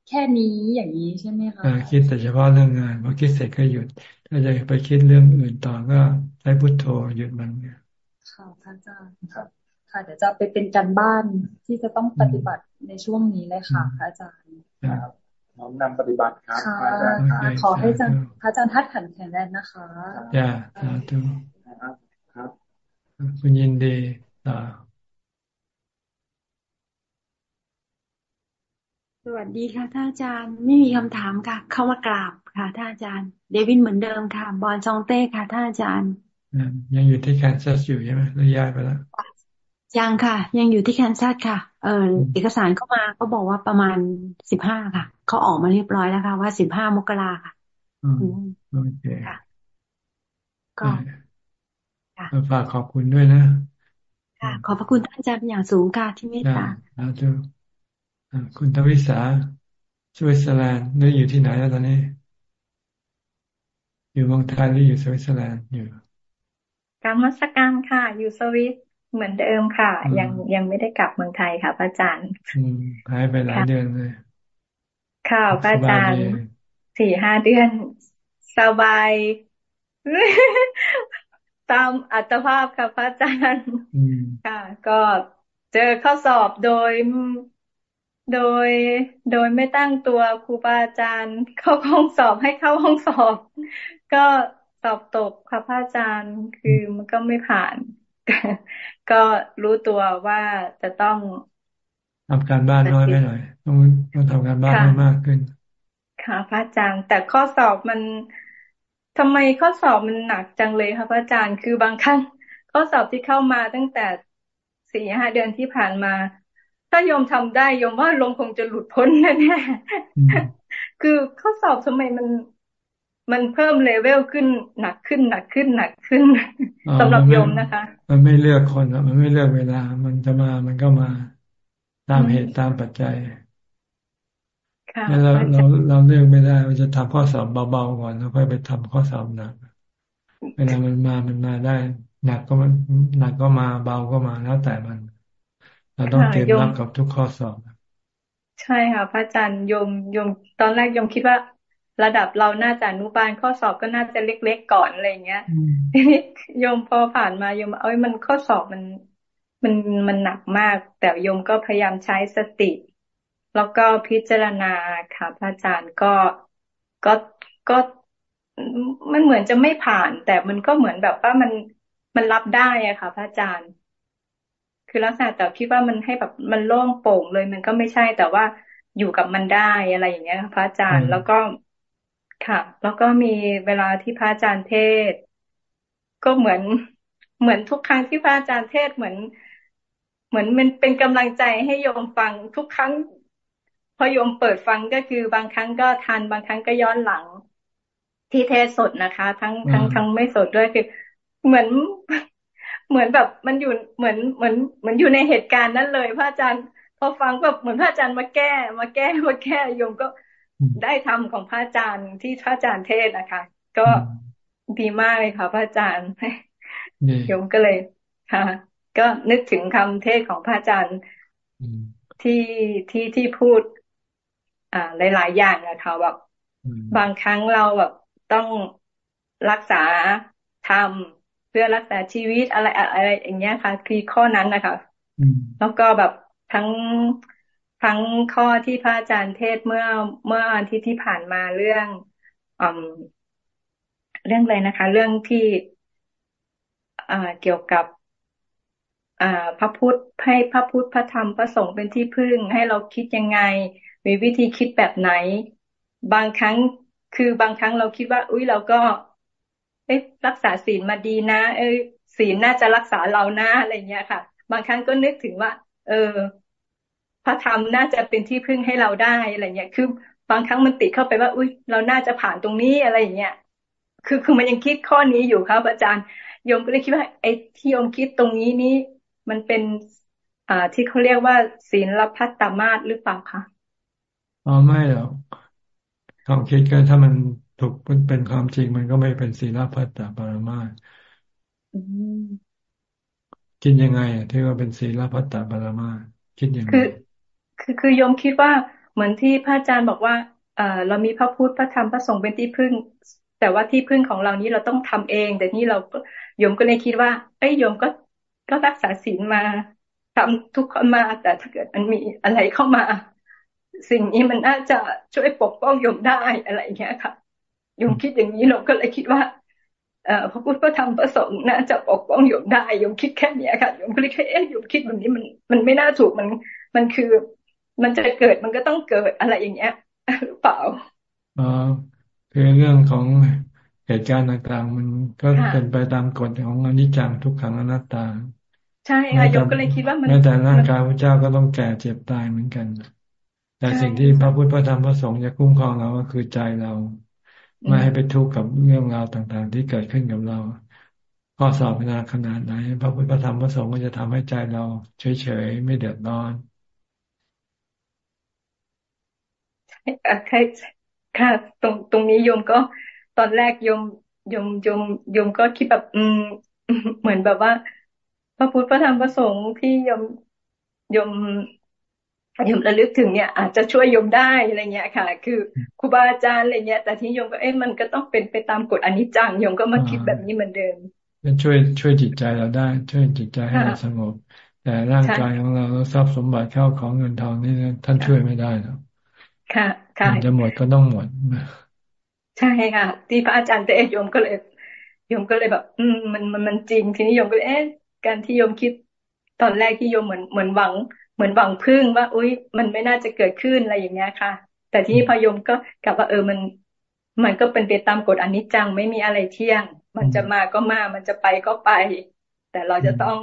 แค่นี้อย่างนี้ใช่ไหมคะคิดแต่เฉพาะเรื่องงานพอคิดเสร็จก็หยุด ถ้าจะไปคิดเรื่องอื่นต่อก็ใช้พุทโธหยุดมันเนี่ย ค่ะอาจารย์ค่ะค่ะเดี๋ยวจะไปเป็นการบ้านที่จะต้องปฏิบัติในช่วงนี้เลยค่ะอาจารย์ครับน้อมนำปฏิบัติครับอาจารย์ขอให้อาจารย์พระอาจารย์ทัดขันแข็งแรงนะคะจ้าสาธุครับ คุณยินดีต่อสวัสดีค่ะท่านอาจารย์ไม่มีคำถามค่ะ เข้ามากราบค่ะท่านอาจารย์ เดวินเหมือนเดิมค่ะ บอลจองเต้ค่ะท่านอาจารย์ ยังอยู่ที่แคนซัสอยู่ใช่ไหมหรือย้ายไปแล้วยังค่ะ ยังอยู่ที่แคนซัสค่ะ เออเอกสารเข้ามาก็บอกว่าประมาณสิบห้าค่ะเขาออกมาเรียบร้อยแล้วค่ะ ว่าสิบห้ามกราค่ะอืมโอเคค่ะก็ฝากขอบคุณด้วยนะค่ะขอบพระคุณท่านอาจารย์เป็นอย่างสูงค่ะที่เมตตาสาธุคุณทวิสาสวิตเซอร์แลนด์นี่อยู่ที่ไหนแล้วตอนนี้ อยู่เมืองไทยหรืออยู่สวิตเซอร์แลนด์อยู่ การมัสการค่ะ อยู่สวิตเหมือนเดิมค่ะ ยังยังไม่ได้กลับเมืองไทยค่ะพระอาจารย์หายไปหลายเดือนเลยค่ะพระอาจารย์สี่ห้าเดือนสบาย ตามอัตภาพค่ะพระอาจารย์ค่ะ ก็เจอข้อสอบโดยโดยโดยไม่ตั้งตัวครูบาอาจารย์ เข้าห้องสอบให้เข้าห้องสอบ ก็ สอบตกค่ะพระอาจารย์คือมันก็ไม่ผ่าน ก็รู้ตัวว่าจะต้องทำการบ้านน้อยไปหน่อยต้องต้องทำการบ้านให้มากขึ้น ค่ะพระอาจารย์ แต่ข้อสอบมันทำไมข้อสอบมันหนักจังเลยคะพระอาจารย์ คือบางครั้งข้อสอบที่เข้ามาตั้งแต่สี่ห้าเดือนที่ผ่านมา ถ้าโยมทำได้โยมว่าลงคงจะหลุดพ้นแน่ๆคือข้อสอบทำไมมัน มันเพิ่มเลเวลขึ้นหนักขึ้นหนักขึ้นหนักขึ้นสำหรับโยมนะคะ มันไม่เลือกคนอะมันไม่เลือกเวลา มันจะมามันก็มาตามเหตุตามปัจจัยแล้วเราเราเราเลือกไม่ได้ว่าจะทำข้อสอบเบาๆก่อนแล้วค่อยไปทำข้อสอบหนักเวลามันมามันมาได้ หนักก็มันหนักก็มาเบาก็มาแล้วแต่มัน เราต้องเตรียมรับกับทุกข้อสอบใช่ค่ะพระอาจารย์โยมโยมตอนแรกโยมคิดว่า ระดับเราน่าจะอนุบาลข้อสอบก็น่าจะเล็กๆก่อนอะไรเงี้ยทีนี้โยมพอผ่านมาโยมเอ้ยมันข้อสอบมันมันมันหนักมาก แต่โยมก็พยายามใช้สติ แล้วก็พิจารณาค่ะพระอาจารย์ก็ก็ก็มันเหมือนจะไม่ผ่าน แต่มันก็เหมือนแบบว่ามันมันรับได้อะค่ะ พระอาจารย์ คือลักษณะแต่คิดว่ามันให้แบบมันโล่งโปร่งเลย มันก็ไม่ใช่แต่ว่าอยู่กับมันได้อะไรอย่างเงี้ยพระอาจารย์ แล้วก็ ค่ะ แล้วก็มีเวลาที่พระอาจารย์เทศ ก็เหมือนเหมือนทุกครั้งที่พระอาจารย์เทศเหมือน เหมือนมันเป็นกำลังใจให้โยมฟังทุกครั้ง พอโยมเปิดฟังก็คือบางครั้งก็ทันบางครั้งก็ย้อนหลัง ที่เทศสดนะคะ ทั้งทั้งทั้งไม่สดด้วยคือ เหมือนเหมือนแบบมันอยู่เหมือนเหมือนเหมือนอยู่ในเหตุการณ์นั้นเลย พระอาจารย์พอฟังแบบเหมือนพระอาจารย์มาแก้ มาแก้มาแก้โยมก็ ได้ทำของพระอาจารย์ที่พระอาจารย์เทศนะคะ ก็ดีมากเลยค่ะ พระอาจารย์โยมก็เลยค่ะ ก็นึกถึงคำเทศของพระอาจารย์ที่ที่ที่พูด อ่าหลาย ๆ อย่างนะคะแบบบางครั้งเราแบบต้องรักษาทำเพื่อรักษาชีวิตอะไรอะไรอย่างเงี้ยค่ะ คือข้อนั้นนะคะแล้วก็แบบทั้ง ทั้งข้อที่พระอาจารย์เทศเมื่อเมื่ออาทิตย์ที่ผ่านมาเรื่องอเรื่องอะไรนะคะ เรื่องที่เกี่ยวกับพระพุทธให้พระพุทธพระธรรมพระสงฆ์เป็นที่พึ่ง ให้เราคิดยังไง มีวิธีคิดแบบไหน บางครั้งคือบางครั้งเราคิดว่า อุ้ยเราก็ เอ๊ะรักษาศีลมาดีนะ เออศีลน่าจะรักษาเรานะอะไรเงี้ยค่ะ บางครั้งก็นึกถึงว่า เออ พระธรรมน่าจะเป็นที่พึ่งให้เราได้อะไรเงี้ยคือบางครั้งมันติดเข้าไปว่า อุ้ยเราน่าจะผ่านตรงนี้อะไรเงี้ยคือคือมันยังคิดข้อนี้อยู่ครับ อาจารย์โยมก็เลยคิดว่า ไอ้ที่โยมคิดตรงนี้นี้มันเป็นอ่าที่เขาเรียกว่าศีลพัตตมาศหรือเปล่าคะอ๋อไม่หรอกความคิดก็ถ้ามันถูกเป็นความจริงมันก็ไม่เป็นศีลพัตตปรมาสคิดยังไงอะที่ว่าเป็นศีลพัตตปรมาสคิดยังไงคือ คือคือโยมคิดว่าเหมือนที่พระอาจารย์บอกว่าเออเรามีพระพุทธพระธรรมพระสงฆ์เป็นที่พึ่ง แต่ว่าที่พึ่งของเรานี้เราต้องทำเอง แต่นี่เราโยมก็เลยคิดว่า เอ้ยโยมก็ก็รักษาศีลมาทำทุกคนมาแต่ถ้าเกิดมันมีอะไรเข้ามา สิ่งนี้มันน่าจะช่วยปกป้องโยมได้อะไรอย่างเงี้ยค่ะโยมคิดอย่างนี้เราก็เลยคิดว่าเอ่อพระพุทธพระธรรมพระสงฆ์น่าจะปกป้องโยมได้โยมคิดแค่นี้ค่ะโยมก็เลยแค่เอ๊ะโยมคิดแบบนี้มันมันไม่น่าถูกมันมันคือ มันจะเกิดมันก็ต้องเกิดอะไรอย่างเงี้ยหรือเปล่าอ๋อคือเรื่องของเหตุการณ์ต่างๆ มันก็เป็นไปตามกฎของอนิจจังทุกขังอนัตตา ใช่ค่ะโยมก็เลยคิดว่ามันแม้แต่ร่างกายพระเจ้าก็ต้องแก่เจ็บตายเหมือนกัน แต่สิ่งที่พระพุทธพระธรรมพระสงฆ์จะคุ้มครองเราก็คือใจเราไม่ให้ไปทุกข์กับเรื่องราวต่างๆ ที่เกิดขึ้นกับเราข้อสอบนาขนาดไหนพระพุทธพระธรรมพระสงฆ์ก็จะทำให้ใจเราเฉยๆไม่เดือดร้อนใช่ ค่ะ ตรงตรงนี้โยมก็ตอนแรกโยมโยมโยมโยมก็คิดแบบอืมเหมือนแบบว่า พระพุทธพระธรรมพระสงฆ์ที่โยมโยมโยมระลึกถึงเนี่ย อาจจะช่วยโยมได้อะไรเงี้ยค่ะ คือครูบาอาจารย์อะไรเงี้ย แต่ที่โยมก็เอ๊ะมันก็ต้องเป็นไปตามกฎอนิจจังโยมก็มาคิดแบบนี้เหมือนเดิมมันช่วยช่วยจิตใจเราได้ ช่วยจิตใจให้เราสงบ แต่ร่างกายของเราทรัพย์สมบัติเข้าของเงินทองนี่ท่านช่วยไม่ได้หรอก ค่ะค่ะจะหมดก็ต้องหมดใช่ค่ะ ที่พระอาจารย์เตยมก็เลยยมก็เลยแบบ อืมมันมันมันจริง ทีนี้ยมก็เลยเอ๊ะการที่โยมคิดตอนแรกที่โยมเหมือนเหมือนหวัง เหมือนหวังพึ่งว่า อุ้ยมันไม่น่าจะเกิดขึ้นอะไรอย่างเงี้ยค่ะ แต่ที่พยมก็กลับว่าเออมัน มันก็เป็นไปตามกฎอนิจจังไม่มีอะไรเที่ยง มันจะมาก็มา มันจะไปก็ไป แต่เราจะต้อง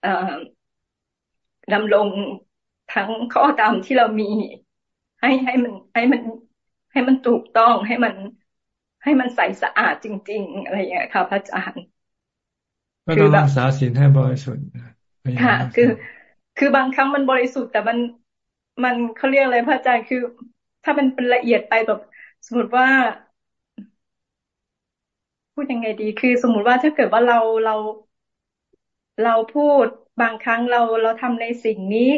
เอ่อดำรงทั้งข้อตามที่เรามี ให้ให้มันให้มันให้มันถูกต้องให้มันให้มันใสสะอาดจริง ๆ อะไรอย่างเงี้ยค่ะพระอาจารย์ก็ต้องรักษาศีลให้บริสุทธิ์ค่ะ คือ คือบางครั้งมันบริสุทธิ์ แต่มันมันเขาเรียกอะไรพระอาจารย์คือ ถ้ามันเป็นละเอียดไปแบบสมมติว่า พูดยังไงดี คือสมมุติว่าถ้าเกิดว่าเราเราเราพูดบางครั้งเราเราทำในสิ่งนี้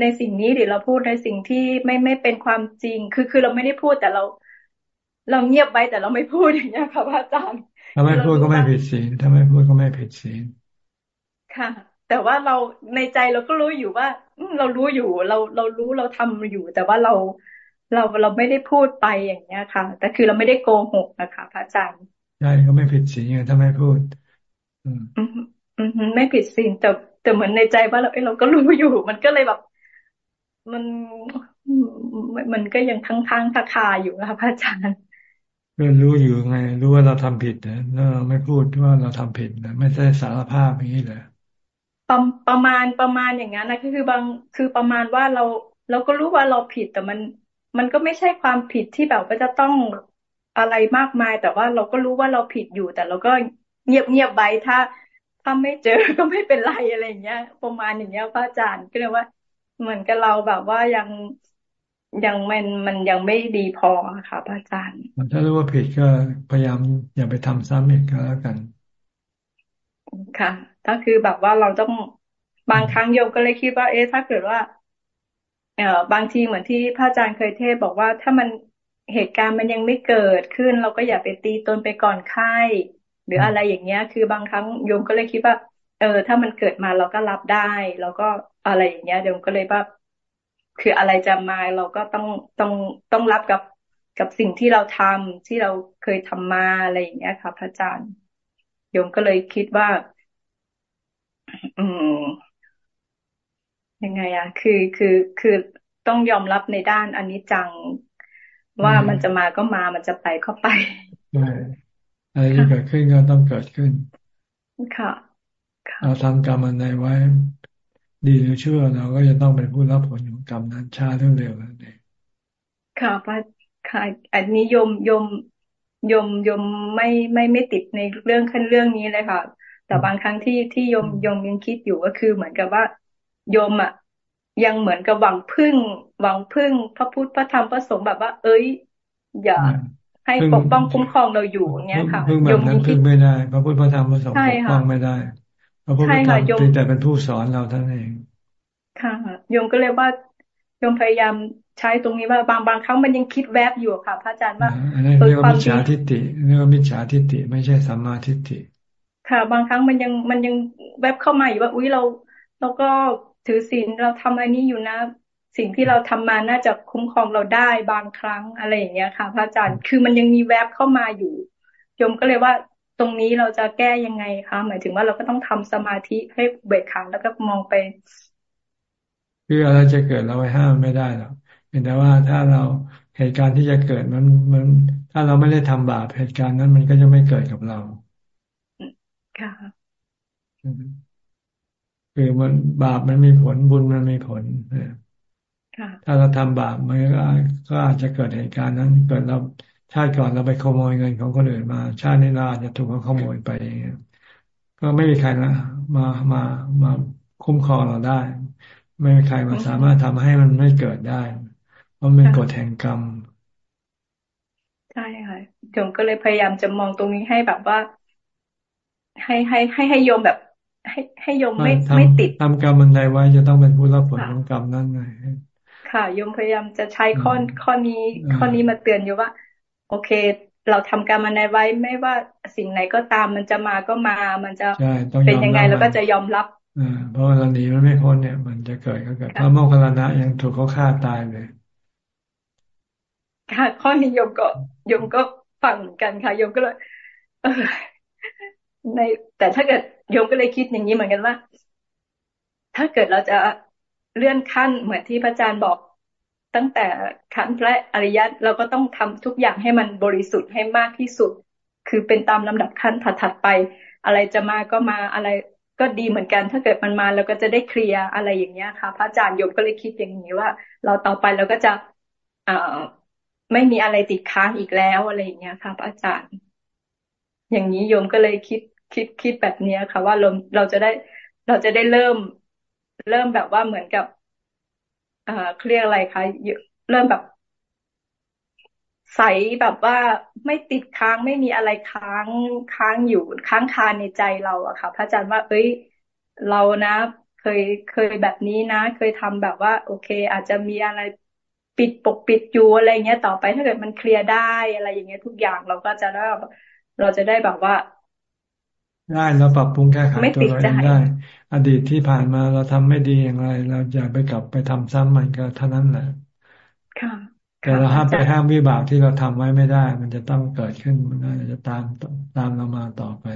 ในสิ่งนี้หรือเราพูดในสิ่งที่ไม่ไม่เป็นความจริง คือคือเราไม่ได้พูดแต่เรา เราเงียบไว้แต่เราไม่พูดอย่างเงี้ยค่ะพระอาจารย์ถ้าไม่พูดก็ไม่ผิดศีลถ้าไม่พูดก็ไม่ผิดศีลค่ะ แต่ว่าเราในใจเราก็รู้อยู่ว่าเรารู้อยู่ เราเรารู้เราทำอยู่ แต่ว่าเราเราเราไม่ได้พูดไปอย่างเงี้ยค่ะ แต่คือเราไม่ได้โกหกนะคะพระอาจารย์ใช่ก็ไม่ผิดศีลถ้าไม่พูด อืมอืมไม่ผิดศีลแต่แต่เหมือนในใจว่าเราเอเราก็รู้อยู่ มันก็เลยแบบ มันมันก็ยังทั้งทั้งทาคาอยู่นะคะพระอาจารย์ก็รู้อยู่ไง รู้ว่าเราทำผิดนะเราไม่พูดว่าเราทำผิดนะไม่ใช่สารภาพอย่างนี้เลยประประมาณประมาณอย่างนั้นนะก็คือบางคือประมาณว่าเราเราก็รู้ว่าเราผิดแต่มัน มันก็ไม่ใช่ความผิดที่แบบว่าจะต้องอะไรมากมาย แต่ว่าเราก็รู้ว่าเราผิดอยู่ แต่เราก็เงียบเงียบไว้ถ้าถ้าไม่เจอก็ไม่เป็นไรอะไรเงี้ย ประมาณอย่างเงี้ยพระอาจารย์ก็เลยว่า เหมือนกับเราแบบว่ายังยังมันมันยังไม่ดีพอค่ะพระอาจารย์ ถ้ารู้ว่าผิดก็พยายามอย่าไปทำซ้ำอีกก็แล้วกัน ค่ะก็คือแบบว่าเราต้องบางครั้งโยมก็เลยคิดว่า เอ๊ะถ้าเกิดว่า เอ่อบางทีเหมือนที่พระอาจารย์เคยเทศบอกว่าถ้ามันเหตุการณ์มันยังไม่เกิดขึ้น เราก็อย่าไปตีตนไปก่อนไข้หรืออะไรอย่างเงี้ย คือบางครั้งโยมก็เลยคิดว่า เออ ถ้ามันเกิดมาเราก็รับได้ แล้วก็อะไรอย่างเงี้ยโยมก็เลยว่าคืออะไรจะมาเราก็ต้องต้องต้องรับกับกับสิ่งที่เราทำที่เราเคยทำมาอะไรอย่างเงี้ยค่ะพระอาจารย์โยมก็เลยคิดว่า อืมยังไงอะคือคือคือต้องยอมรับในด้านอันนี้จัง ว่ามันจะมาก็มามันจะไปก็ไปใช่อะไรที่เกิดขึ้นก็ต้องเกิดขึ้น ค่ะ เราทำกรรมอะไรไว้ ดีหรือชั่วเราก็จะต้องเป็นผู้รับผลของกรรมนั้นช้าหรือเร็วนั่นเองค่ะพระค่ะอันนี้ยมยมยมยมไม่ไม่ไม่ติดในเรื่องขั้นเรื่องนี้เลยค่ะ แต่บางครั้งที่ที่ยมยมยังคิดอยู่ก็คือเหมือนกับว่าโยมอะยังเหมือนกับหวังพึ่ง หวังพึ่งพระพุทธพระธรรมพระสงฆ์แบบว่า เอ้ย อย่า ให้ปกป้องคุ้มครองเราอยู่เงี้ยค่ะพึ่งแบบนั้นพึ่งไม่ได้ พระพุทธพระธรรมพระสงฆ์ปกป้องไม่ได้ พระพุทธพระธรรมเพียงแต่เป็นผู้สอนเราท่านเอง ค่ะโยมก็เลยว่าโยมพยายามใช้ตรงนี้ว่าบางบางครั้งมันยังคิดแวบอยู่ค่ะ พระอาจารย์ว่าอันนี้เรียกว่ามิจฉาทิฏฐิเรียกว่ามิจฉาทิฏฐิไม่ใช่สัมมาทิฏฐิ ค่ะ บางครั้งมันยังมันยังแวบเข้ามาอยู่ว่า อุ้ยเราเราก็ถือศีลเราทำอันนี้อยู่นะ สิ่งที่เราทำมาน่าจะคุ้มครองเราได้บางครั้งอะไรอย่างเงี้ยค่ะ พระอาจารย์คือมันยังมีแวบเข้ามาอยู่โยมก็เลยว่า ตรงนี้เราจะแก้ยังไงคะหมายถึงว่าเราก็ต้องทำสมาธิให้เบิกขาแล้วก็มองไป คืออะไรจะเกิดเราไปห้ามไม่ได้หรอกแต่ว่าถ้าเราเหตุการณ์ที่จะเกิดมันมัน ถ้าเราไม่ได้ทำบาปเหตุการณ์นั้นมันก็จะไม่เกิดกับเราค่ะคือมันบาปมันมีผลบุญมันมีผลถ้าเราทำบาปมันก็อาจจะเกิดเหตุการณ์นั้น เกิดเรา ชาติก่อนเราไปขโมยเงินของคนอื่นมา ชาตินี้เราอาจจะถูกเขาขโมยไปอย่างเงี้ยก็ไม่มีใครนะมามามาคุ้มครองเราได้ ไม่มีใครมาสามารถทำให้มันไม่เกิดได้ เพราะมันกฎแห่งกรรมใช่ค่ะโยมก็เลยพยายามจะมองตรงนี้ให้แบบว่า ให้ให้ให้ให้โยมแบบ ให้ให้โยมไม่ไม่ติดทำกรรมมันใดไว้จะต้องเป็นผู้รับผลของกรรมนั่นไงค่ะโยมพยายามจะใช้ข้อข้อนี้ข้อนี้มาเตือนอยู่ว่า โอเค เราทำกรรมมันใดไว้ไม่ว่าสิ่งไหนก็ตามมันจะมาก็มา มันจะเป็นยังไงเราก็จะยอมรับอ่าเพราะเราหนีมันไม่พ้นเนี่ย มันจะเกิดก็เกิดพระโมคคัลลานะยังถูกเขาฆ่าตายเลยค่ะข้อนี้โยมก็โยมก็ฟังกันค่ะโยมก็เลยในแต่ถ้าเกิดโยมก็เลยคิดอย่างนี้เหมือนกันว่า ถ้าเกิดเราจะเลื่อนขั้นเหมือนที่พระอาจารย์บอก ตั้งแต่ขั้นพระอริยะเราก็ต้องทำทุกอย่างให้มันบริสุทธิ์ให้มากที่สุด คือเป็นตามลำดับขั้นถัดๆไป อะไรจะมาก็มาอะไรก็ดีเหมือนกัน ถ้าเกิดมันมาเราก็จะได้เคลียร์อะไรอย่างเงี้ยค่ะ พระอาจารย์โยมก็เลยคิดอย่างนี้ว่า เราต่อไปเราก็จะเอ่อไม่มีอะไรติดค้างอีกแล้วอะไรอย่างเงี้ยค่ะพระอาจารย์ อย่างนี้โยมก็เลยคิดคิดคิดแบบนี้ค่ะ ว่าเราเราจะได้เราจะได้เริ่ม เริ่มแบบว่าเหมือนกับ เอ่อเครียกอะไรคะเริ่มแบบ ใสแบบว่าไม่ติดค้างไม่มีอะไรค้างค้างอยู่ค้างคาในใจเราอะค่ะ พระอาจารย์ว่า เอ้ย เรานะ เคยเคยแบบนี้นะ เคยทำแบบว่า โอเค อาจจะมีอะไรปิดปกปิดอยู่อะไรเงี้ยต่อไปถ้าเกิดมันเคลียร์ได้อะไรอย่างเงี้ยทุกอย่างเราก็จะได้เราจะได้แบบว่า ได้เราปรับปรุงแก้ไขตัวเราเองได้ อดีตที่ผ่านมาเราทำไม่ดีอย่างไร เราอย่าไปกลับไปทำซ้ำมันก็เท่านั้นแหละค่ะแต่เราห้ามไปห้ามวิบากที่เราทำไว้ไม่ได้ มันจะต้องเกิดขึ้นมันจะตามตามเรามาต่อไป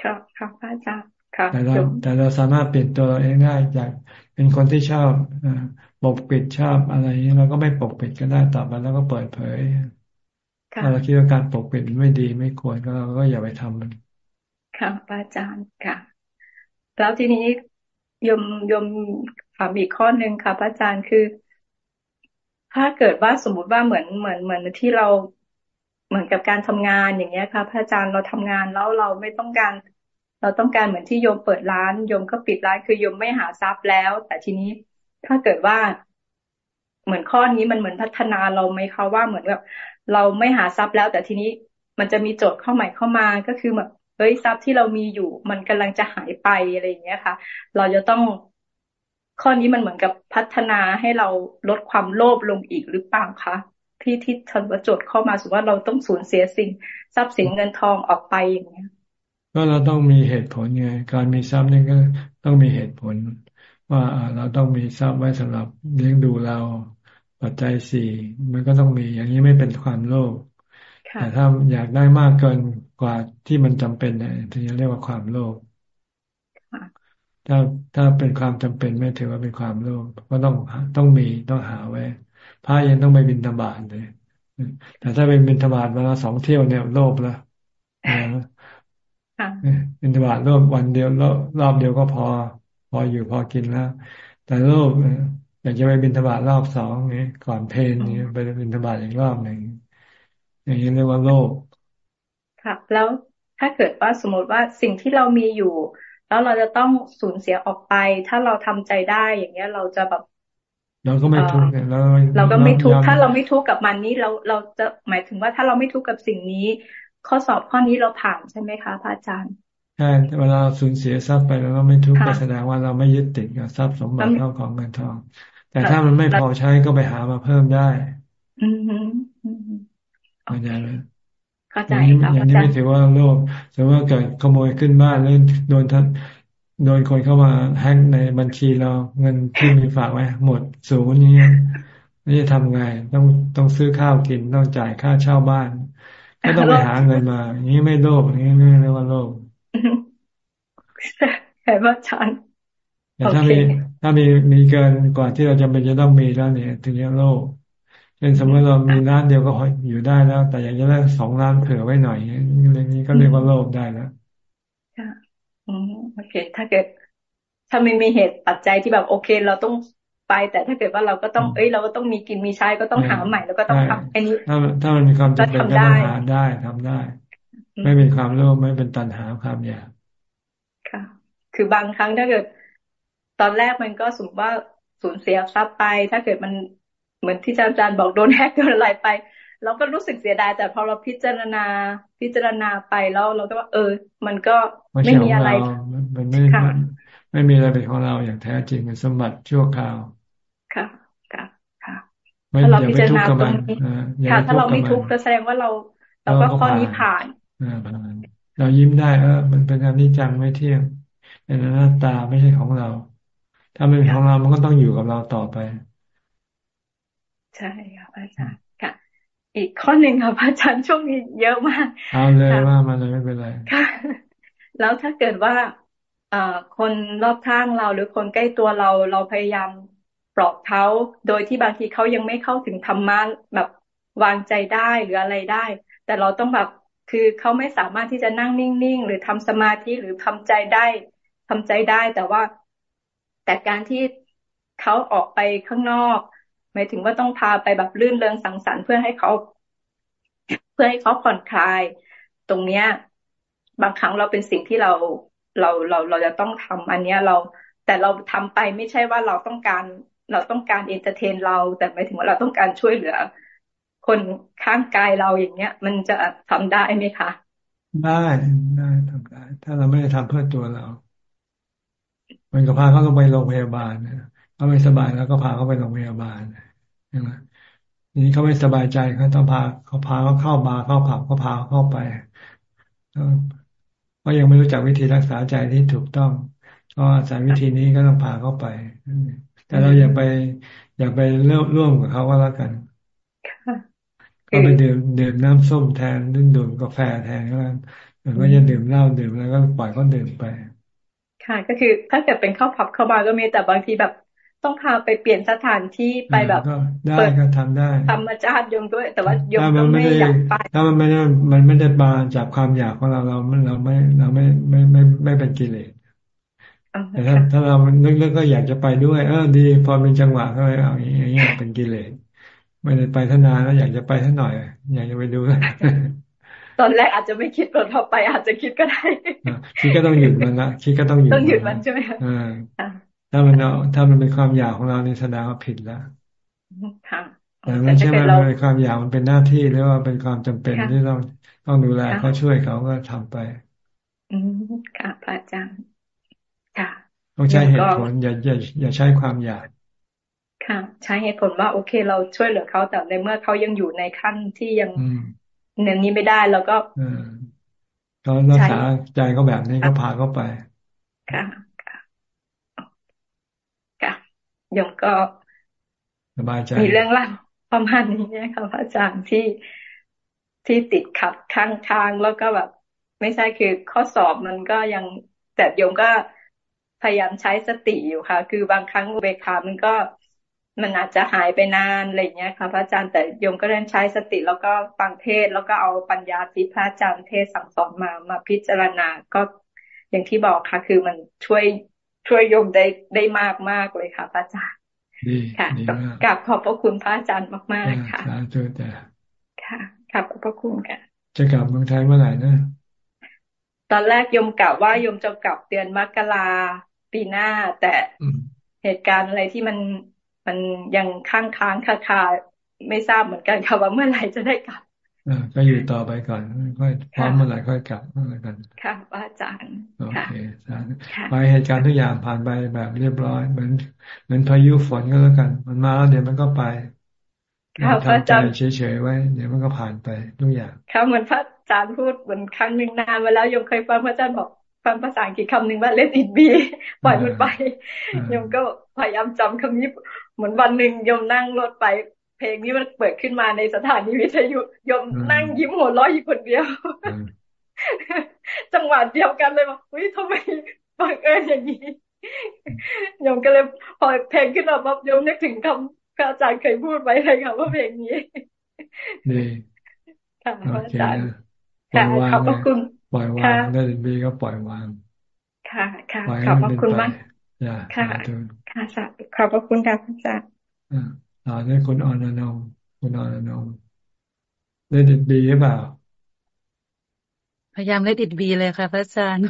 ครับครับอาจารย์ค่ะแต่เราแต่เราสามารถเปลี่ยนตัวเราเองได้จากเป็นคนที่ชอบปกปิดชอบอะไรนี้เราก็ไม่ปกปิดก็ได้ต่อไปแล้วก็เปิดเผยถ้าเราคิดว่าการปกปิดไม่ดีไม่ควรก็เราก็อย่าไปทำมันค่ะอาจารย์ค่ะ แล้วทีนี้ยมยมถามอีกข้อหนึ่งค่ะพระอาจารย์คือ ถ้าเกิดว่าสมมุติว่าเหมือนเหมือนเหมือนที่เราเหมือนกับการทำงานอย่างเงี้ยค่ะ พระอาจารย์เราทำงานแล้วเราไม่ต้องการ เราต้องการเหมือนที่โยมเปิดร้านโยมก็ปิดร้านคือโยมไม่หาทรัพย์แล้ว แต่ทีนี้ถ้าเกิดว่าเหมือนข้อนี้มันเหมือนพัฒนาเราไหมคะว่าเหมือนแบบเราไม่หาทรัพย์แล้ว แต่ทีนี้มันจะมีโจทย์ข้าใหม่เข้ามาก็คือแบบ เฮ้ยทรัพย์ที่เรามีอยู่ มันกำลังจะหายไปอะไรอย่างเงี้ยค่ะ เราจะต้องข้อนี้มันเหมือนกับพัฒนาให้เราลดความโลภลงอีกหรือเปล่าคะที่ที่ทันประจดเข้ามาสมว่าเราต้องสูญเสียสิ่ง ทรัพย์สินเงินทองออกไปอย่างเงี้ยก็เราต้องมีเหตุผลไงการมีทรัพย์นี่ก็ต้องมีเหตุผล ว่าเราต้องมีทรัพย์ไว้สำหรับเลี้ยงดูเราปัจจัยสี่มันก็ต้องมีอย่างนี้ไม่เป็นความโลภ แต่ถ้าอยากได้มากเกินกว่าที่มันจำเป็นเนี่ยถึงจะเรียกว่าความโลภถ้าถ้าเป็นความจำเป็นไม่ถือว่าเป็นความโลภก็ต้องต้องมีต้องหาไว้พระยังต้องไปบินธบาตเลยแต่ถ้าเป็นบินธบาตมาสองเที่ยวเนี่ยโลภแล้วบินธบาตรอบวันเดียวรอบเดียวก็พอ พออยู่พอกินแล้ว แต่โลภอยากจะไปบินธบาตรอบสองนี้ก่อนเพลนนี้ไปบินธบาตอีกรอบหนึ่ง อย่างนี้เรียกว่าโลภค่ะ แล้วถ้าเกิดว่าสมมติว่าสิ่งที่เรามีอยู่ แล้วเราจะต้องสูญเสียออกไป ถ้าเราทำใจได้ อย่างเงี้ยเราจะแบบเราก็ไม่ทุกข์เราเราก็ไม่ทุกข์ถ้าเราไม่ทุกข์กับมันนี้เราเราจะหมายถึงว่าถ้าเราไม่ทุกข์กับสิ่งนี้ ข้อสอบข้อนี้เราผ่านใช่ไหมคะพระอาจารย์ใช่เวลาสูญเสียทรัพย์ไปแล้วเราไม่ทุกข์ก็แสดงว่าเราไม่ยึดติดกับทรัพย์สมบัติเท่าของเงินทอง แต่ถ้ามันไม่พอใช้ก็ไปหามาเพิ่มได้ อืม เข้าใจไหมเข้าใจครับอย่างนี้ไม่ถือว่าโลภถือว่าเกิดขโมยขึ้นบ้านแล้วโดนท่านโดนคนเข้ามาแฮกในบัญชีเราเงินที่มีฝากไว้หมดศูนย์นี้นี่จะทำไงต้องต้องซื้อข้าวกินต้องจ่ายค่าเช่าบ้านก็ต้องไปหาเงินมาอย่างนี้ไม่โลภอย่างนี้ไม่เรียกว่าโลภแค่ว่าฉันแต่ถ้ามีถ้ามีมีเกินกว่าที่เราจะเป็นจะต้องมีแล้วเนี่ย ถึงจะโลภ เช่นสมมติเรามีร้านเดียวก็อยู่ได้แล้ว แต่อยากจะได้สองร้านเผื่อไว้หน่อยอย่างนี้ก็เรียกว่าโลภได้แล้วอืมโอเค ถ้าเกิด ถ้าไม่มีเหตุปัจจัยที่แบบโอเค เราต้องไป แต่ถ้าเกิดว่าเราก็ต้องเอ้ยเราก็ต้องมีกินมีใช้ก็ต้องหาใหม่แล้วก็ต้องทำอันนี้ถ้าถ้ามันมีความจำเป็นก็ต้องหาได้ทำได้ ไม่เป็นความโลภไม่เป็นตัณหาความอยากค่ะ คือบางครั้งถ้าเกิด ตอนแรกมันก็สมมติว่าสูญเสียทรัพย์ไป ถ้าเกิดมัน เหมือนที่อาจารย์บอกโดนแฮกโดนอะไรไป เราก็รู้สึกเสียดายแต่พอเราพิจารณาพิจารณาไปแล้ว เราก็ว่า เออ มันก็ไม่มีอะไรมันไม่ไม่มีอะไรเป็นของเราอย่างแท้จริงเป็นสมบัติชั่วคราว ค่ะค่ะค่ะถ้าเราพิจารณาตรงนี้ค่ะถ้าเราไม่ทุกข์ก็แสดงว่าเราเราก็ข้อนี้ผ่านผ่านเรายิ้มได้เออมันเป็นอนิจจังไม่เที่ยงเป็นหน้าตาไม่ใช่ของเรา ถ้าเป็นของเรามันก็ต้องอยู่กับเราต่อไป ใช่ค่ะอาจารย์อีกข้อหนึ่งค่ะพระอาจารย์ช่วงนี้เยอะมากเอาเลยว่ามาเลยไม่เป็นไรค่ะ แล้วถ้าเกิดว่าเอ่อคนรอบข้างเราหรือคนใกล้ตัวเราเราพยายามปลอบเขาโดยที่บางทีเขายังไม่เข้าถึงธรรมะแบบวางใจได้หรืออะไรได้ แต่เราต้องแบบคือเขาไม่สามารถที่จะนั่งนิ่ง ๆ หรือทำสมาธิหรือทำใจได้ทำใจได้ แต่ว่าแต่การที่เขาออกไปข้างนอกห มายถึงว่าต้องพาไปแบบลื่นเริงสังสรรค์เพื่อให้เขา เพื่อให้เขาผ่อนคลาย ตรงเนี้ย บางครั้งเราเป็นสิ่งที่เราเราเราเราจะต้องทำอันเนี้ยเรา แต่เราทำไปไม่ใช่ว่าเราต้องการ เราต้องการ entertain เรา แต่หมายถึงว่าเราต้องการช่วยเหลือ คนข้างกายเราอย่างเงี้ย มันจะทำได้ไหมคะได้ได้ทำได้ ถ้าเราไม่ได้ทำเพื่อตัวเรามันก็พาเขาลงไปโรงพยาบาลนะเขาไม่สบายแล้วก็พาเขาไปโรงพยาบาล ใช่ไหมทีนี้เขาไม่สบายใจเขาต้องพาเขาพาเขาเข้าบาร์เข้าผับเขาพาเข้าไปก็ยังไม่รู้จักวิธีรักษาใจที่ถูกต้องก็อาศัยวิธีนี้ก็ต้องพาเข้าไป แต่เราอย่าไป อย่าไปเล่ร่วมกับเขาก็แล้วกันก็ไปดื่มดื่มน้ำส้มแทนดื่มกาแฟแทนก็แล้วหรือว่าจะดื่มเหล้าดื่มแล้วก็ปล่อยเขาดื่มไป ค่ะ ก็คือถ้าเกิดเป็นเข้าผับเข้าบาร์ก็มีแต่บางทีแบบ ต้องพาไปเปลี่ยนสถานที่ไปแบบได้ก็ทำได้ธรรมชาติยมด้วย แต่ว่ายมก็ไม่อยากไปถ้ามันไม่ได้มันไม่ได้มาจากความอยากของเราเราเราไม่เราไม่ไม่ไม่ไม่เป็นกิเลสแต่ถ้าถ้าเรานึกๆก็อยากจะไปด้วย เออดี พอเป็นจังหวะก็เลยเอาอย่างเงี้ยเป็นกิเลสไม่ได้ไปท่านานแล้วอยากจะไปท่านหน่อย อยากจะไปดูตอนแรกอาจจะไม่คิดตอนพอไปอาจจะคิดก็ได้คิดก็ต้องหยุดมันละคิดก็ต้องหยุดต้องหยุดมันใช่ไหมคะ ถ้ามันเอาถ้ามันเป็นความอยากของเราในแสดงว่าผิดแล้วค่ะแต่ไม่ใช่ว่ามันเป็นความอยากมันเป็นหน้าที่หรือว่าเป็นความจำเป็นที่ต้องต้องดูแลเขาช่วยเขาก็ทำไป อืมค่ะพระอาจารย์ค่ะต้องใช้เหตุผลอย่าอย่าอย่าใช้ความอยากค่ะ ใช้เหตุผลว่า โอเค เราช่วยเหลือเขาแต่ในเมื่อเขายังอยู่ในขั้นที่ยังเนื่องนี้ไม่ได้แล้วก็เขารักษาใจเขาแบบนี้ก็พาเขาไป ค่ะค่ะค่ะ ยมก็สบายใจมีเรื่องเล่าประมาณนี้นะคะพระอาจารย์ที่ที่ติดขัดข้างทางแล้วก็แบบ ไม่ใช่คือข้อสอบมันก็ยังแต่โยมก็พยายามใช้สติอยู่ค่ะ คือบางครั้งอุเบกขามันก็มันอาจจะหายไปนานอะไรเงี้ยค่ะพระอาจารย์แต่โยมก็เล่นใช้สติแล้วก็ฟังเทศแล้วก็เอาปัญญาที่พระอาจารย์เทศสั่งสอนมามาพิจารณาก็อย่างที่บอกค่ะ คือมันช่วย ช่วยโยมได้ได้มากมากเลยค่ะพระอาจารย์ค่ะกราบขอบพระคุณพระอาจารย์มากๆค่ะสาธุจ้ะค่ะขอบพระคุณค่ะ จะกลับเมืองไทยเมื่อไหร่นะตอนแรกยมกล่าวว่ายมจะกลับเดือนมกราปีหน้า แต่เหตุการณ์อะไรที่มันมันยังค้างค้างคาคาไม่ทราบเหมือนกันค่ะว่าเมื่อไหร่จะได้กลับอ่า ก็อยู่ต่อไปก่อน ค่อยพร้อมเมื่อไหร่ค่อยกลับเมื่อไหร่กัน ค่ะอาจารย์โอเคสาธุไปเหตุการณ์ทุกอย่างผ่านไปแบบเรียบร้อยเหมือนเหมือนพายุฝนก็แล้วกัน มันมาแล้วเดี๋ยวมันก็ไปทำใจเฉยๆไว้ เดี๋ยวมันก็ผ่านไปทุกอย่างค่ะเหมือนพระอาจารย์พูดเหมือนครั้งหนึ่งนานมาแล้วยมเคยฟังพระอาจารย์บอกฟังภาษาอังกฤษคำหนึ่งว่า let it be ปล่อยมันไปยมก็พยายามจำคำนี้เหมือนวันหนึ่งยมนั่งรถไป เพลงนี้มันเปิดขึ้นมาในสถานีวิทยุยมนั่งยิ้มหัวเราะอยู่คนเดียว จังหวะเดียวกันเลยบอกอุ้ยทำไมบังเอิญอย่างนี้ยมก็เลยพอเพลงขึ้นมาปั๊บยมนึกถึงคำพระอาจารย์เคยพูดไว้เลยค่ะว่าเพลงนี้นี่ค่ะพระอาจารย์ค่ะขอบพระคุณปล่อยวางได้ดีก็ปล่อยวาง ค่ะ ค่ะ ขอบพระคุณมาก ค่ะ ค่ะ ขอบพระคุณค่ะพระอาจารย์ อ่าได้คุณออนอนงคุณออนอนงได้ดีหรือเปล่า พยายามเล่นอิดบีเลยค่ะพระอาจารย์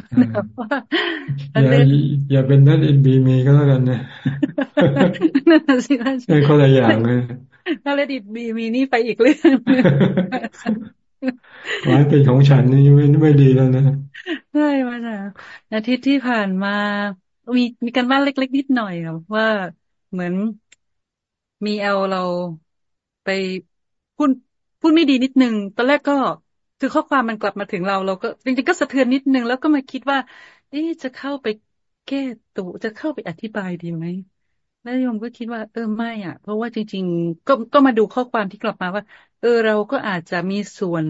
อย่าอย่าเป็นนั่นอิดบีมีก็แล้วกันนะนั่นสิค่ะเป็นคนละอย่างเลยถ้าเล่นอิดบีมีนี่ไปอีกเรื่องขอให้เป็นของฉันนี่ไม่ไม่ดีแล้วนะใช่มาจากอาทิตย์ที่ผ่านมามีมีการบ้านเล็ก ๆ นิดหน่อยค่ะว่าเหมือน มีเอาเราไปพูดพูดไม่ดีนิดนึง ตอนแรกก็คือข้อความมันกลับมาถึงเรา เราก็จริงๆก็สะเทือนนิดนึง แล้วก็มาคิดว่าเอ๊จะเข้าไปแก้ตัวจะเข้าไปอธิบายดีไหมแล้วโยมก็คิดว่า เออไม่อะ เพราะว่าจริง ๆ ก็ก็มาดูข้อความที่กลับมาว่า เออเราก็อาจจะมีส่วน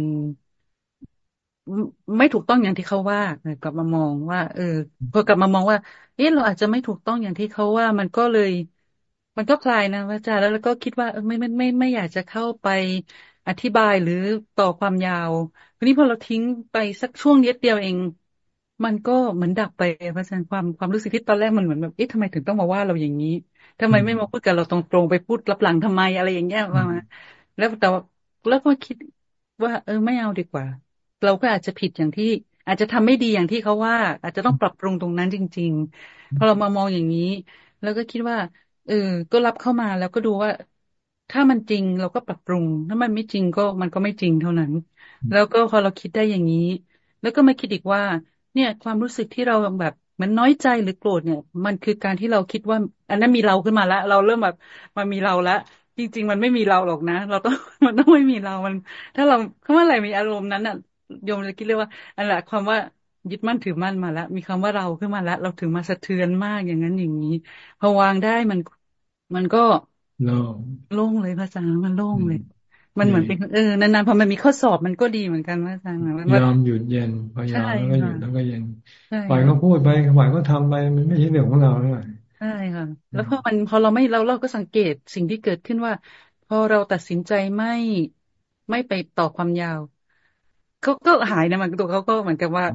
ไม่ถูกต้องอย่างที่เขาว่ากลับมามองว่า เออพอกลับมามองว่า เออเราอาจจะไม่ถูกต้องอย่างที่เขาว่า มันก็เลย มันก็คลายนะอาจารย์แล้วแล้วก็คิดว่าไม่ไม่ไม่ไม่อยากจะเข้าไปอธิบายหรือต่อความยาวทีนี้พอเราทิ้งไปสักช่วงนิดเดียวเอง มันก็เหมือนดับไปพราะฉะนั้นความความรู้สึกที่ตอนแรกมันเหมือนแบบเอ๊ะทำไมถึงต้องมาว่าเราอย่างนี้ทำไมไม่มาพูดกับเราตรงๆไปพูดรับหลังทำไมอะไรอย่างเงี้ยมาแล้วแต่แล้วก็คิดว่า เออไม่เอาดีกว่า เราก็อาจจะผิดอย่างที่ อาจจะทำไม่ดีอย่างที่เขาว่า อาจจะต้องปรับปรุงตรงนั้นจริง ๆ พอเรามามองอย่างนี้ แล้วก็คิดว่า เออ ก็รับเข้ามาแล้วก็ดูว่า ถ้ามันจริงเราก็ปรับปรุง ถ้ามันไม่จริงก็มันก็ไม่จริงเท่านั้น แล้วก็พอเราคิดได้อย่างนี้ แล้วก็มาคิดอีกว่า เนี่ย ความรู้สึกที่เราแบบมันน้อยใจหรือโกรธเนี่ย มันคือการที่เราคิดว่า อันนั้นมีเราขึ้นมาแล้วเราเริ่มแบบมันมีเราแล้วจริง ๆ มันไม่มีเราหรอกนะ เราต้องมันต้องไม่มีเรา มัน ถ้าเราเมื่อไหร่มีอารมณ์นั้นอะโยมจะคิดเลยว่าอันแหละความว่ายึดมั่นถือมั่นมาแล้วมีคำว่าเราขึ้นมาแล้วเราถึงมาสะเทือนมากอย่างนั้นอย่างนี้ พอวางได้มัน มันก็โล่งโล่งเลยพระอาจารย์มันโล่งเลย มันเหมือนเป็นเออนานๆพอมันมีข้อสอบมันก็ดีเหมือนกันว่าอาจารย์ยอมหยุดเย็นพอยอมแล้วก็หยุดแล้วก็เย็นปล่อยเขาพูดไปปล่อยเขาทาไปมันไม่ใช่เรื่องของเราเลยใช่ค่ะ แล้วพอมันพอเราไม่เราเราก็สังเกตสิ่งที่เกิดขึ้นว่า พอเราตัดสินใจไม่ไม่ไปต่อความยาวเขาก็หายนะมันตัวเขาก็เหมือนกับว่า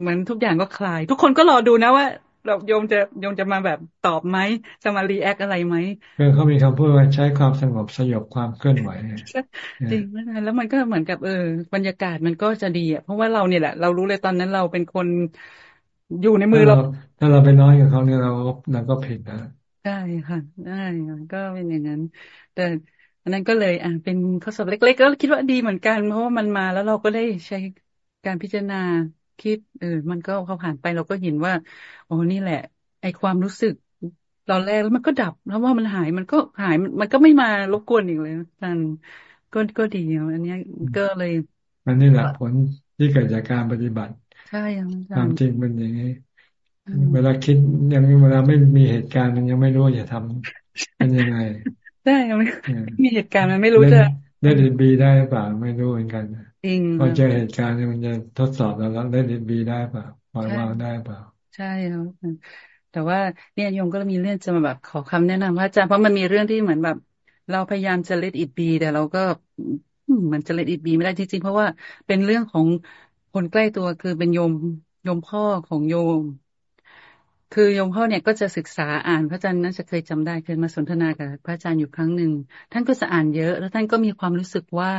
เหมือนทุกอย่างก็คลาย ทุกคนก็รอดูนะว่า เราโยมจะโยมจะมาแบบตอบไหมจะมารีแอคอะไรไหมคือเขามีคำพูดว่าใช้ความสงบสยบความเคลื่อนไหวจริงแล้วมันก็เหมือนกับเออบรรยากาศมันก็จะดีอะเพราะว่าเราเนี่ยแหละ เรารู้เลยตอนนั้นเราเป็นคนอยู่ในมือเรา ถ้าเราไปน้อยกับเขาเนี่ยเราเราก็ผิดนะได้ค่ะได้ก็เป็นอย่างนั้น แต่อันนั้นก็เลยอ่าเป็นข้อสอบเล็กๆก็คิดว่าดีเหมือนกัน เพราะว่ามันมาแล้วเราก็ได้ใช้การพิจารณา คิด เออ มันก็พอผ่านไปเราก็เห็นว่าโอ้นี่แหละ ไอความรู้สึกตอนแรกแล้วมันก็ดับแล้วว่ามันหายมันก็หายมันก็ไม่มารบกวนอีกเลยนั่นก็ก็ดีอันนี้ก็เลยมันนี่แหละผลที่เกิดจากการปฏิบัติใช่ความจริงเป็นอย่างนี้เวลาคิดยังเวลาไม่มีเหตุการณ์มันยังไม่รู้จะทำเป็นยังไงใช่ไม่มีเหตุการณ์มันไม่รู้จะ ได้ดีบีได้หรือเปล่าไม่รู้เหมือนกันจริงพอเจอเหตุการณ์มันจะทดสอบแล้วได้ดีบีได้เปล่าปล่อยวางได้เปล่า ใช่ครับแต่ว่าเนี่ยโยมก็มีเรื่องจะมาแบบขอคำแนะนำว่าอาจารย์เพราะมันมีเรื่องที่เหมือนแบบ เราพยายามจะ let it be แต่เราก็มันจะ let it be ไม่ได้จริงๆเพราะว่าเป็นเรื่องของคนใกล้ตัวคือเป็นโยมโยมพ่อของโยม คือโยมพ่อเนี่ยก็จะศึกษาอ่านพระอาจารย์น่าจะเคยจำได้เคยมาสนทนากับพระอาจารย์อยู่ครั้งหนึ่งท่านก็จะอ่านเยอะ แล้วท่านก็มีความรู้สึกว่า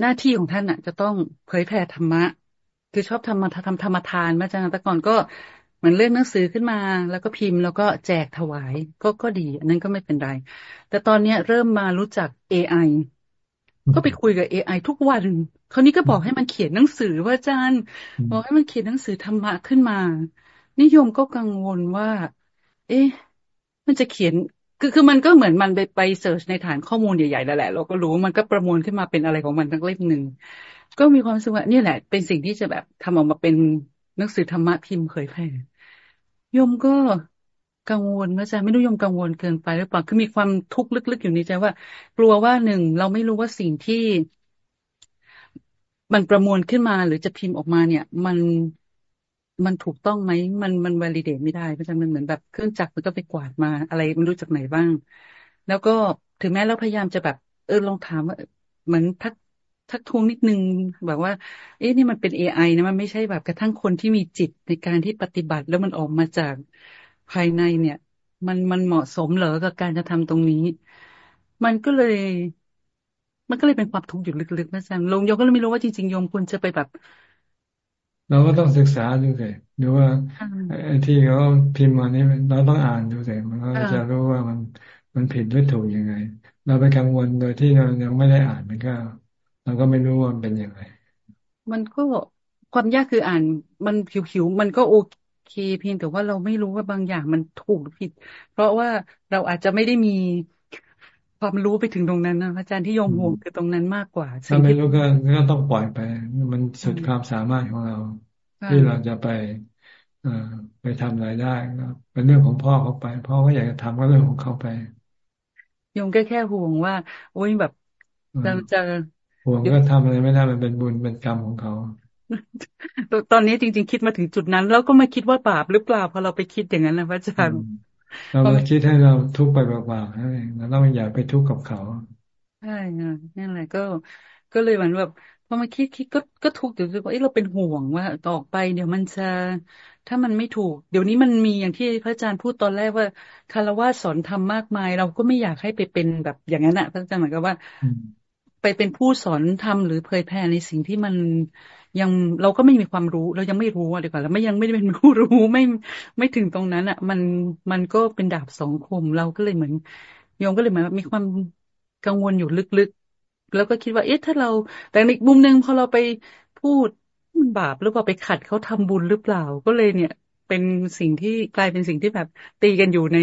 หน้าที่ของท่านอะ จะต้องเผยแผ่ธรรมะ คือชอบทำมาทำธรรมทานพระอาจารย์แต่ก่อนก็เหมือนเรื่องหนังสือขึ้นมา แล้วก็พิมพ์แล้วก็แจกถวายก็ก็ดี อันนั้นก็ไม่เป็นไร แต่ตอนเนี้ยเริ่มมารู้จัก AI ก็ไปคุยกับ AI ทุกวันคราวนี้ก็บอกให้มันเขียนหนังสือว่าอาจารย์ บอกให้มันเขียนหนังสือธรรมะขึ้นมา นิยมก็กังวลว่า เอ๊ะ มันจะเขียน คือคือมันก็เหมือนมันไปไปเสิร์ชในฐานข้อมูลใหญ่ๆแล้วแหละ เราก็รู้มันก็ประมวลขึ้นมาเป็นอะไรของมันทั้งเล่มหนึ่ง ก็มีความสึกว่านี่แหละ เป็นสิ่งที่จะแบบทำออกมาเป็นหนังสือธรรมะพิมพ์เผยแพร่ยมก็กังวลว่าจะไม่รู้ยมกังวลเกินไปหรือเปล่าคือมีความทุกข์ลึกๆอยู่ในใจว่า กลัวว่าหนึ่งเราไม่รู้ว่าสิ่งที่ มันประมวลขึ้นมาหรือจะพิมพ์ออกมาเนี่ย มัน มันถูกต้องไหมมันมันวอลิเดตไม่ได้เพราะฉะนั้นมันเหมือนแบบเครื่องจักรมันก็ไปกวาดมาอะไรมันรู้จากไหนบ้าง แล้วก็ถึงแม้เราพยายามจะแบบเออลองถามว่าเหมือนทักทักทวงนิดนึงแบบว่า เอ๊ะนี่มันเป็น AI นะมันไม่ใช่แบบกระทั่งคนที่มีจิตในการที่ปฏิบัติ แล้วมันออกมาจากภายในเนี่ย มันมันเหมาะสมเหรอกับการจะทำตรงนี้ มันก็เลย มันก็เลยเป็นความทุกข์อยู่ลึกๆนะจ๊ะลงโยก็เลยไม่รู้ว่าจริงๆโยมควรจะไปแบบ เราก็ต้องศึกษาดูสิดูว่าไอ้ที่เขาพิมพ์มานี้เราต้องอ่านดูสิมันก็จะรู้ว่ามันมันผิดหรือถูกยังไง เราไปกังวลโดยที่เรายังไม่ได้อ่านมันก็เราก็ไม่รู้ว่ามันเป็นยังไง มันก็ความยากคืออ่าน มันผิวๆมันก็โอเคเพียงแต่ว่าเราไม่รู้ว่าบางอย่างมันถูกหรือผิด เพราะว่าเราอาจจะไม่ได้มี ความรู้ไปถึงตรงนั้นนะอาจารย์ที่ยมห่วงคือตรงนั้นมากกว่าถ้าไม่รู้ก็ก็ต้องปล่อยไป มันสุดความสามารถของเรา ที่เราจะไปอไปทำอะไรได้ก็เป็นเรื่องของพ่อเขาไปพ่อเขาอยากจะทำก็เรื่องของเขาไปยมก็แค่ห่วงว่าโอ้ยแบบจะจะห่วงก็ทำอะไรไม่ได้มันเป็นบุญเป็นกรรมของเขาตอนนี้จริง ๆ คิดมาถึงจุดนั้น แล้วก็ไม่คิดว่าบาปหรือเปล่าพอเราไปคิดอย่างนั้นนะพระอาจารย์ เราคิดให้เราทุกข์ไปเปล่าๆนั่นเองเราต้องอย่าไปทุกข์กับเขาใช่ค่ะนั่นแหละก็ ก็เลยเหมือนแบบพอมาคิดคิดก็ก็ทุกข์อยู่ว่าเอ้เราเป็นห่วงว่าต่อไป เดี๋ยวมันจะ ถ้ามันไม่ถูก เดี๋ยวนี้มันมีอย่างที่พระอาจารย์พูดตอนแรกว่าคารวะสอนทำมากมาย เราก็ไม่อยากให้ไปเป็นแบบอย่างนั้นอะพระอาจารย์หมายกับว่า ไปเป็นผู้สอนทำหรือเผยแผ่ในสิ่งที่มัน ยังเราก็ไม่มีความรู้เรายังไม่รู้ดีกว่าเราไม่ยังไม่ได้เป็นผู้รู้ไม่ไม่ถึงตรงนั้นอะมันมันก็เป็นดาบสองคม เราก็เลยเหมือนโยมก็เลยเหมือนมีความกังวลอยู่ลึกๆแล้วก็คิดว่าเอ๊ะถ้าเรา แต่ในมุมหนึ่งพอเราไปพูดมันบาปหรือเปล่าไปขัดเขาทำบุญหรือเปล่าก็เลยเนี่ย เป็นสิ่งที่กลายเป็นสิ่งที่แบบตีกันอยู่ใน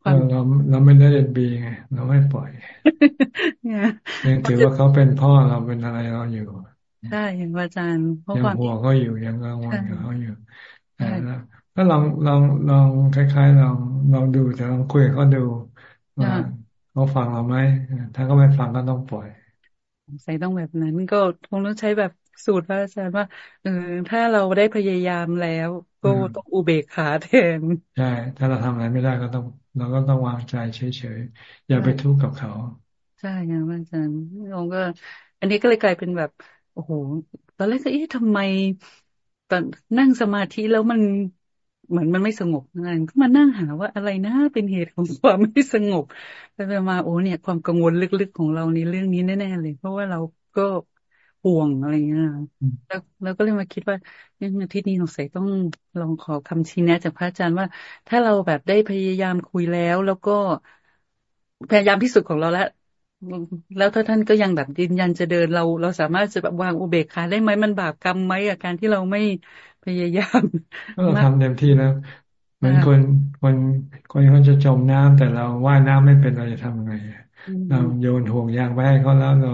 ความเราเราไม่ได้เรียนบีไงเราไม่ปล่อยเนี่ยยังถือว่าเขาเป็นพ่อเราเป็นอะไรเราอยู่ ใช่อย่างอาจารย์เพราะความหัวเขาอยู่ยังกังวลกับเขาอยู่แล้วก็ลองลองลองคล้ายๆลองลองดูแต่ลองคุยกับเขาดูว่าเขาฟังเราไหมถ้าก็ไม่ฟังก็ต้องปล่อยใส่ต้องแบบนั้นก็คงต้องใช้แบบสูตรพระอาจารย์ว่าเออถ้าเราได้พยายามแล้ว ก็ต้องอุเบกขาแทนใช่ถ้าเราทำอะไรไม่ได้ก็ต้อง เราก็ต้องวางใจเฉยๆอย่าไปทุกข์กับเขา ใช่ครับอาจารย์องก็ อันนี้ก็เลยกลายเป็นแบบ โอ้โห ตอนแรกก็เอ๊ะทำไมตอนนั่งสมาธิแล้วมันเหมือนมันไม่สงบนั่นก็มานั่งหาว่าอะไรนะเป็นเหตุของความไม่สงบไปมาโอ้เนี่ย ความกังวลลึกๆของเราในเรื่องนี้แน่ๆเลย เพราะว่าเราก็ห่วงอะไรเงี้ยแล้วเราก็เลยมาคิดว่าเนี่ยอาทิตย์นี้สงสัยต้องลองขอคำชี้แนะ จากพระอาจารย์ว่า ถ้าเราแบบได้พยายามคุยแล้ว แล้วก็พยายามที่สุดของเราแล้ว แล้วถ้าท่านก็ยังแบบยืนยันจะเดินเรา เราสามารถจะแบบวางอุเบกขาได้ไหมมันบาปกรรมไหมกับการที่เราไม่พยายามเราทำเต็มที่แล้วเหมือนคนคนคนเขาจะจมน้ำแต่เราว่ายน้ำไม่เป็นเราจะทำไง เราโยนห่วงยางไปให้เขาแล้วเรา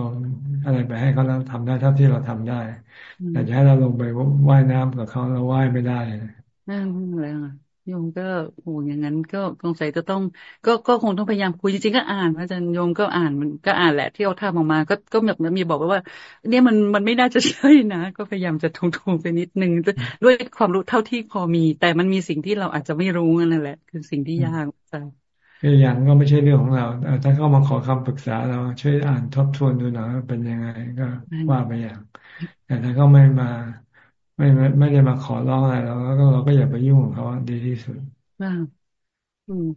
อะไรไปให้เขาแล้วทำได้เท่าที่เราทำได้ แต่จะให้เราลงไปว่ายน้ำกับเขาเราว่ายไม่ได้นั่นแหละ โยมก็โอ้อย่างนั้นก็สงสัยจะต้อง ก็ก็คงต้องพยายามคุยจริงๆก็อ่านอาจารย์โยมก็อ่านมันก็อ่านแหละที่เอาทำออกมา ก็ก็แบบมีบอกว่า เนี่ยมันมันไม่น่าจะใช่นะ ก็พยายามจะทุ่งๆไปนิดนึงด้วยความรู้เท่าที่พอมี แต่มันมีสิ่งที่เราอาจจะไม่รู้นั่นแหละ คือสิ่งที่ยากอาจารย์อย่างก็ไม่ใช่เรื่องของเราถ้าเข้ามาขอคำปรึกษาเราช่วยอ่านทบทวนดูหน่อยเป็นยังไงก็ว่าไปอย่างแต่ถ้าเขาไม่มา ไม่ไม่ได้มาขอร้องอะไรเราก็เราก็อย่าไปยุ่งของเขาดีที่สุดว่า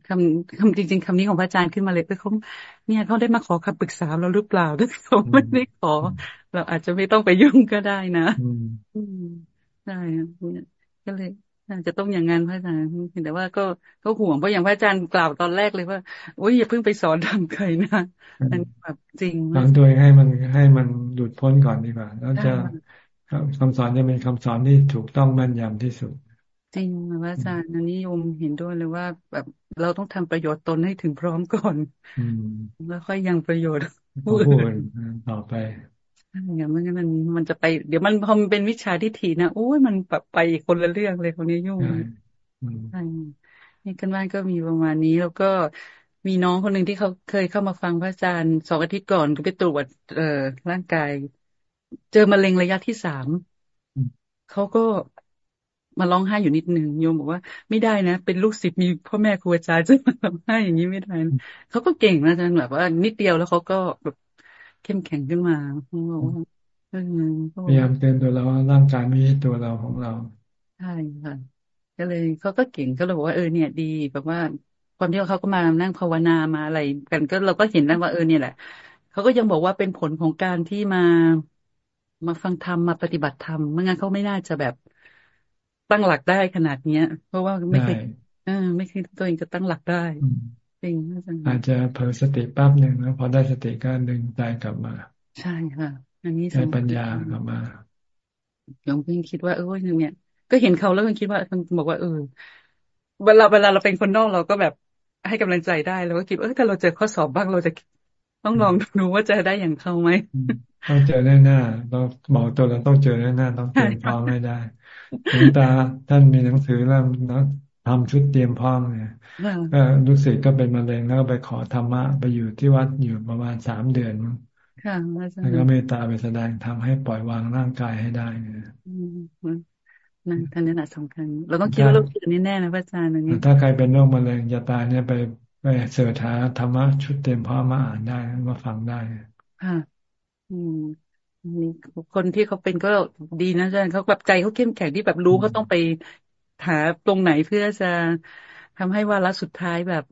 คำคำจริง ๆคำนี้ของพระอาจารย์ขึ้นมาเลยเเขาเนี่ยเขาได้มาขอคำปรึกษาเราหรือเปล่าถ้าเขาไม่ได้ขอ เราอาจจะไม่ต้องไปยุ่งก็ได้นะอืมใช่ก็เลยอาจจะต้องอย่างนั้นพระอาจารย์แต่ว่าก็ก็ห่วงเพราะอย่างพระอาจารย์กล่าวตอนแรกเลยว่าโอ้ยอย่าเพิ่งไปสอนทำใครนะอันนี้แบบจริงสอนตัวเองให้มันให้มันหลุดพ้นก่อนดีกว่าแล้วจะ คำสอนจะเป็นคำสอนที่ถูกต้องแม่นยำที่สุดจริงพระอาจารย์อันนี้โยมเห็นด้วยเลยว่า แบบเราต้องทำประโยชน์ตนให้ถึงพร้อมก่อนแล้วค่อยยังประโยชน์ผู้อื่นต่อไปอย่างมันมันมันจะไป เดี๋ยวมันพอมันเป็นวิชาทิฏฐินะโอ้ยมันแบบไปคนละเรื่องเลยคนนี้ยุ่งใช่นี่กันบ้านก็มีประมาณนี้แล้วก็มีน้องคนหนึ่งที่เขาเคยเข้ามาฟังพระอาจารย์สองอาทิตย์ก่อนก็ไปตรวจเอ่อร่างกาย เจอมะเร็งระยะที่สามเขาก็มาร้องไห้อยู่นิดหนึ่งโยมบอกว่าไม่ได้นะ เป็นลูกศิษย์มีพ่อแม่ครูอาจารย์จะมาร้องไห้อย่างนี้ไม่ได้เขาก็เก่งนะอาจารย์แบบว่า นิดเดียวแล้วเขาก็แบบเข้มแข็งขึ้นมาเขาบอกว่าพยายามเตือนตัวเราว่าร่างกายไม่ใช่ตัวเราของเราใช่ค่ะก็เลยเขาก็เก่งก็เลยบอกว่าเออเนี่ยดีแบบว่าความที่เขาก็มานั่งภาวนามาอะไร กันก็เราก็เห็นแล้วว่าเออเนี่ยแหละเขาก็ยังบอกว่าเป็นผลของการที่มา มาฟังธรรมมาปฏิบัติธรรมไม่งั้นเขาไม่น่าจะแบบตั้งหลักได้ขนาดเนี้ย เพราะว่าไม่เคยเออไม่คิดตัวเองจะตั้งหลักได้จริงอาจจะเผลอสติปั๊บหนึ่งแล้วพอได้สติก็ดึงใจกลับมา ใช่ค่ะ อันนี้ใช้ปัญญากลับมายงเพิ่งคิดว่าเออเนี่ย ก็เห็นเขาแล้วก็คิดว่ามันบอกว่าเออเวลาเวลาเราเป็นคนนอกเราก็แบบให้กำลังใจได้แล้วก็คิดเออถ้าเราเจอข้อสอบบ้างเราจะ ต้องลองดูว่าจะได้อย่างเขาไหมต้องเจอแน่ๆต้องบอกตัวเราต้องเจอแน่ๆต้องเตรียมพร้อมให้ได้ถึงตาท่านมีหนังสือแล้วนะทำชุดเตรียมพร้อมเนี่ยก็รู้สึกก็เป็นมะเร็งแล้วก็ไปขอธรรมะไปอยู่ที่วัดอยู่ประมาณสามเดือนค่ะแล้วก็เมตตาไปแสดงทำให้ปล่อยวางร่างกายให้ได้เนี่ยนั่นท่านนี่แหละสำคัญเราต้องคิดว่าโรคจิตนี่แน่นะพระอาจารย์อย่างนี้ถ้าใครเป็นโรคมะเร็งจะตายเนี่ยไปไป เสิร์ชหาธรรมะชุดเต็มพร้อมมาอ่านได้มาฟังได้ค่ะอืมนี่คนที่เขาเป็นก็ดีนะอาจารย์เขาแบบใจเขาเข้มแข็งที่แบบรู้เขาต้องไปหาตรงไหนเพื่อจะทำให้วาระสุดท้ายแบบ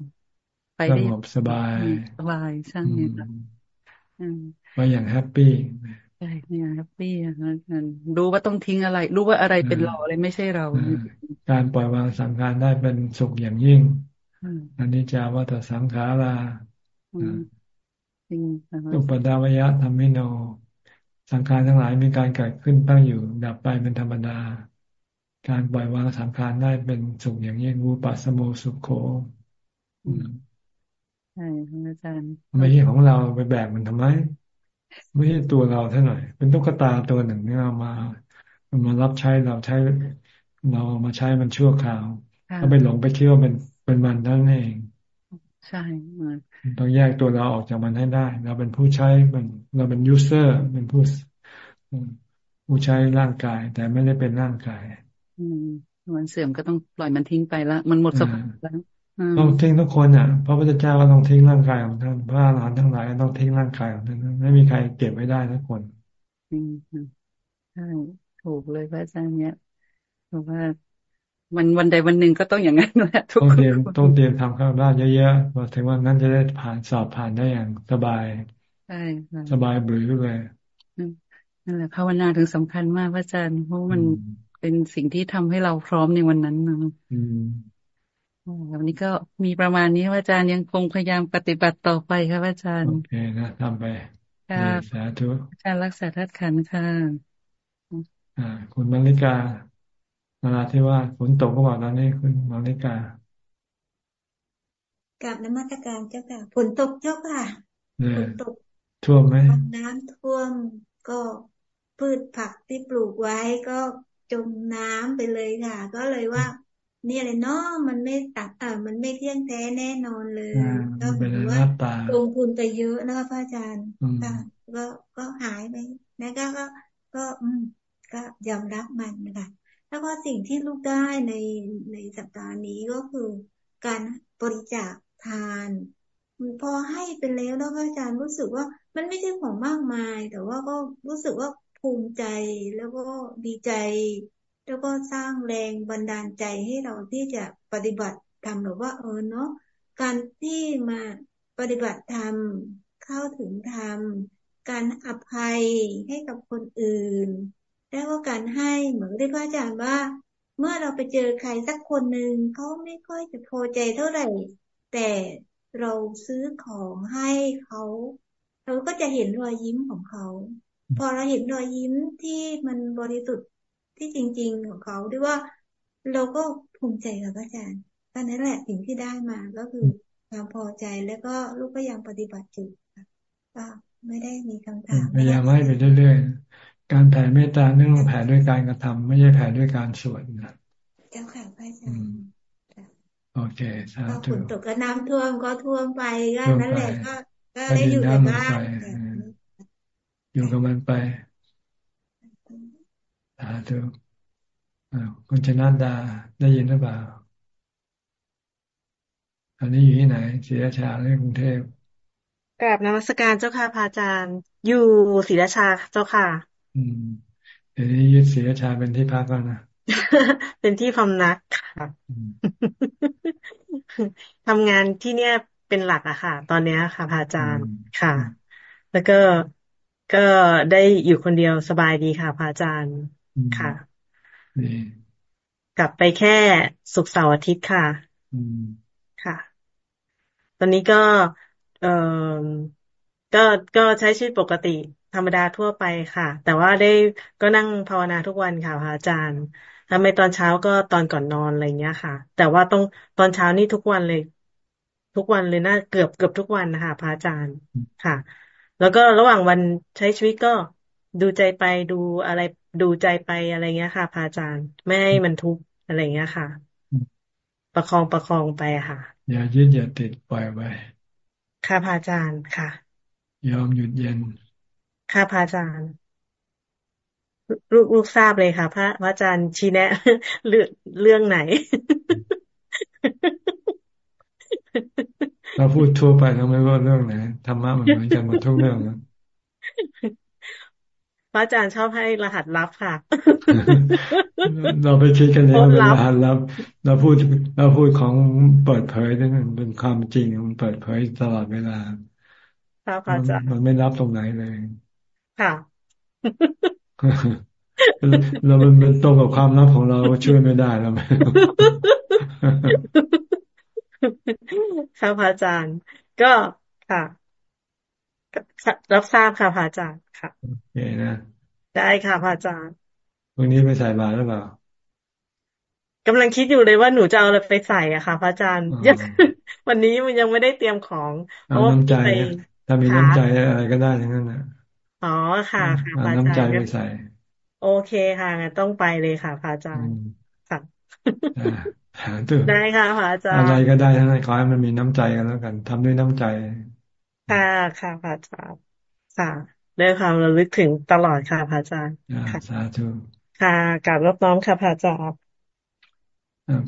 ไปได้สบายสบายใช่ค่ะว่าอย่างแฮปปี้ใช่เนี่ยแฮปปี้อะรู้ว่าต้องทิ้งอะไร รู้ว่าอะไรเป็นเราอะไรไม่ใช่เรา การปล่อยวางสังขารได้เป็นสุขอย่างยิ่ง อันนี้จาวัตสังขาราอุปดาวยะธรรมิโน สังขารทั้งหลายมีการเกิดขึ้นตั้งอยู่ ดับไปเป็นธรรมดา การปล่อยวางสังขารได้เป็นสุขอย่างยิ่งวูปัสโมสุขโขใช่อาจารย์ไม่ใช่ของเราไปแบกมันทำไม ไม่ใช่ตัวเราเท่าไหร่เป็นตุ๊กตาตัวหนึ่งที่เรามามันมารับใช้เราใช้ เรามาใช้มันชั่วคราวเราไปหลงไปคิดว่าเป็น เป็นมันนั่นเอง ใช่ต้องแยกตัวเราออกจากมันให้ได้ เราเป็นผู้ใช้มันเราเป็นยูเซอร์เป็นผู้ผู้ใช้ร่างกาย แต่ไม่ได้เป็นร่างกาย อืมมันเสื่อมก็ต้องปล่อยมันทิ้งไปละมันหมดสภาพแล้วต้องทิ้งทุกคนอะพระพุทธเจ้าก็ต้องทิ้งร่างกายของท่านพระอรหันต์ทั้งหลายต้องทิ้งร่างกายของท่านไม่มีใครเก็บไว้ได้ทุกคนอืมใช่ถูกเลยพระอาจารย์เนี่ยเพราะว่า มันวันใดวันหนึ่งก็ต้องอย่างนั้นแหละทุกคนต้องเตรียมต้องเตรียมทำข้าวบ้านเยอะๆพอถึงวันนั้นจะได้ผ่านสอบผ่านได้อย่างสบายใช่สบายบรือเลยนั่นแหละภาวนาถึงสำคัญมากพระอาจารย์เพราะมันเป็นสิ่งที่ทำให้เราพร้อมในวันนั้นนะวันนี้ก็มีประมาณนี้ว่าอาจารย์ยังคงพยายามปฏิบัติต่อไปครับอาจารย์โอเคนะทำไปค่ะสาธุการรักษาธาตุขันธ์ค่ะอ่าคุณมาริกา นาราที่ว่าฝนตกก็บอกตอนนี้คุณมาริกากับน้ำมาตรการเจ้าค่ะฝนตกเจ้าค่ะฝนตกท่วมไหมน้ำท่วมก็พืชผักที่ปลูกไว้ก็จมน้ำไปเลยค่ะ ก็เลยว่า เนี่ยเลยเนาะมันไม่ตัดอ่ามันไม่เที่ยงแท้แน่นอนเลยก็ถือว่าลงทุนไปเยอะนะคะพระอาจารย์ค่ะก็ก็หายไปนะก็ก็ก็อืมก็ยอมรับมันนะคะ แล้วก็สิ่งที่ลูกได้ในในสัปดาห์นี้ก็คือการบริจาคทานพอให้ไปแล้วแล้วพระอาจารย์รู้สึกว่ามันไม่ใช่ของมากมาย แต่ว่าก็รู้สึกว่าภูมิใจแล้วก็ดีใจ แล้วก็สร้างแรงบันดาลใจให้เราที่จะปฏิบัติทำหรือว่าเออเนาะการที่มาปฏิบัติธรรมเข้าถึงธรรม การอภัยให้กับคนอื่น แล้วก็การให้เหมือนที่พระอาจารย์ว่า เมื่อเราไปเจอใครสักคนหนึ่งเขาไม่ค่อยจะพอใจเท่าไหร่ แต่เราซื้อของให้เขาเราก็จะเห็นรอยยิ้มของเขาพอเราเห็นรอยยิ้มที่มันบริสุทธิ์ที่จริง ๆ ของเขาด้วยว่าเราก็ภูมิใจกับอาจารย์ตอนนั้นแหละสิ่งที่ได้มาก็คือความพอใจแล้วก็ลูกก็ยังปฏิบัติอยู่ก็ไม่ได้มีคำถามพยายามให้ไปเรื่อย การแผ่เมตตาเนื่องแผ่ด้วยการกระทำไม่ใช่แผ่ด้วยการสวดนะเจ้าค่ะพระอาจารย์โอเคสาธุฝนตกก็น้ำท่วมก็ท่วมไปก็นั่นแหละก็ก็ได้อยู่ในบ้านอยู่กับมันไปสาธุคุณชนะดาได้ยินหรือเปล่าอันนี้อยู่ที่ไหนศรีราชาหรือกรุงเทพกราบนมัสการเจ้าค่ะพระอาจารย์ อยู่ศรีราชาเจ้าค่ะ อืมเดี๋ยวนี้ยึดศรีราชาเป็นที่พักแล้วนะเป็นที่พำนักค่ะทำงานที่เนี้ยเป็นหลักอะค่ะ ตอนนี้ค่ะพระอาจารย์ค่ะ แล้วก็ก็ได้อยู่คนเดียวสบายดีค่ะพระอาจารย์ค่ะกลับไปแค่สุกเสาร์อาทิตย์ค่ะค่ะ ตอนนี้ก็ เอ่อก็ก็ใช้ชีวิตปกติ ธรรมดาทั่วไปค่ะ แต่ว่าได้ก็นั่งภาวนาทุกวันค่ะพระอาจารย์ทำไมตอนเช้าก็ตอนก่อนนอนอะไรเงี้ยค่ะ แต่ว่าต้องตอนเช้านี่ทุกวันเลย ทุกวันเลยนะเกือบเกือบทุกวันนะคะพระอาจารย์ค่ะ แล้วก็ระหว่างวันใช้ชีวิตก็ดูใจไปดูอะไรดูใจไปอะไรเงี้ยค่ะพระอาจารย์ ไม่ให้มันทุกข์อะไรเงี้ยค่ะ ประคองประคองไปค่ะ อย่ายึดอย่าติดปล่อยไว้ค่ะพระอาจารย์ค่ะ ยอมหยุดเย็น ค่ะพระอาจารย์ลูกลูกทราบเลยค่ะพระพระอาจารย์ชี้แนะเรื่องเรื่องไหน เราพูดทั่วไปทำไมว่าเรื่องไหนธรรมะมันเหมือนกันหมดทุกเรื่องนะพระอาจารย์ชอบให้รหัสลับค่ะ เราไปคิดกันเองเป็นรหัสลับ เราพูดเราพูดของเปิดเผยนั่นเป็นความจริงมันเปิดเผยตลอดเวลาครับอาจารย์มันไม่รับตรงไหนเลย ค่ะเรามันเป็นตรงกับความลับของเราช่วยไม่ได้แล้วไหมครับอาจารย์ ก็ค่ะ รับทราบค่ะพระอาจารย์ค่ะโอเคนะได้ค่ะพระอาจารย์วันนี้ไปใส่บาตรหรือเปล่ากำลังคิดอยู่เลยว่าหนูจะเอาอะไรไปใส่อะค่ะพระอาจารย์วันนี้มันยังไม่ได้เตรียมของเพราะว่าน้ำใจถ้ามีน้ำใจอะไรก็ได้ทั้งนั้นนะ อ๋อค่ะค่ะพระอาจารย์น้ำใจไปใส่ โอเคค่ะต้องไปเลยค่ะพระอาจารย์ค่ะได้ค่ะพระอาจารย์อะไรก็ได้ทั้งนั้นขอให้มันมีน้ำใจกันแล้วกันทำด้วยน้ำใจ ค่ะค่ะพระอาจารย์ค่ะด้วยความระลึกถึงตลอดค่ะพระอาจารย์ค่ะสาธุค่ะกลับรับน้อมค่ะพระอาจารย์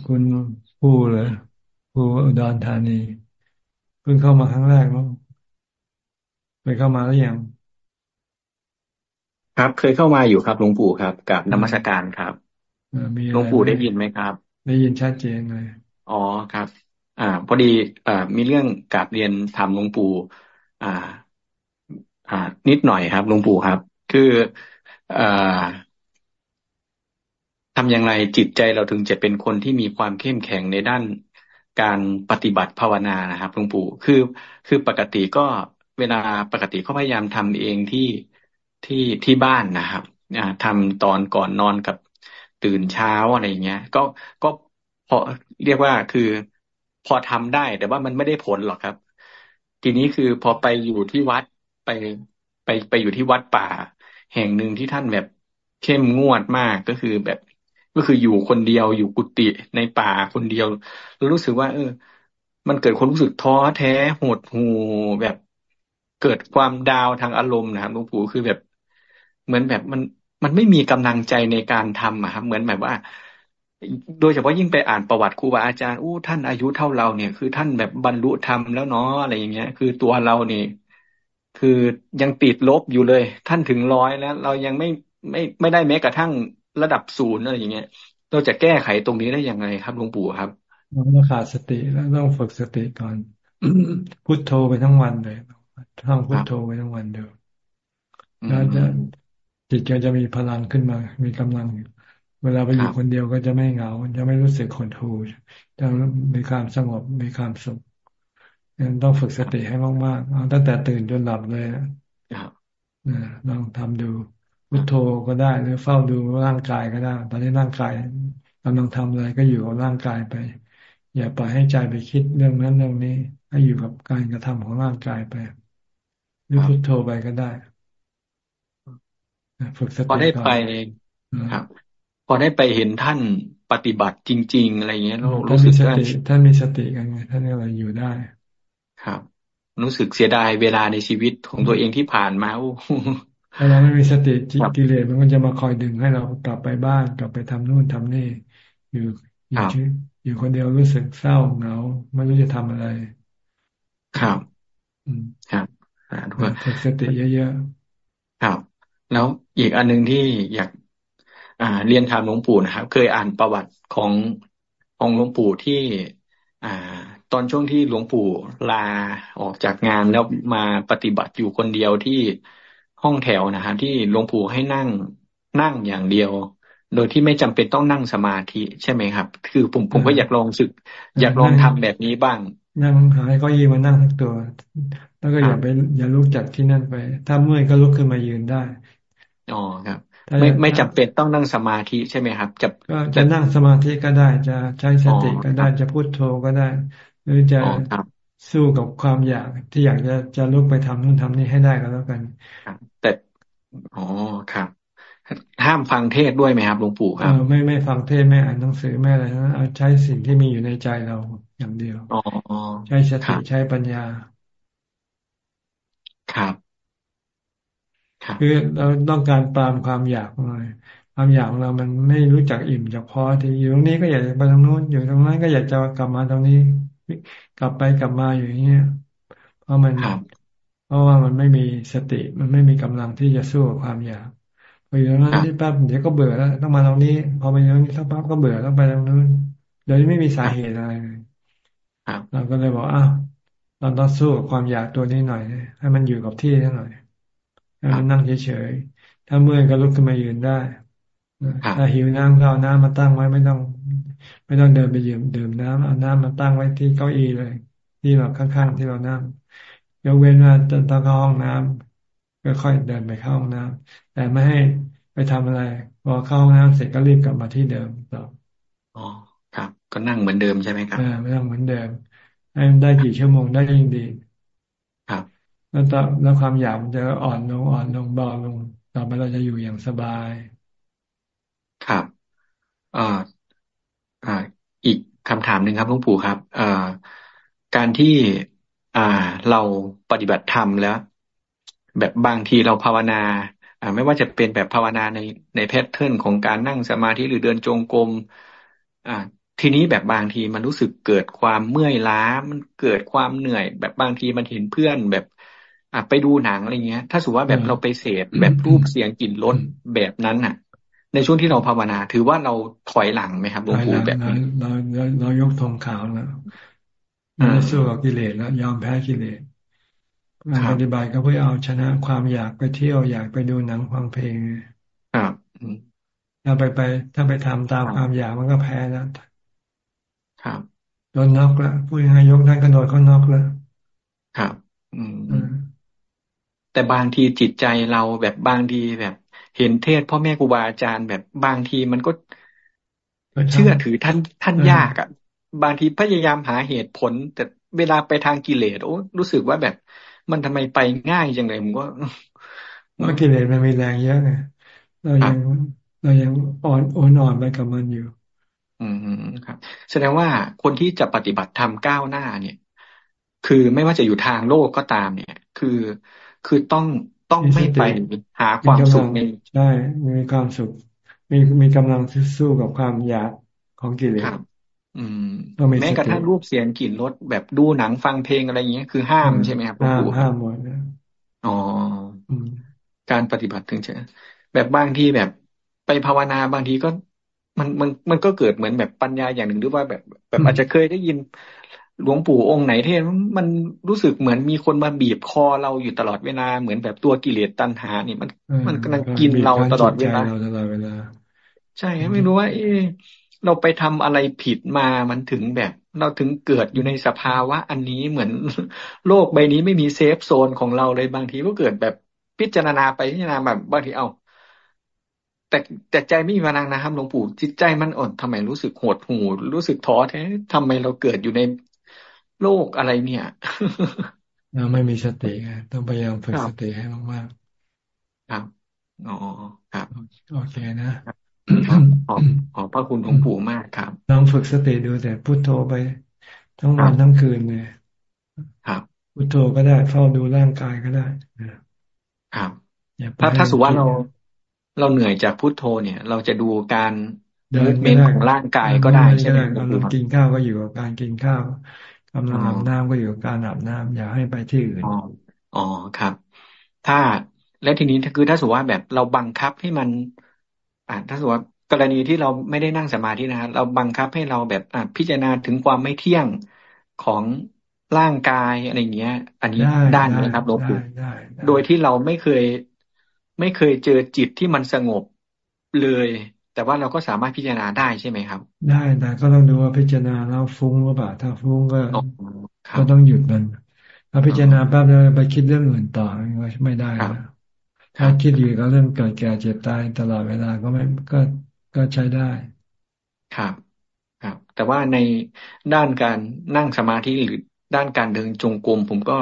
คุณผู้เลยผู้อุดรธานีเพิ่งเข้ามาครั้งแรกมั้งเคยเข้ามาหรือยัง ครับ เคยเข้ามาอยู่ครับหลวงปู่ครับกับนมัสการครับหลวงปู่ได้ยินไหมครับ ได้ยินชัดเจนเลยอ๋อครับ อ่า พอดีอ่ามีเรื่องกราบเรียนถามหลวงปู่อ่า อ่า นิดหน่อยครับหลวงปู่ครับ คืออ่าทำอย่างไรจิตใจเราถึงจะเป็นคนที่มีความเข้มแข็งในด้านการปฏิบัติภาวนานะครับหลวงปู่คือ คือปกติก็เวลาปกติก็พยายามทำเองที่ ที่ที่บ้านนะครับทำตอนก่อนนอนกับตื่นเช้าอะไรเงี้ย ก็ก็พอเรียกว่าคือพอทำได้ แต่ว่ามันไม่ได้ผลหรอกครับ ทีนี้คือพอไปอยู่ที่วัดไปไปไปอยู่ที่วัดป่า แห่งหนึ่งที่ท่านแบบเข้มงวดมากก็คือแบบก็คืออยู่คนเดียวอยู่กุฏิในป่าคนเดียวแล้วรู้สึกว่า เออ มันเกิดความรู้สึกท้อแท้หดหูแบบเกิดความดาวทางอารมณ์นะครับหลวงปู่คือแบบ เหมือนแบบมันมันไม่มีกำลังใจในการทำอะครับเหมือนแบบว่า โดยเฉพาะยิ่งไปอ่านประวัติครูบาอาจารย์อู้ท่านอายุเท่าเราเนี่ยคือท่านแบบบรรลุธรรมแล้วเนาะอะไรอย่างเงี้ย คือตัวเราเนี่ยคือยังติดลบอยู่เลย ท่านถึงร้อยแล้ว เรายังไม่ไม่ไม่ได้แม้กระทั่งระดับศูนย์อะไรอย่างเงี้ยเราจะแก้ไขตรงนี้ได้ยังไงครับหลวงปู่ครับเราขาดสติแล้วต้องฝึกสติก่อนพุทโธไปทั้งวันเลยท่องพุทโธไปทั้งวันเดียวแล้วจะ จิตก็จะมีพลังขึ้นมา มีกำลัง เวลาไปอยู่คนเดียวก็จะไม่เหงา จะไม่รู้สึกขนทูจะมีความสงบมีความสุขยังต้องฝึกสติให้มากๆเอาตั้งแต่ตื่นจนหลับเลยนะลองทำดูพุทโธก็ได้หรือเฝ้าดูร่างกายก็ได้ ตอนนี้ร่างกายกำลังทำอะไรก็อยู่กับร่างกายไป อย่าปล่อยให้ใจไปคิดเรื่องนั้นเรื่องนี้ ให้อยู่กับการกระทำของร่างกายไป หรือพุทโธไปก็ได้ ฝึกสติพอได้ไปครับ พอได้ไปเห็นท่านปฏิบัติจริง ๆ อะไรเงี้ยเรารู้สึกว่าท่านมีสติกันไงท่านอะไรอยู่ได้ ครับ รู้สึกเสียดายเวลาในชีวิตของตัวเองที่ผ่านมาถ้าเราไม่มีสติจิตกิเลสมันก็จะมาคอยดึงให้เรากลับไปบ้าน กลับไปทำนู่นทำนี่ อยู่อยู่ที่อยู่คนเดียวรู้สึกเศร้าเหงาไม่รู้จะทำอะไร ครับ อืมครับฝึกสติเยอะๆครับ แล้วอีกอันหนึ่งที่อยากอ่า เรียนถามหลวงปู่นะครับ เคยอ่านประวัติขององหลวงปู่ที่ อ่า ตอนช่วงที่หลวงปู่ลาออกจากงานแล้วมาปฏิบัติอยู่คนเดียวที่ห้องแถวนะฮะที่หลวงปู่ให้นั่งนั่งอย่างเดียว โดยที่ไม่จำเป็นต้องนั่งสมาธิใช่ไหมครับ คือผมผมก็อยากลองศึก อยากลองทำแบบนี้บ้าง นั่งหายก็ยีมานั่งทั้งตัว แล้วก็อย่าไปอย่าลุกจากที่นั่นไป ถ้าเมื่อยก็ลุกขึ้นมายืนได้ อ๋อครับ ไม่ไม่จำเป็นต้องนั่งสมาธิใช่ไหมครับจะก็จะนั่งสมาธิก็ได้จะใช้สติก็ได้จะพูดโทก็ได้ หรือจะสู้กับความอยากที่อยากจะจะลุกไปทำนู่นทำนี่ให้ได้ก็แล้วกันแต่อ๋อครับห้ามฟังเทศด้วยไหมครับหลวงปู่ครับไม่ไม่ฟังเทศไม่อ่านหนังสือไม่อะไรนะเอาใช้สิ่งที่มีอยู่ในใจเราอย่างเดียวอ๋อใช้สติใช้ปัญญา ครับ คือเราต้องการปรามความอยากหน่อยความอยากของเรามันไม่รู้จักอิ่มจากพอที่อยู่ตรงนี้ก็อยากจะไปตรงโน้นอยู่ตรงนั้นก็อยากจะกลับมาตรงนี้ กลับไปกลับมาอยู่อย่างเงี้ยเพราะมันเพราะว่ามันไม่มีสติ มันไม่มีกำลังที่จะสู้กับความอยากพออยู่ตรงนั้นที่แป๊บเดี๋ยวก็เบื่อแล้ว ต้องมาตรงนี้ พอไปตรงนี้สักแป๊บก็เบื่อต้องไปตรงนู้นโดยไม่มีสาเหตุอะไรเราก็เลยบอกอ้าวเราต้องสู้กับความอยากตัวนี้หน่อย ให้มันอยู่กับที่หน่อยให้มั นนั่งเฉยๆถ้าเมื่อยก็ลุกขึ้นมายืนได้ถ้าหิวน้ำก็เอาน้ำมาตั้งไว้ไม่ต้อง ไม่ต้องเดินไปยืมดื่มน้ำเอาน้ำมาตั้งไว้ที่เก้าอี้เลย ที่เราข้างๆที่เรานั่งยกเว้นว่าจะต้องเข้าห้องน้ำก็ค่อยเดินไปเข้าห้องน้ำแต่ไม่ให้ไปทำอะไรพอเข้าห้องน้ำเสร็จก็รีบกลับมาที่เดิมต่ออ๋อครับ ก็นั่งเหมือนเดิมใช่ไหมครับอ่านั่งเหมือนเดิมให้มันได้กี่ชั่วโมงได้ยิ่งดีครับ แล้วตแล้วความอยากมันจะอ่อนลงอ่อนลงเบาลง ต่อไปเราจะอยู่อย่างสบาย ครับอ่าอ่า อีกคำถามหนึ่งครับหลวงปู่ครับอ่าการที่อ่าเราปฏิบัติธรรมแล้ว แบบบางทีเราภาวนาอ่าไม่ว่าจะเป็นแบบภาวนาในในแพทเทิร์นของการนั่งสมาธิหรือเดินจงกรมอ่าทีนี้แบบบางทีมันรู้สึกเกิดความเมื่อยล้ามันเกิดความเหนื่อย แบบบางทีมันเห็นเพื่อนแบบ อะไปดูหนังอะไรเงี้ย ถ้าสมมติว่าแบบเราไปเสพแบบรูปเสียงกลิ่นรสแบบนั้นอะ ในช่วงที่เราภาวนา ถือว่าเราถอยหลังไหมครับหลวงปู่แบบนี้เราเราเรายกธงขาวแล้วไม่สู้กับกิเลสแล้วยอมแพ้กิเลสการปฏิบัติก็เพื่อเอาชนะความอยากไปเที่ยวอยากไปดูหนังฟังเพลงครับถ้าไปไป ถ้าไปทำตามความอยากมันก็แพ้แล้วครับโดนน็อกแล้วพูดยังไงยกท่านก็โดนเขาน็อกแล้วครับ อืม แต่บางทีจิตใจเราแบบบางทีแบบ เห็นเทศพ่อแม่ครูบาอาจารย์แบบบางทีมันก็เชื่อถือท่านท่านยากอะ บางทีพยายามหาเหตุผล แต่เวลาไปทางกิเลสโอ้รู้สึกว่าแบบ มันทำไมไปง่ายจังเลยผมก็ว่ากิเลสมันมีแรงเยอะไงเรายังเรายังอ่อนอ่อนอ่อนไปกับมันอยู่ อืมครับ แสดงว่าคนที่จะปฏิบัติธรรมก้าวหน้าเนี่ย คือไม่ว่าจะอยู่ทางโลกก็ตามเนี่ย คือ คือต้องต้องไม่ไปหาความสุขในใช่มีความสุข มีมีกำลังสู้กับความอยากของกิเลสอืมแม้กระทั่งรูปเสียงกลิ่นรสแบบดูหนังฟังเพลงอะไรอย่างเงี้ยคือห้ามใช่ไหมครับห้ามห้ามหมดอ๋อการปฏิบัติถึงจะแบบบางทีแบบไปภาวนาบางทีก็มันมันมันก็เกิดเหมือนแบบปัญญาอย่างหนึ่งหรือว่าแบบแบบอาจจะเคยได้ยิน หลวงปู่องค์ไหนเทศมันรู้สึกเหมือนมีคนมาบีบคอเราอยู่ตลอดเวลาเหมือนแบบตัวกิเลสตัณหานี่มันมันกำลังกินเราตลอดเวลา ใช่ไม่รู้ว่าเอเราไปทำอะไรผิดมามันถึงแบบ เราถึงเกิดอยู่ในสภาวะอันนี้เหมือนโลกใบนี้ไม่มีเซฟโซนของเราเลยบางทีก็เกิดแบบพิจารณาไปพิจารณาแบบบางทีเอาแต่แต่ใจไม่มีพลังนะครับหลวงปู่จิตใจมันอ่อนทำไมรู้สึกโหดหูรู้สึกท้อแท้ทำไมเราเกิดอยู่ใน โลกอะไรเนี่ยเราไม่มีสติไงต้องพยายามฝึกสติให้มากๆครับอ๋อครับโอเคนะขอบขอบพระคุณหลวงปู่มากครับลองฝึกสติดูแต่พุโทโธไป ทั้งวันทั้งคืนเลยครับพุโทโธก็ได้เฝ้าดูร่างกายก็ได้ครับถ้าถ้าสุว่าเราเราเหนื่อยจากพุโทโธเนี่ย เราจะดูการเดินเมนของร่างกายก็ได้ใช่ไหมกำลังกินข้าวก็อยู่กับการกินข้าว กำลังอาบน้ำก็อยู่กับการอาบน้ำอย่าให้ไปที่อื่นอ๋อครับ ถ้าและทีนี้คือถ้าสมมติว่าแบบเราบังคับให้มัน อ่าถ้าสมมติว่ากรณีที่เราไม่ได้นั่งสมาธินะเราบังคับให้เราแบบอ่าพิจารณาถึงความไม่เที่ยงของร่างกายอะไรเงี้ย อันนี้ได้ไหมครับหลวงปู่โดยที่เราไม่เคย ไม่เคยเจอจิตที่มันสงบเลย แต่ว่าเราก็สามารถพิจารณาได้ใช่ไหมครับ ได้แต่ก็ต้องดูว่าพิจารณาแล้วฟุ้งหรือเปล่าถ้าฟุ้งก็ก็ต้องหยุดมันถ้าพิจารณาแป๊บแล้วไปคิดเรื่องอื่นต่อไม่ได้นะถ้าคิดอยู่ก็เรื่องเกิดแก่เจ็บตายตลอดเวลาก็ไม่ก็ก็ใช้ได้ครับครับ แต่ว่าในด้านการนั่งสมาธิหรือด้านการเดินจงกรมผมก็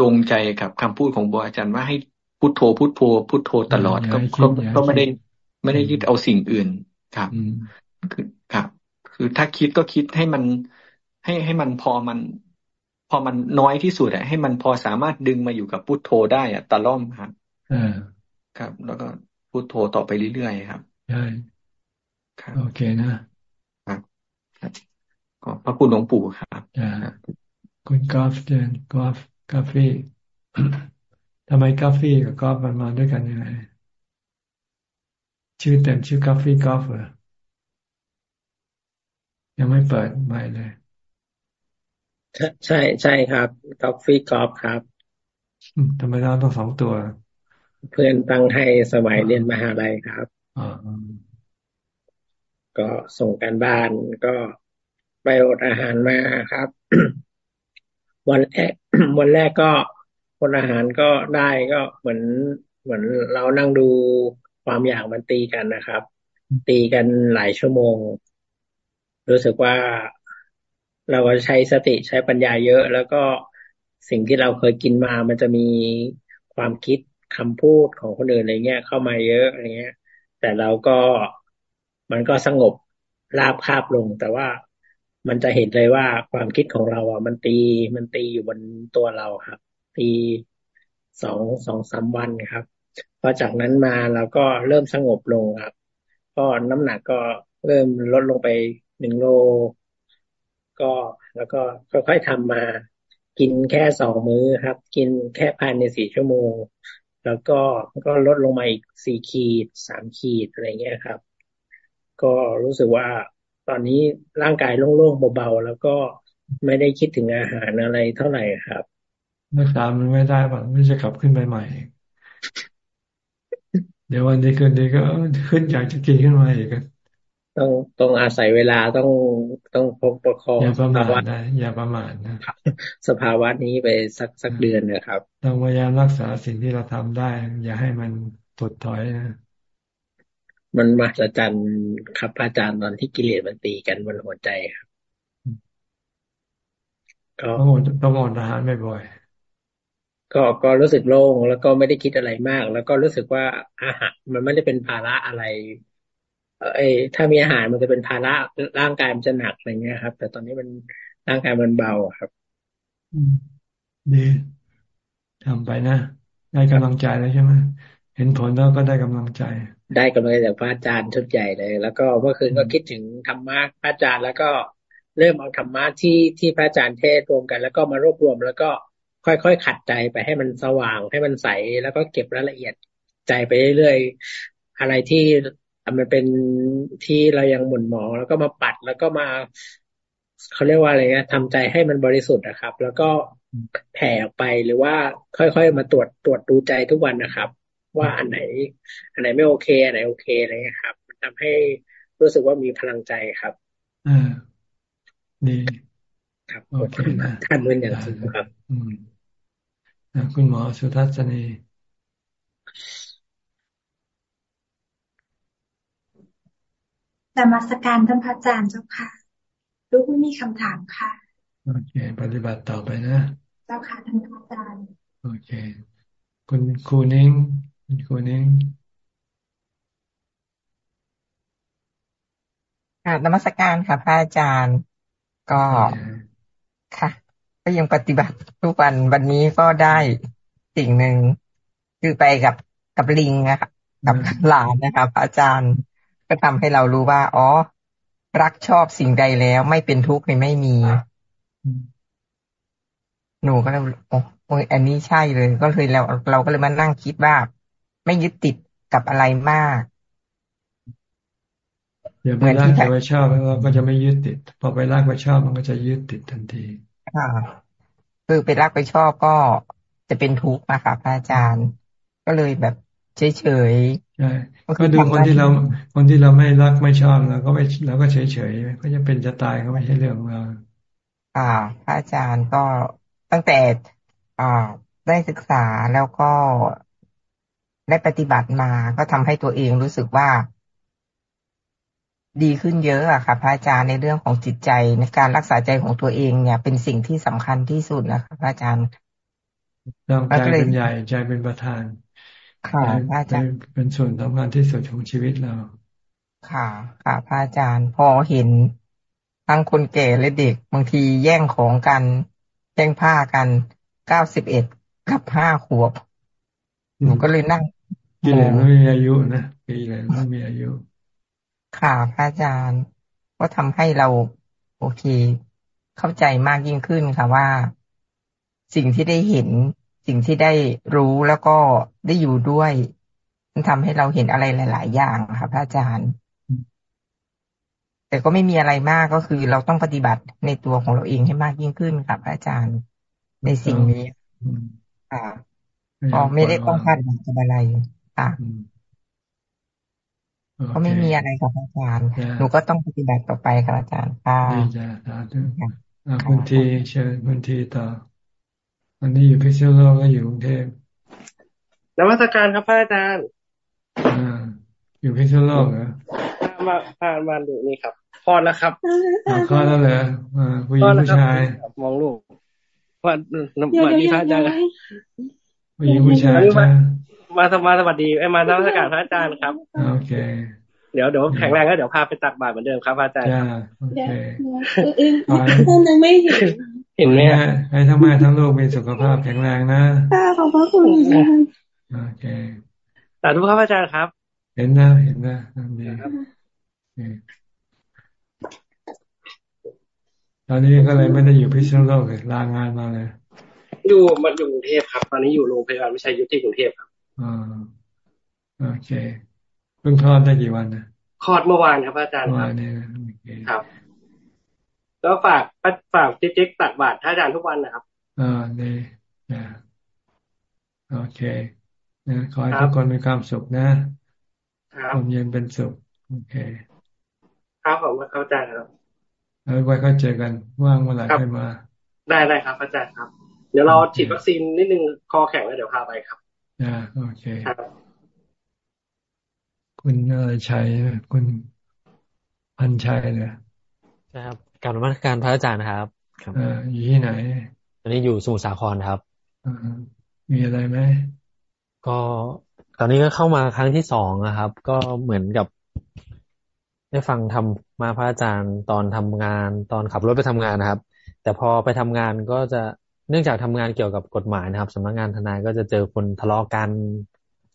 ลงใจกับคำพูดของบัวอาจารย์ว่าให้พุทโธพุทโธพุทโธตลอดก็ก็ไม่ได้ ไม่ได้ยึดเอาสิ่งอื่นครับคือครับ คือถ้าคิดก็คิดให้มันให้ให้มันพอมัน พอมันน้อยที่สุดอะให้มันพอสามารถดึงมาอยู่กับพุทโธได้อะตะล่อมครับครับ แล้วก็พุทโธต่อไปเรื่อยๆครับใช่โอเคนะครับขอบพระคุณหลวงปู่ครับคุณกอล์ฟเดินกอล์ฟกาแฟทำไมกาแฟกับกอล์ฟมันมาด้วยกันยังไง ชื่อเต็มชื่อกาแฟกอล์ฟเหรอยังไม่เปิดใหม่เลย ใช่ใช่ครับกาแฟกอล์ฟครับทำไมเราต้องสองตัว เพื่อนตั้งให้สมัยเรียนมหาลัยครับก็ส่งกันบ้านก็ไปอดอาหารมาครับ วันแรกวันแรกก็คนอาหารก็ได้ก็เหมือนเหมือนเรานั่งดู ความอยากมันตีกันนะครับ ตีกันหลายชั่วโมง รู้สึกว่าเราก็ใช้สติใช้ปัญญาเยอะ แล้วก็สิ่งที่เราเคยกินมามันจะมีความคิดคำพูดของคนอื่นอะไรเงี้ยเข้ามาเยอะอะไรเงี้ย แต่เราก็มันก็สงบราบคาบลง แต่ว่ามันจะเห็นเลยว่าความคิดของเราอะมันตีมันตีอยู่บนตัวเราครับ ตีสองสองสามวันครับ พอจากนั้นมาเราก็เริ่มสงบลงครับ ก็น้ำหนักก็เริ่มลดลงไปหนึ่งโล ก็แล้วก็ค่อยๆทำมา กินแค่สองมื้อครับ กินแค่ภายในสี่ชั่วโมง แล้วก็ก็ลดลงมาอีกสี่ขีดสามขีดอะไรเงี้ยครับ ก็รู้สึกว่าตอนนี้ร่างกายโล่งๆเบาๆแล้วก็ไม่ได้คิดถึงอาหารอะไรเท่าไหร่ครับรักษามันไม่ได้ป่ะไม่จะกลับขึ้นไปใหม่ เดี๋ยววันดีคืนดีก็ขึ้นอยากจะกินขึ้นมาอีกต้องต้องอาศัยเวลาต้องต้องพกประคองอย่าประมาทนะอย่าประมาทนะสภาวะนี้ไปสักสักเดือนนะครับต้องพยายามรักษาสิ่งที่เราทำได้ อย่าให้มันถดถอยนะมันมหัศจรรย์ครับอาจารย์ตอนที่กิเลสมันตีกันบนหัวใจครับก็ต้องอดต้องอดอาหารบ่อย ก็ก็รู้สึกโล่งแล้วก็ไม่ได้คิดอะไรมาก แล้วก็รู้สึกว่าอาหารมันไม่ได้เป็นภาระอะไร เอถ้ามีอาหารมันจะเป็นภาระร่างกายมันจะหนักอะไรเงี้ยครับ แต่ตอนนี้มันร่างกายมันเบาครับดีทำไปนะ ได้กำลังใจแล้วใช่ไหมเห็นผลแล้วก็ได้กำลังใจ ได้กำลังใจจากพระอาจารย์ชุดใหญ่เลย แล้วก็เมื่อคืนก็คิดถึงธรรมะพระอาจารย์แล้วก็เริ่มเอาธรรมะที่ที่พระอาจารย์เทศรวมกัน แล้วก็มารวบรวมแล้วก็ ค่อยๆขัดใจไปให้มันสว่าง ให้มันใสแล้วก็เก็บรายละเอียดใจไปเรื่อยๆอะไรที่มันเป็นที่เรายังหมุนหมองแล้วก็มาปัดแล้วก็มาเขาเรียกว่าอะไรเงี้ยทำใจให้มันบริสุทธิ์นะครับ แล้วก็แผ่ออกไปหรือว่าค่อยๆมาตรวจตรวจดูใจทุกวันนะครับ ว่าอันไหน อันไหนไม่โอเคอันไหนโอเคอะไรเงี้ยครับทำให้รู้สึกว่ามีพลังใจครับ อ่าดี ครับโอเคท่านเป็นอย่างสูงครับ อืมคุณหมอสุทัศนีนมัสการท่านพระอาจารย์เจ้าค่ะลูกไม่มีคำถามค่ะ โอเค ปฏิบัติต่อไปนะ เจ้าค่ะท่านพระอาจารย์ โอเค คุณครูนิ้งคุณครูนิ้งค่ะนมัสการค่ะพระอาจารย์ ก็ ค่ะ ก็ยังปฏิบัติทุกวันวันนี้ก็ได้สิ่งหนึ่งคือไปกับกับลิงอะคะกับหลานนะคะพระอาจารย์ก็ทำให้เรารู้ว่า อ๋อ รักชอบสิ่งใดแล้วไม่เป็นทุกข์ไม่มี หนูก็เลยโอ้ยอันนี้ใช่เลย ก็เลยเราเราก็เลยมานั่งคิดว่า ไม่ยึดติดกับอะไรมากอย่าไปรักอย่าไปชอบเราก็จะไม่ยึดติด พอไปรักไปชอบมันก็จะยึดติดทันที ค่ะคือไปรักไปชอบก็จะเป็นทุกข์นะคะพระอาจารย์ ก็เลยแบบเฉยเฉยใช่ก็ดูคนที่เราคนที่เราไม่รักไม่ชอบเราก็ไม่เราก็เฉยเฉยก็จะเป็นจะตายก็ไม่ใช่เรื่องเราอ่า พระอาจารย์ก็ตั้งแต่อ่าได้ศึกษาแล้วก็ได้ปฏิบัติมาก็ทำให้ตัวเองรู้สึกว่า ดีขึ้นเยอะอะค่ะพระอาจารย์ในเรื่องของจิตใจในการรักษาใจของตัวเองเนี่ยเป็นสิ่งที่สำคัญที่สุดนะคะพระอาจารย์ใจเป็นใหญ่ใจเป็นประธาน ค่ะพระอาจารย์เป็นส่วนสำคัญที่สุดของชีวิตเรา ค่ะ ค่ะพระอาจารย์พอเห็นทั้งคนแก่และเด็กบางทีแย่งของกันแย่งผ้ากันเก้าสิบเอ็ดกับห้าขวบหนูก็เลยนั่งกิเลสไม่มีอายุนะกิเลสไม่มีอายุ ค่ะพระอาจารย์ ก็ทำให้เราโอเค เข้าใจมากยิ่งขึ้นค่ะว่า สิ่งที่ได้เห็น สิ่งที่ได้รู้แล้วก็ได้อยู่ด้วย มันทำให้เราเห็นอะไรหลาย ๆ อย่างค่ะพระอาจารย์ แต่ก็ไม่มีอะไรมากก็คือเราต้องปฏิบัติในตัวของเราเองให้มากยิ่งขึ้นค่ะพระอาจารย์ ในสิ่งนี้ค่ะก็ไม่ได้ต้องคาดหวังกับอะไรค่ะ ก็ไม่มีอะไรครับอาจารย์ หนูก็ต้องปฏิบัติต่อไปครับอาจารย์ค่ะดีจ้ะสาธุคุณทีเชิญคุณทีต่อวันนี้อยู่พิษณุโลกก็อยู่กรุงเทพนวัตการครับพระอาจารย์อ่าอยู่พิษณุโลกเหรอมาพามาดูนี่ครับพอแล้วครับพอแล้วเหรอผู้หญิงผู้ชายมองลูกวันวันนี้พระอาจารย์ผู้หญิงผู้ชาย มาสมาสวัสดีไอ้มานวัตการพระอาจารย์ครับ โอเค เดี๋ยวเดี๋ยวแข็งแรงแล้วเดี๋ยวพาไปตักบาตรเหมือนเดิมครับอาจารย์โอเคท่านยังไม่เห็นเห็นไหมให้ทั้งแม่ทั้งลูกมีสุขภาพแข็งแรงนะขอบพระคุณโอเคสาธุครับอาจารย์ครับ เห็นนะเห็นนะดีตอนนี้ก็เลยไม่ได้อยู่พิษณุโลกเลยลางานมาเลยอยู่มันอยู่กรุงเทพครับ ตอนนี้อยู่โรงพยาบาลไม่ใช่อยู่ที่กรุงเทพครับ อ่าโอเคเพิ่งคลอดได้กี่วันนะคลอดเมื่อวานครับอาจารย์ครับครับแล้วฝากฝากเจ๊กตักบาตรท่าอาจารย์ทุกวันนะครับอ่าดีอ่าโอเคนะขอให้ทุกคนมีความสุขนะความเย็นเป็นสุขโอเค ครับผมเข้าใจครับแล้วไว้ก็เจอกันว่างเมื่อไหร่ค่อยมา ได้ได้ครับอาจารย์ครับ เดี๋ยวเราฉีดวัคซีนนิดนึงคอแข็งแล้วเดี๋ยวพาไปครับ อ่าโอเคคุณอะไรชัยคุณพันชัยเลยครับการมาตรการพระอาจารย์ครับครับอยู่ที่ไหนตอนนี้อยู่สมุทรสาครครับมีอะไรไหมก็ตอนนี้ก็เข้ามาครั้งที่สองนะครับ ก็เหมือนกับ ได้ฟังทำมาพระอาจารย์ตอนทำงาน ตอนขับรถไปทำงานนะครับ แต่พอไปทำงานก็จะ เนื่องจากทำงานเกี่ยวกับกฎหมายนะครับสำนักงานทนายก็จะเจอคนทะเลาะกัน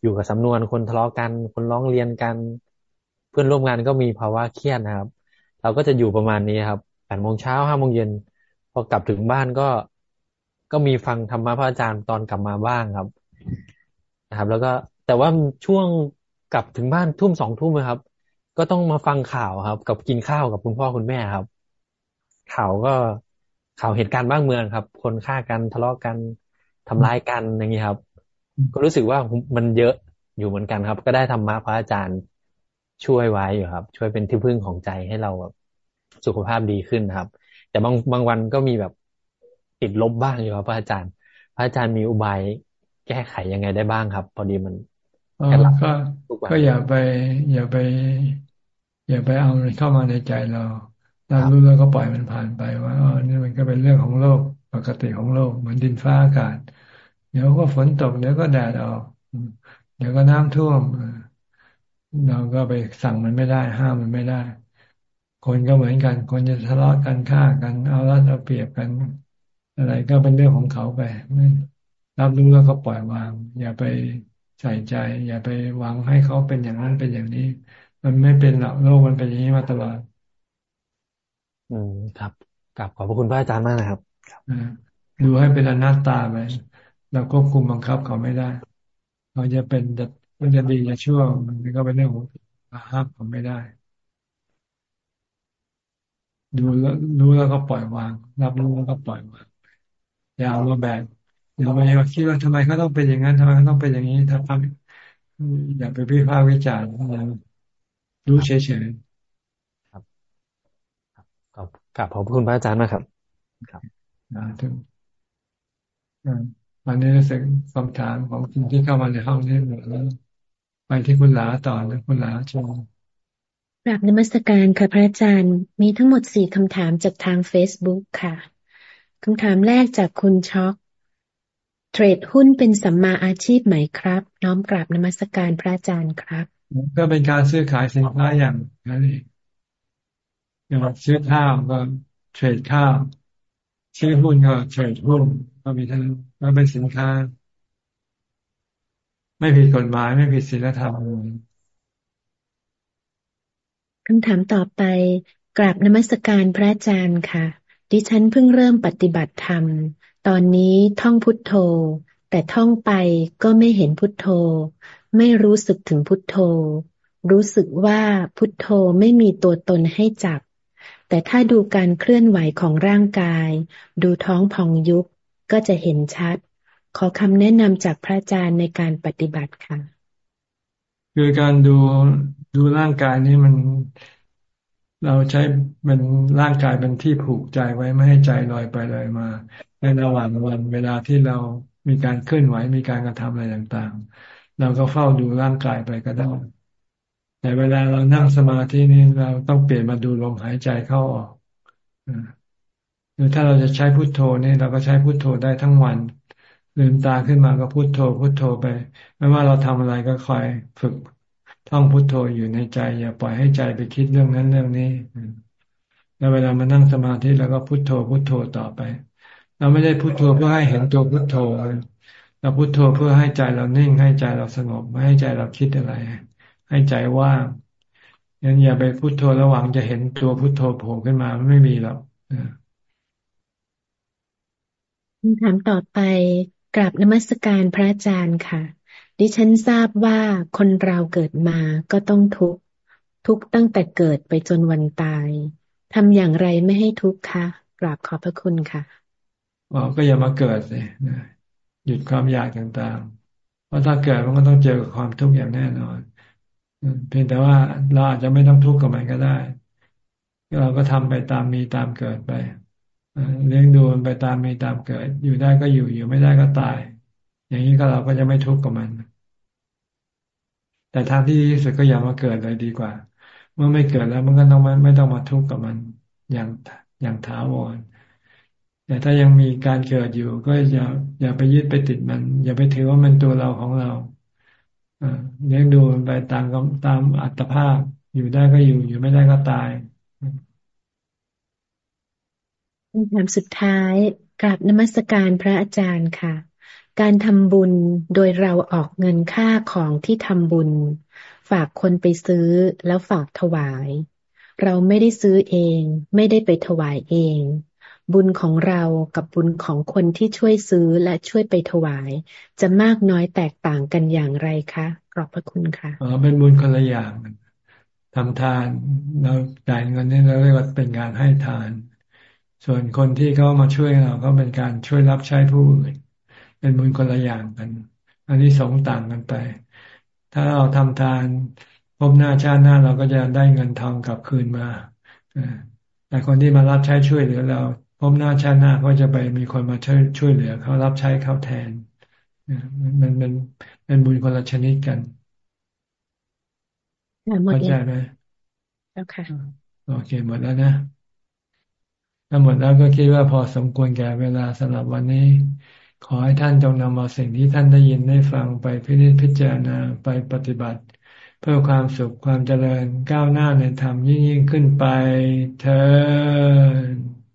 อยู่กับสำนวนคนทะเลาะกัน คนร้องเรียนกัน เพื่อนร่วมงานก็มีภาวะเครียดนะครับ เราก็จะอยู่ประมาณนี้ครับแปดโมงเช้าห้าโมงเย็นพอกลับถึงบ้านก็ก็มีฟังธรรมะพระอาจารย์ตอนกลับมาบ้างครับนะครับ แล้วก็แต่ว่าช่วงกลับถึงบ้านทุ่มสองทุ่มนะครับ ก็ต้องมาฟังข่าวครับ กับกินข้าวกับคุณพ่อคุณแม่ครับ ข่าวก็ ข่าวเหตุการณ์บ้างเมืองครับ คนฆ่ากันทะเลาะกันทำร้ายกันอย่างนี้ครับ ก็รู้สึกว่ามันเยอะอยู่เหมือนกันครับ ก็ได้ธรรมะพระอาจารย์ช่วยไว้อยู่ครับ ช่วยเป็นที่พึ่งของใจให้เราแบบสุขภาพดีขึ้นครับ แต่บางบางวันก็มีแบบติดลบบ้างอยู่ครับ พระอาจารย์ พระอาจารย์มีอุบายแก้ไขยังไงได้บ้างครับ พอดีมันก็ก็อย่าไป อย่าไป อย่าไปเอามันเข้ามาในใจเราเรารู้แล้วก็ปล่อยมันผ่านไปว่าอ๋อนี่มันก็เป็นเรื่องของโลกปกติของโลก เหมือนดินฟ้าอากาศ เดี๋ยวก็ฝนตก เดี๋ยวก็แดดออก เดี๋ยวก็น้ำท่วมเราก็ไปสั่งมันไม่ได้ ห้ามมันไม่ได้ คนก็เหมือนกัน คนจะทะเลาะกันฆ่ากัน เอาล้วเอาเปรียบกัน อะไรก็เป็นเรื่องของเขาไปไม่รับรู้แล้วก็ปล่อยวาง อย่าไปใส่ใจ อย่าไปหวังให้เขาเป็นอย่างนั้นเป็นอย่างนี้ มันไม่เป็นหรอกโลกมันเป็นอย่างนี้มาตลอด อืมครับกลับขอบพระคุณพระอาจารย์มากนะครับดูให้เป็นอนัตตาไปเราควบคุมบังคับเขาไม่ได้เขาจะเป็นจะมันจะดีจะชั่วมันก็เป็นเรื่องของห้ามเขาไม่ได้ ดูแล้วรู้แล้วก็ปล่อยวาง รับรู้แล้วก็ปล่อยวางอย่าเอามาแบกอย่าไปคิดว่าทำไมเขาต้องเป็นอย่างนั้นทำไมเขาต้องเป็นอย่างนี้ถ้าทำอย่าไปพิพากษ์วิจารณ์อย่ารู้เฉยๆ ครับกลับขอบคุณพระอาจารย์นะครับ ครับนะถึงวันนี้รู้สึกคำถามของคุณที่เข้ามาในห้องนี้หมดแล้วไปที่คุณหลาต่อนะคุณหลาชมกราบนมัสการค่ะพระอาจารย์ มีทั้งหมดสี่คำถามจากทางเฟซบุ๊กค่ะคำถามแรกจากคุณช็อก trade หุ้นเป็นสัมมาอาชีพไหมครับ น้อมกราบนมัสการพระอาจารย์ครับ ก็เป็นการซื้อขายสินค้าอย่างนั้นเอง อย่างซื้อข้าวก็เทรดข้าว ซื้อหุ้นก็เทรดหุ้นก็มีทั้งก็เป็นสินค้า ไม่ผิดกฎหมายไม่ผิดศีลธรรมคำถามต่อไปกราบนมัสการพระอาจารย์ค่ะ ดิฉันเพิ่งเริ่มปฏิบัติธรรม ตอนนี้ท่องพุทโธ แต่ท่องไปก็ไม่เห็นพุทโธ ไม่รู้สึกถึงพุทโธ รู้สึกว่าพุทโธไม่มีตัวตนให้จับ แต่ถ้าดูการเคลื่อนไหวของร่างกาย ดูท้องพองยุบก็จะเห็นชัด ขอคำแนะนำจากพระอาจารย์ในการปฏิบัติค่ะ คือการดูดูร่างกายนี้มันเราใช้เป็นร่างกายเป็นที่ผูกใจไว้ไม่ให้ใจลอยไปลอยมา ในระหว่างวันเวลาที่เรามีการเคลื่อนไหวมีการกระทำอะไรต่างๆ เราก็เฝ้าดูร่างกายไปก็ได้ แต่เวลาเรานั่งสมาธินี่เราต้องเปลี่ยนมาดูลมหายใจเข้าออกหรือถ้าเราจะใช้พุทโธนี่เราก็ใช้พุทโธได้ทั้งวันลืมตาขึ้นมาก็พุทโธพุทโธไป ไม่ว่าเราทำอะไรก็คอยฝึกท่องพุทโธอยู่ในใจ อย่าปล่อยให้ใจไปคิดเรื่องนั้นเรื่องนี้แล้วเวลามานั่งสมาธิแล้วก็พุทโธพุทโธต่อไป เราไม่ได้พุทโธเพื่อให้เห็นตัวพุทโธเราพุทโธเพื่อให้ใจเรานิ่งให้ใจเราสงบไม่ให้ใจเราคิดอะไร ให้ใจว่างงั้นอย่าไปพุทโธระหว่างจะเห็นตัวพุทโธโผล่ขึ้นมาไม่มีหรอกคำถามต่อไปกราบนมัสการพระอาจารย์ค่ะ ดิฉันทราบว่าคนเราเกิดมาก็ต้องทุกข์ทุกตั้งแต่เกิดไปจนวันตายทำอย่างไรไม่ให้ทุกข์คะกราบขอบพระคุณค่ะอ๋อก็อย่ามาเกิดสิหยุดความอยากต่างๆ เพราะถ้าเกิดมันก็ต้องเจอกับความทุกข์อย่างแน่นอน เพียงแต่ว่าเราอาจจะไม่ต้องทุกข์กับมันก็ได้ เราก็ทำไปตามมีตามเกิดไปเลี้ยงดูมันไปตามมีตามเกิด อยู่ได้ก็อยู่อยู่ไม่ได้ก็ตาย อย่างนี้ก็เราก็จะไม่ทุกข์กับมัน แต่ทางที่ดีที่สุดก็อย่ามาเกิดเลยดีกว่า เมื่อไม่เกิดแล้วมันก็ต้องไม่ไม่ต้องมาทุกข์กับมันอย่างอย่างถาวรแต่ถ้ายังมีการเกิดอยู่ ก็อย่าอย่าไปยึดไปติดมัน อย่าไปถือว่ามันตัวเราของเรา เลี้ยงดูมันไปตามตามอัตภาพ อยู่ได้ก็อยู่ อยู่ไม่ได้ก็ตายคำถามสุดท้ายกราบนมัสการพระอาจารย์ค่ะ การทำบุญโดยเราออกเงินค่าของที่ทำบุญ ฝากคนไปซื้อแล้วฝากถวาย เราไม่ได้ซื้อเอง ไม่ได้ไปถวายเอง บุญของเรากับบุญของคนที่ช่วยซื้อและช่วยไปถวาย จะมากน้อยแตกต่างกันอย่างไรคะขอบพระคุณค่ะอ๋อเป็นบุญคนละอย่างทำทานเราจ่ายเงินนี่เราเรียกว่าเป็นการให้ทาน ส่วนคนที่เขามาช่วยเราก็เป็นการช่วยรับใช้ผู้อื่นเป็นบุญคนละอย่างกัน อันนี้สองต่างกันไป ถ้าเราทำทานพบหน้าชาติหน้าเราก็จะได้เงินทองกลับคืนมาแต่คนที่มารับใช้ช่วยเหลือเรา บหน้าชาติหน้าก็จะไปมีคนมาช่วยช่วยเหลือเขารับใช้เขาแทนมันเป็นเป็นบุญคนละชนิดกันเข้าใจไหมแล้วค่ะโอเคหมดแล้วนะทั้งหมดแล้วก็คิดว่าพอสมควรแก่เวลาสำหรับวันนี้ ขอให้ท่านจงนำเอาสิ่งที่ท่านได้ยินได้ฟังไปพิจิตพิจารณาไปปฏิบัติ เพื่อความสุขความเจริญก้าวหน้าในธรรมยิ่งยิ่งขึ้นไปเธอ